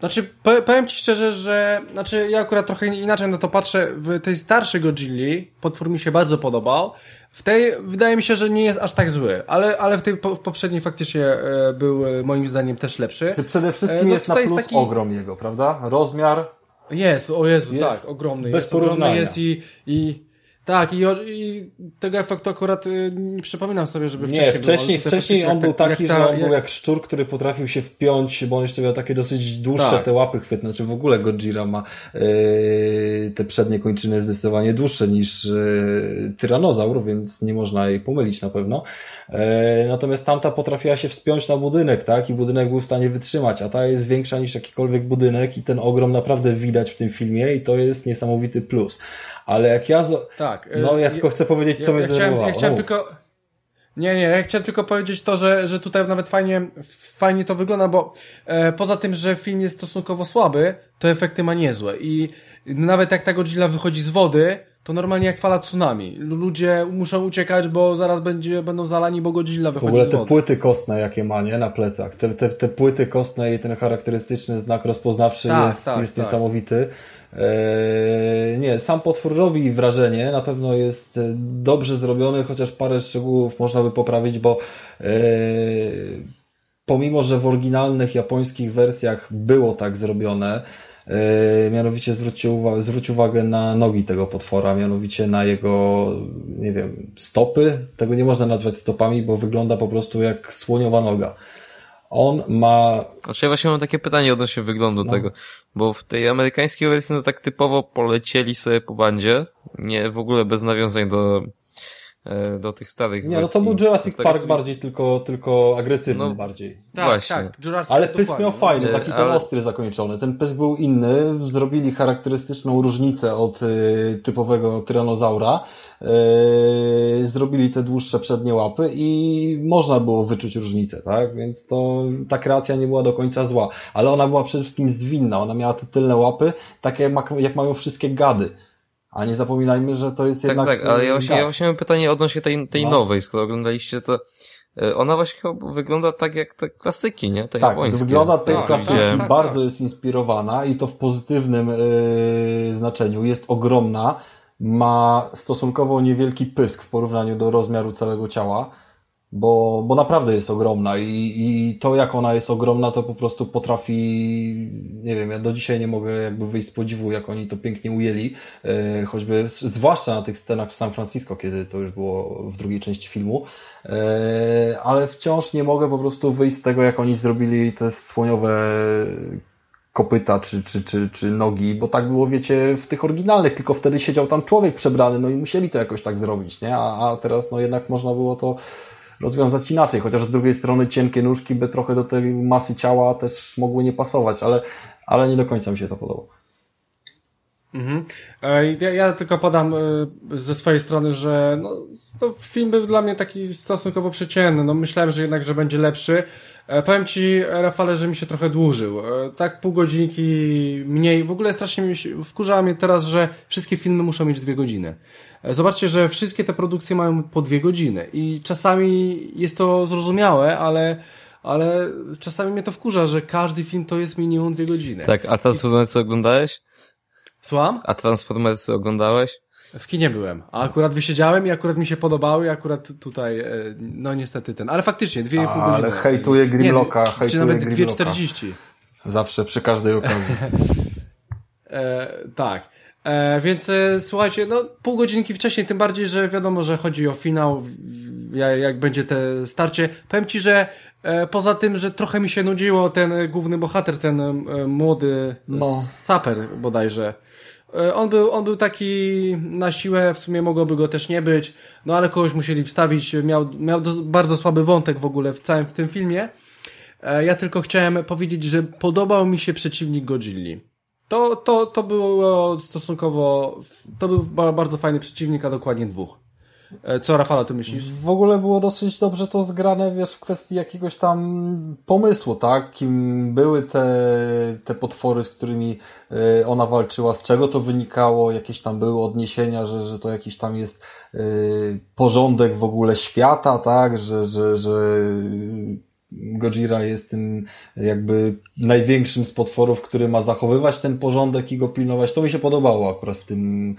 znaczy, powiem Ci szczerze, że znaczy ja akurat trochę inaczej na to patrzę. W tej starszej Godzilli potwór mi się bardzo podobał. W tej wydaje mi się, że nie jest aż tak zły, ale, ale w tej w poprzedniej faktycznie e, był e, moim zdaniem też lepszy. Czy przede wszystkim e, no, jest na plus jest taki... ogrom jego, prawda? Rozmiar. Jest, o Jezu, jest tak, ogromny bez jest. Ogromny jest i, i tak, i, i, tego efektu akurat y, nie przypominam sobie, żeby wcześniej Nie, wcześniej, wcześniej on był taki, ta, że on jak... był jak szczur, który potrafił się wpiąć, bo on jeszcze miał takie dosyć dłuższe tak. te łapy chwytne, znaczy w ogóle Godzilla ma yy, te przednie kończyny zdecydowanie dłuższe niż yy, tyranozaur, więc nie można jej pomylić na pewno. Yy, natomiast tamta potrafiła się wspiąć na budynek, tak, i budynek był w stanie wytrzymać, a ta jest większa niż jakikolwiek budynek i ten ogrom naprawdę widać w tym filmie i to jest niesamowity plus. Ale jak ja... Tak. No ja tylko chcę powiedzieć, co ja, mnie ja chciałem, ja chciałem tylko... Nie, nie, ja chciałem tylko powiedzieć to, że, że tutaj nawet fajnie, fajnie to wygląda, bo e, poza tym, że film jest stosunkowo słaby, to efekty ma niezłe i nawet jak ta Godzilla wychodzi z wody, to normalnie jak fala tsunami. Ludzie muszą uciekać, bo zaraz będzie, będą zalani, bo Godzilla wychodzi z wody. W ogóle te płyty kostne, jakie ma, nie? Na plecach. Te, te, te płyty kostne i ten charakterystyczny znak rozpoznawczy tak, jest, tak, jest tak. niesamowity. Eee, nie, sam potwór robi wrażenie, na pewno jest e, dobrze zrobiony, chociaż parę szczegółów można by poprawić, bo eee, pomimo, że w oryginalnych japońskich wersjach było tak zrobione, eee, mianowicie zwróćcie uwagę, zwróć uwagę na nogi tego potwora, mianowicie na jego, nie wiem, stopy. Tego nie można nazwać stopami, bo wygląda po prostu jak słoniowa noga. On ma... Znaczy ja właśnie mam takie pytanie odnośnie wyglądu no. tego, bo w tej amerykańskiej wersji no tak typowo polecieli sobie po bandzie, nie w ogóle bez nawiązań do do tych starych Nie, wersji. no to był Jurassic Park sobie... bardziej, tylko, tylko agresywny no, bardziej. Tak, Właśnie. tak. Jurassic Ale pysk miał fajny, taki ten ale... ostry zakończony. Ten pysk był inny, zrobili charakterystyczną różnicę od y, typowego tyranozaura, Yy, zrobili te dłuższe przednie łapy i można było wyczuć różnicę, tak? Więc to ta kreacja nie była do końca zła, ale ona była przede wszystkim zwinna, ona miała te tylne łapy, takie jak mają wszystkie gady. A nie zapominajmy, że to jest tak, jednak... Tak, ale ja właśnie, ja właśnie mam pytanie odnośnie tej, tej no. nowej, skoro oglądaliście to e, ona właśnie wygląda tak jak te klasyki, nie? Te tak, japońskie. wygląda tak, jak klasyki, tak, bardzo tak. jest inspirowana i to w pozytywnym yy, znaczeniu. Jest ogromna, ma stosunkowo niewielki pysk w porównaniu do rozmiaru całego ciała, bo, bo naprawdę jest ogromna i, i to jak ona jest ogromna to po prostu potrafi, nie wiem, ja do dzisiaj nie mogę jakby wyjść z podziwu jak oni to pięknie ujęli, e, choćby zwłaszcza na tych scenach w San Francisco, kiedy to już było w drugiej części filmu, e, ale wciąż nie mogę po prostu wyjść z tego jak oni zrobili te słoniowe kopyta czy, czy, czy, czy nogi, bo tak było, wiecie, w tych oryginalnych, tylko wtedy siedział tam człowiek przebrany, no i musieli to jakoś tak zrobić, nie? A, a teraz, no jednak można było to rozwiązać inaczej, chociaż z drugiej strony cienkie nóżki by trochę do tej masy ciała też mogły nie pasować, ale, ale nie do końca mi się to podoba. Mhm. Ja, ja, tylko podam e, ze swojej strony, że no, film był dla mnie taki stosunkowo przeciętny. No, myślałem, że jednak, że będzie lepszy. E, powiem Ci, Rafale, że mi się trochę dłużył. E, tak pół godzinki mniej. W ogóle strasznie mi się, wkurza mnie teraz, że wszystkie filmy muszą mieć dwie godziny. E, zobaczcie, że wszystkie te produkcje mają po dwie godziny i czasami jest to zrozumiałe, ale ale czasami mnie to wkurza, że każdy film to jest minimum dwie godziny. Tak, a Transformersy oglądałeś? Słucham? A Transformersy oglądałeś? W kinie byłem, a akurat wysiedziałem i akurat mi się podobały i akurat tutaj, e, no niestety ten, ale faktycznie dwie i pół godziny. Ale hejtuje Grimlocka, Nie, hejtuje czy nawet Grimlocka. 2,40. Zawsze, przy każdej okazji. E, tak. E, więc e, słuchajcie, no pół godzinki wcześniej, tym bardziej, że wiadomo, że chodzi o finał, jak, będzie te starcie. Powiem Ci, że e, poza tym, że trochę mi się nudziło ten główny bohater, ten e, młody No. saper bodajże. E, On był, on był taki na siłę, w sumie mogłoby go też nie być, no ale kogoś musieli wstawić, miał, miał bardzo słaby wątek w ogóle w całym w tym filmie. E, Ja tylko chciałem powiedzieć, że podobał mi się przeciwnik Godzilli. To, to, to było stosunkowo, to był ba- bardzo fajny przeciwnik, a dokładnie dwóch. E, Co Rafała, ty myślisz? W ogóle było dosyć dobrze to zgrane, wiesz, w kwestii jakiegoś tam pomysłu, tak? Kim były te, te potwory, z którymi e, ona walczyła, z czego to wynikało, jakieś tam były odniesienia, że, że to jakiś tam jest e, porządek w ogóle świata, tak? Że, że, że Gojira jest tym jakby największym z potworów, który ma zachowywać ten porządek i go pilnować. To mi się podobało akurat w tym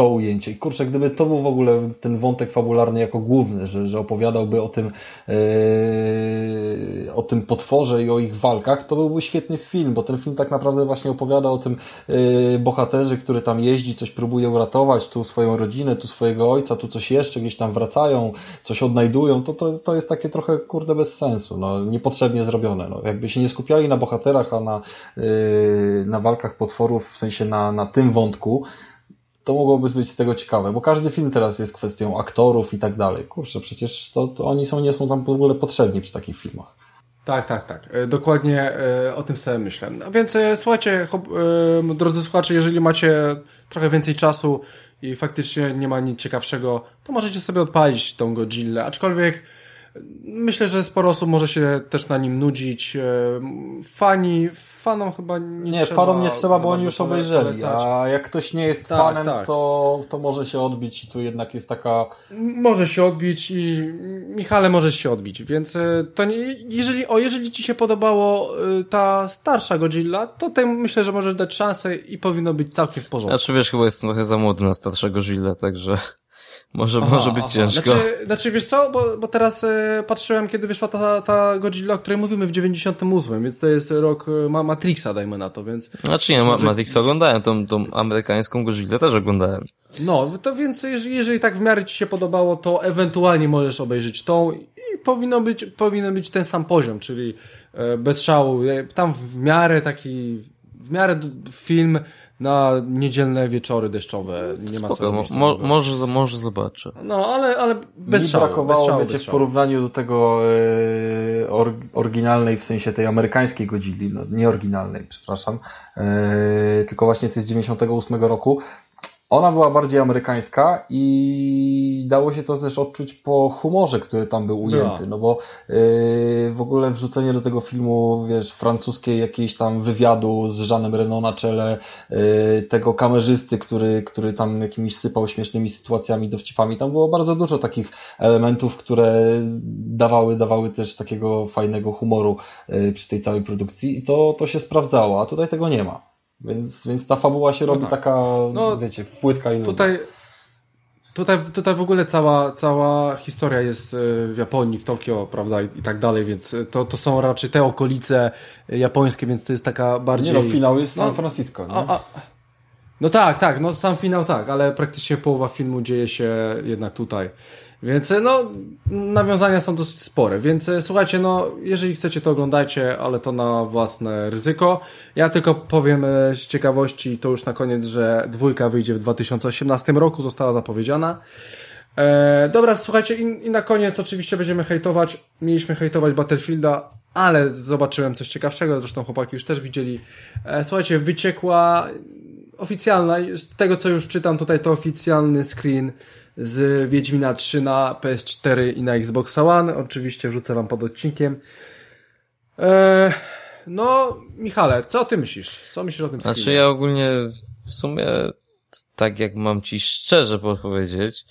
to ujęcie. I kurczę, gdyby to był w ogóle ten wątek fabularny jako główny, że, że opowiadałby o tym, yy, o tym potworze i o ich walkach, to byłby świetny film, bo ten film tak naprawdę właśnie opowiada o tym yy, bohaterze, który tam jeździ, coś próbuje uratować, tu swoją rodzinę, tu swojego ojca, tu coś jeszcze, gdzieś tam wracają, coś odnajdują, to, to, to jest takie trochę, kurde, bez sensu, no, niepotrzebnie zrobione. No. Jakby się nie skupiali na bohaterach, a na, yy, na walkach potworów, w sensie na, na tym wątku, to mogłoby być z tego ciekawe, bo każdy film teraz jest kwestią aktorów i tak dalej. Kurczę, przecież to, to oni są, nie są tam w ogóle potrzebni przy takich filmach. Tak, tak, tak. E, Dokładnie e, o tym samym myślę. A więc e, słuchajcie, drodzy słuchacze, jeżeli macie trochę więcej czasu i faktycznie nie ma nic ciekawszego, to możecie sobie odpalić tą Godzillę. Aczkolwiek myślę, że sporo osób może się też na nim nudzić. E, Fani, fanom chyba nie, Nie, trzeba. fanom nie trzeba, bo oni już obejrzeli, polecać. a jak ktoś nie jest Tak, fanem, tak. To, to może się odbić i tu jednak jest taka... Może się odbić i Michale możesz się odbić, więc e, to nie, jeżeli, o, jeżeli ci się podobało e, ta starsza Godzilla, to tej myślę, że możesz dać szansę i powinno być całkiem w porządku. Znaczy wiesz, chyba jestem trochę za młody na starszego Gilla, także może, może być ciężko. Znaczy, znaczy wiesz co, bo, bo teraz e, patrzyłem, kiedy wyszła ta, ta Godzilla, o której mówimy w 98, więc to jest rok e, ma Matrixa, dajmy na to, więc Znaczy nie, Ma- Matrix oglądałem, tą, tą amerykańską Godzillę też oglądałem. no, to więc jeżeli, jeżeli tak w miarę ci się podobało, to ewentualnie możesz obejrzeć tą i powinno być, powinien być ten sam poziom, czyli e, bez szału, tam w miarę taki, w miarę film na niedzielne wieczory deszczowe, nie ma co Spoko, mo, może, może zobaczę. No, ale, ale bez Mi szału, bez brakowało, szału, wiecie, bez w porównaniu do tego e, or, oryginalnej, w sensie tej amerykańskiej Godzilli, no nie oryginalnej, przepraszam, e, tylko właśnie tej z 98 roku, ona była bardziej amerykańska i dało się to też odczuć po humorze, który tam był ujęty, Była. no bo yy, w ogóle wrzucenie do tego filmu, wiesz, francuskiej jakiejś tam wywiadu z Jeanem Reno na czele, yy, tego kamerzysty, który, który tam jakimiś sypał śmiesznymi sytuacjami, dowcipami, tam było bardzo dużo takich elementów, które dawały, dawały też takiego fajnego humoru yy, przy tej całej produkcji i to, to się sprawdzało, a tutaj tego nie ma. Więc, więc ta fabuła się robi tak. taka, No, wiecie, płytka i nudna. Tutaj, tutaj, tutaj w ogóle cała, cała historia jest e, w Japonii, w Tokio, prawda, i, i tak dalej, więc to, to są raczej te okolice japońskie, więc to jest taka bardziej... Nie no, finał jest No, San Francisco, nie? A, a, no tak, tak, no sam finał tak, ale praktycznie połowa filmu dzieje się jednak tutaj. Więc e, no, nawiązania są dosyć spore, więc e, słuchajcie, no, jeżeli chcecie to oglądajcie, ale to na własne ryzyko. Ja tylko powiem e, z ciekawości, to już na koniec, że dwójka wyjdzie w 2018 roku, została zapowiedziana. E, dobra, słuchajcie, i, i na koniec oczywiście będziemy hejtować. Mieliśmy hejtować Battlefielda, ale zobaczyłem coś ciekawszego, zresztą chłopaki już też widzieli. E, słuchajcie, wyciekła oficjalna, z tego co już czytam tutaj, to oficjalny screen z Wiedźmina 3 na PS4 i na Xbox One. Oczywiście wrzucę wam pod odcinkiem. E, no, Michale, co ty myślisz? Co myślisz o tym screenie? Znaczy ja ogólnie w sumie tak jak mam ci szczerze podpowiedzieć.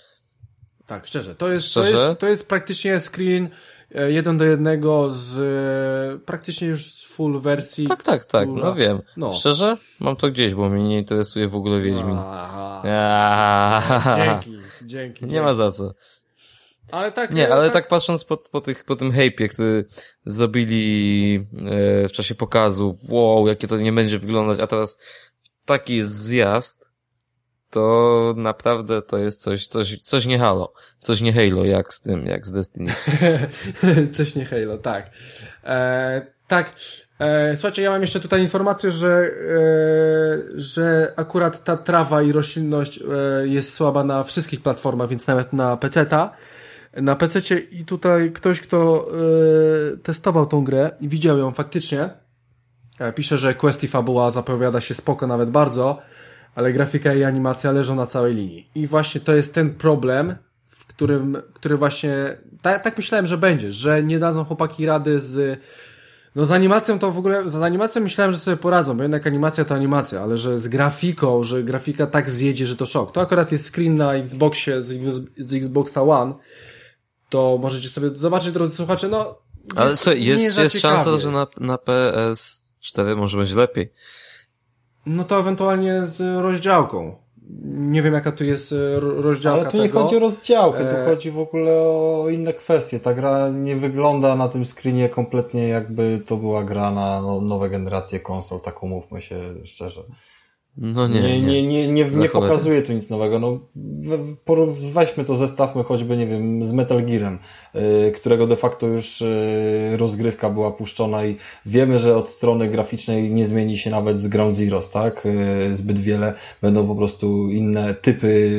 Tak, szczerze. To jest, szczerze? To jest, to jest praktycznie screen jeden do jednego z e, praktycznie już z full wersji. Tak, tak, tak, no wiem. No. Szczerze? Mam to gdzieś, bo mnie nie interesuje w ogóle Wiedźmin. Dzięki, dzięki. Nie ma za co. Ale tak, nie, ale tak, tak patrząc po, po, tych, po tym hejpie, który zrobili e, w czasie pokazu, wow, jakie to nie będzie wyglądać, a teraz taki jest zjazd, to naprawdę to jest coś, coś, coś nie Halo. Coś nie Halo, jak z tym, jak z Destiny. coś nie Halo, tak. E, tak. E, słuchajcie, ja mam jeszcze tutaj informację, że, e, że akurat ta trawa i roślinność e, jest słaba na wszystkich platformach, więc nawet na PC-ta. Na PC i tutaj ktoś, kto e, testował tą grę i widział ją faktycznie, e, pisze, że quest i fabuła zapowiada się spoko nawet bardzo, ale grafika i animacja leżą na całej linii. I właśnie to jest ten problem, w którym, który właśnie, tak, tak myślałem, że będzie, że nie dadzą chłopaki rady z, no z animacją to w ogóle, z animacją myślałem, że sobie poradzą, bo jednak animacja to animacja, ale że z grafiką, że grafika tak zjedzie, że to szok. To akurat jest screen na Xboxie z, z Xboxa One, to możecie sobie zobaczyć, drodzy słuchacze, no... Ale co, jest, jest, jest szansa, że na, na PS4 może będzie lepiej. No to ewentualnie z rozdziałką. Nie wiem, jaka tu jest e, rozdziałka Ale tu nie tego. chodzi o rozdziałkę, tu e... chodzi w ogóle o inne kwestie. Ta gra nie wygląda na tym screenie kompletnie jakby to była gra na no, nowe generacje konsol, tak umówmy się szczerze. No nie, nie, nie, nie, nie, nie pokazuje tu nic nowego. No, weźmy to, zestawmy choćby, nie wiem, z Metal Gearem, yy, którego de facto już yy, rozgrywka była puszczona i wiemy, że od strony graficznej nie zmieni się nawet z Ground Zeroes, tak? Yy, zbyt wiele. Będą po prostu inne typy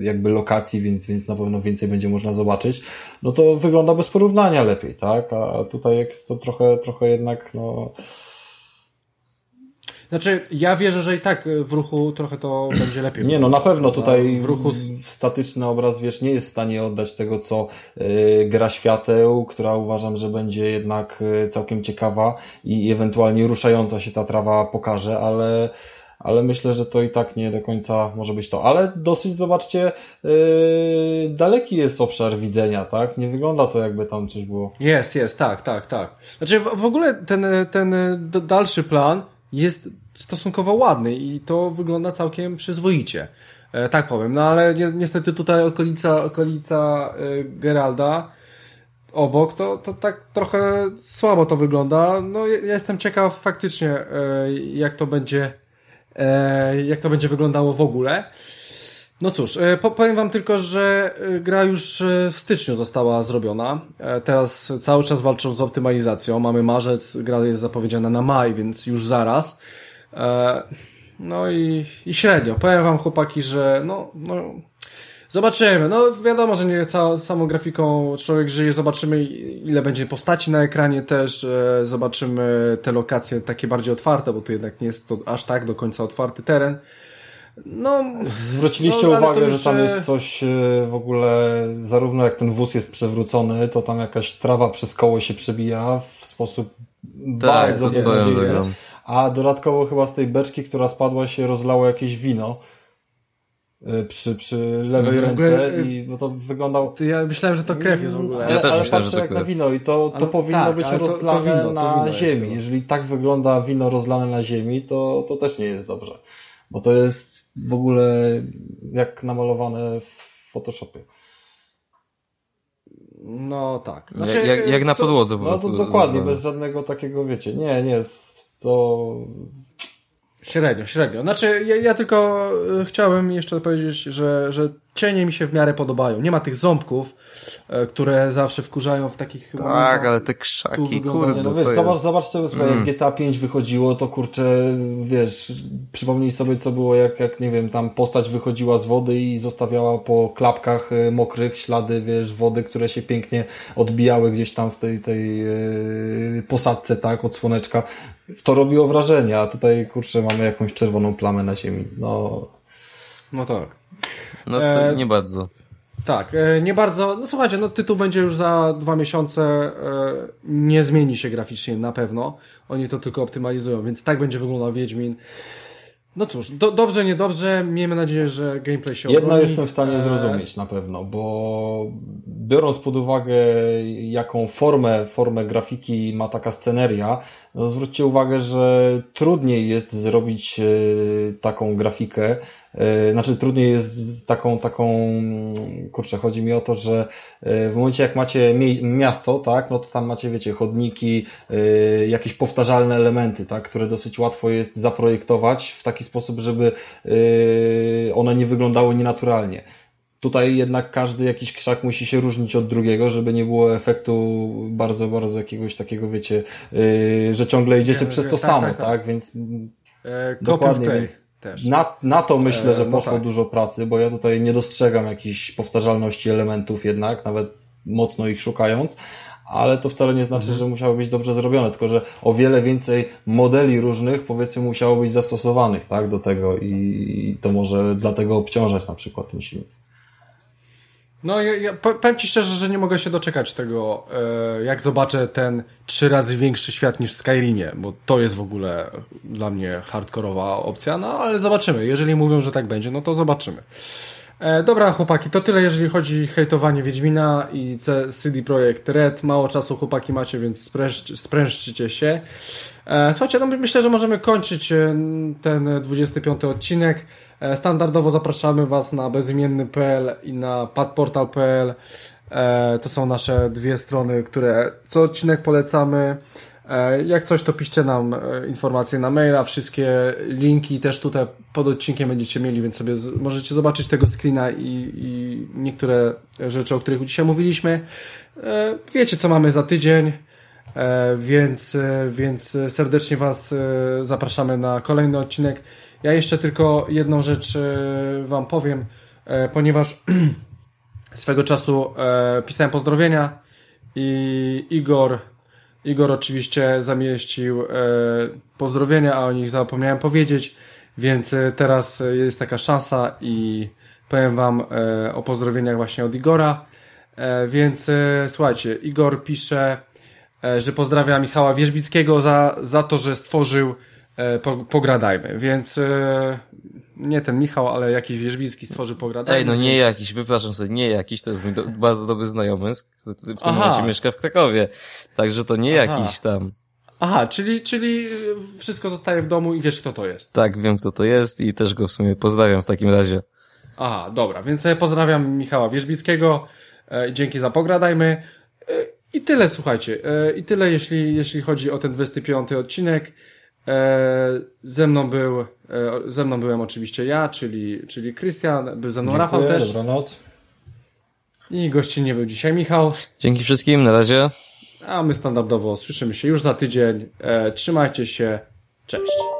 jakby lokacji, więc, więc na pewno więcej będzie można zobaczyć. No to wygląda bez porównania lepiej, tak? A tutaj jest to trochę, trochę jednak, no znaczy, ja wierzę, że i tak w ruchu trochę to będzie lepiej. Nie, no na pewno tutaj w ruchu statyczny obraz, wiesz, nie jest w stanie oddać tego, co yy, gra świateł, która uważam, że będzie jednak yy, całkiem ciekawa i ewentualnie ruszająca się ta trawa pokaże, ale ale myślę, że to i tak nie do końca może być to. Ale dosyć, zobaczcie, yy, daleki jest obszar widzenia, tak? Nie wygląda to jakby tam coś było. Jest, jest, tak, tak, tak. Znaczy w, w ogóle ten, ten dalszy plan jest stosunkowo ładny i to wygląda całkiem przyzwoicie. E, tak powiem. No ale ni niestety tutaj okolica, okolica e, Geralda obok, to, to tak trochę słabo to wygląda. No ja jestem ciekaw faktycznie, e, jak to będzie, jak to będzie wyglądało w ogóle. No cóż, e, powiem wam tylko, że e, gra już w styczniu została zrobiona. Teraz cały czas walczą z optymalizacją. Mamy marzec, gra jest zapowiedziana na maj, więc już zaraz. E, no i, i średnio. Powiem wam chłopaki, że no, no zobaczymy. No wiadomo, że nie całą, samą grafiką człowiek żyje. Zobaczymy ile będzie postaci na ekranie też. E, zobaczymy te lokacje takie bardziej otwarte, bo tu jednak nie jest to aż tak do końca otwarty teren. No, Zwróciliście no, uwagę, już... że tam jest coś e, w ogóle, zarówno jak ten wóz jest przewrócony, to tam jakaś trawa przez koło się przebija w sposób tak, bardzo drogą a dodatkowo chyba z tej beczki, która spadła się rozlało jakieś wino y, przy, przy lewej mm, ręce i bo to wyglądało... Ja myślałem, że to krew jest w ogóle. Ja ale, też ale myślałem, że to krew. na wino i to, to ale, powinno tak, być rozlane to, to wino, na wino ziemi. Jeżeli tak wygląda wino rozlane na ziemi, to, to też nie jest dobrze. Bo to jest w ogóle jak namalowane w Photoshopie. No tak. Znaczy, jak, jak, na podłodze po prostu. No dokładnie, bez żadnego takiego, wiecie, nie, nie, to Średnio, średnio. Znaczy, ja, ja, tylko e, chciałem jeszcze powiedzieć, że, że cienie mi się w miarę podobają. Nie ma tych ząbków, e, które zawsze wkurzają w takich Tak, momentach. ale te krzaki, kurde, no wiesz, to zobacz, jest... zobacz sobie, mm. jak GTA 5 wychodziło, to kurczę, wiesz, przypomnij sobie, co było, jak, jak, nie wiem, tam postać wychodziła z wody i zostawiała po klapkach e, mokrych ślady, wiesz, wody, które się pięknie odbijały gdzieś tam w tej, tej posadce, tak, od słoneczka to robiło wrażenie, a tutaj kurczę mamy jakąś czerwoną plamę na ziemi. No, no tak. No to e... nie bardzo. Tak, e, nie bardzo. No słuchajcie, no tytuł będzie już za dwa miesiące. E, nie zmieni się graficznie na pewno. Oni to tylko optymalizują, więc tak będzie wyglądał Wiedźmin. No cóż, do, dobrze, niedobrze. Miejmy nadzieję, że gameplay się Jedno obroni. jestem w stanie e, zrozumieć na pewno, bo biorąc pod uwagę, jaką formę, formę grafiki ma taka sceneria, no zwróćcie uwagę, że trudniej jest zrobić taką grafikę, E, znaczy trudniej jest z taką, taką, kurczę, chodzi mi o to, że e, w momencie jak macie miasto, tak, no to tam macie, wiecie, chodniki, e, jakieś powtarzalne elementy, tak, które dosyć łatwo jest zaprojektować w taki sposób, żeby one nie wyglądały nienaturalnie. Tutaj jednak każdy jakiś krzak musi się różnić od drugiego, żeby nie było efektu bardzo, bardzo jakiegoś takiego, wiecie, że ciągle idziecie przez to tak, samo, tak, tak. tak? Więc e, dokładnie, więc też. Na, na to myślę, że e, no poszło no tak. dużo pracy, bo ja tutaj nie dostrzegam jakichś powtarzalności elementów jednak, nawet mocno ich szukając, ale to wcale nie znaczy, mhm. że musiało być dobrze zrobione, tylko że o wiele więcej modeli różnych powiedzmy musiało być zastosowanych tak, do tego i, i to może dlatego obciążać na przykład ten silnik. No, ja, ja powiem Ci szczerze, że nie mogę się doczekać tego, e, jak zobaczę ten trzy razy większy świat niż w Skyrimie, bo to jest w ogóle dla mnie hardkorowa opcja, no ale zobaczymy. Jeżeli mówią, że tak będzie, no to zobaczymy. E, dobra, chłopaki, to tyle, jeżeli chodzi o hejtowanie Wiedźmina i CD Projekt Red. Mało czasu, chłopaki, macie, więc spręż, sprężcie się. E, słuchajcie, no myślę, że możemy kończyć ten 25 odcinek. E, standardowo zapraszamy Was na bezimienny.pl i na padportal.pl. E, to są nasze dwie strony, które co odcinek polecamy. E, jak coś, to piszcie nam informacje na maila. Wszystkie linki też tutaj pod odcinkiem będziecie mieli, więc sobie możecie zobaczyć tego screena i, i niektóre rzeczy, o których dzisiaj mówiliśmy. Wiecie, co mamy za tydzień. Więc, więc serdecznie Was zapraszamy na kolejny odcinek. Ja jeszcze tylko jedną rzecz e, Wam powiem, e, ponieważ swego czasu e, pisałem pozdrowienia i Igor, Igor oczywiście zamieścił pozdrowienia, a o nich zapomniałem powiedzieć, więc teraz jest taka szansa i powiem Wam o pozdrowieniach właśnie od Igora. Więc słuchajcie, Igor pisze, że pozdrawia Michała Wierzbickiego za, za to, że stworzył E, pogradajmy. Więc e, nie ten Michał, ale jakiś Wierzbicki stworzy pogradajmy. Ej, no nie jakiś, wypraszam sobie, nie jakiś, to jest mój do, bardzo dobry znajomy, który w tym Aha. momencie mieszka w Krakowie. Także to nie Aha. jakiś tam. Aha, czyli, czyli wszystko zostaje w domu i wiesz kto to jest. Tak, wiem kto to jest i też go w sumie pozdrawiam w takim razie. Aha, dobra, więc pozdrawiam Michała Wierzbickiego. E, dzięki za pogradajmy. I tyle, słuchajcie. I tyle, jeśli, jeśli chodzi o ten 25 odcinek. E, ze mną był, e, ze mną byłem oczywiście ja, czyli, czyli Krystian, był ze mną Dziękuję, Rafał też. Dobranoc. I gościnnie był dzisiaj Michał. Dzięki wszystkim, na razie. A my standardowo słyszymy się już za tydzień. E, trzymajcie się. Cześć.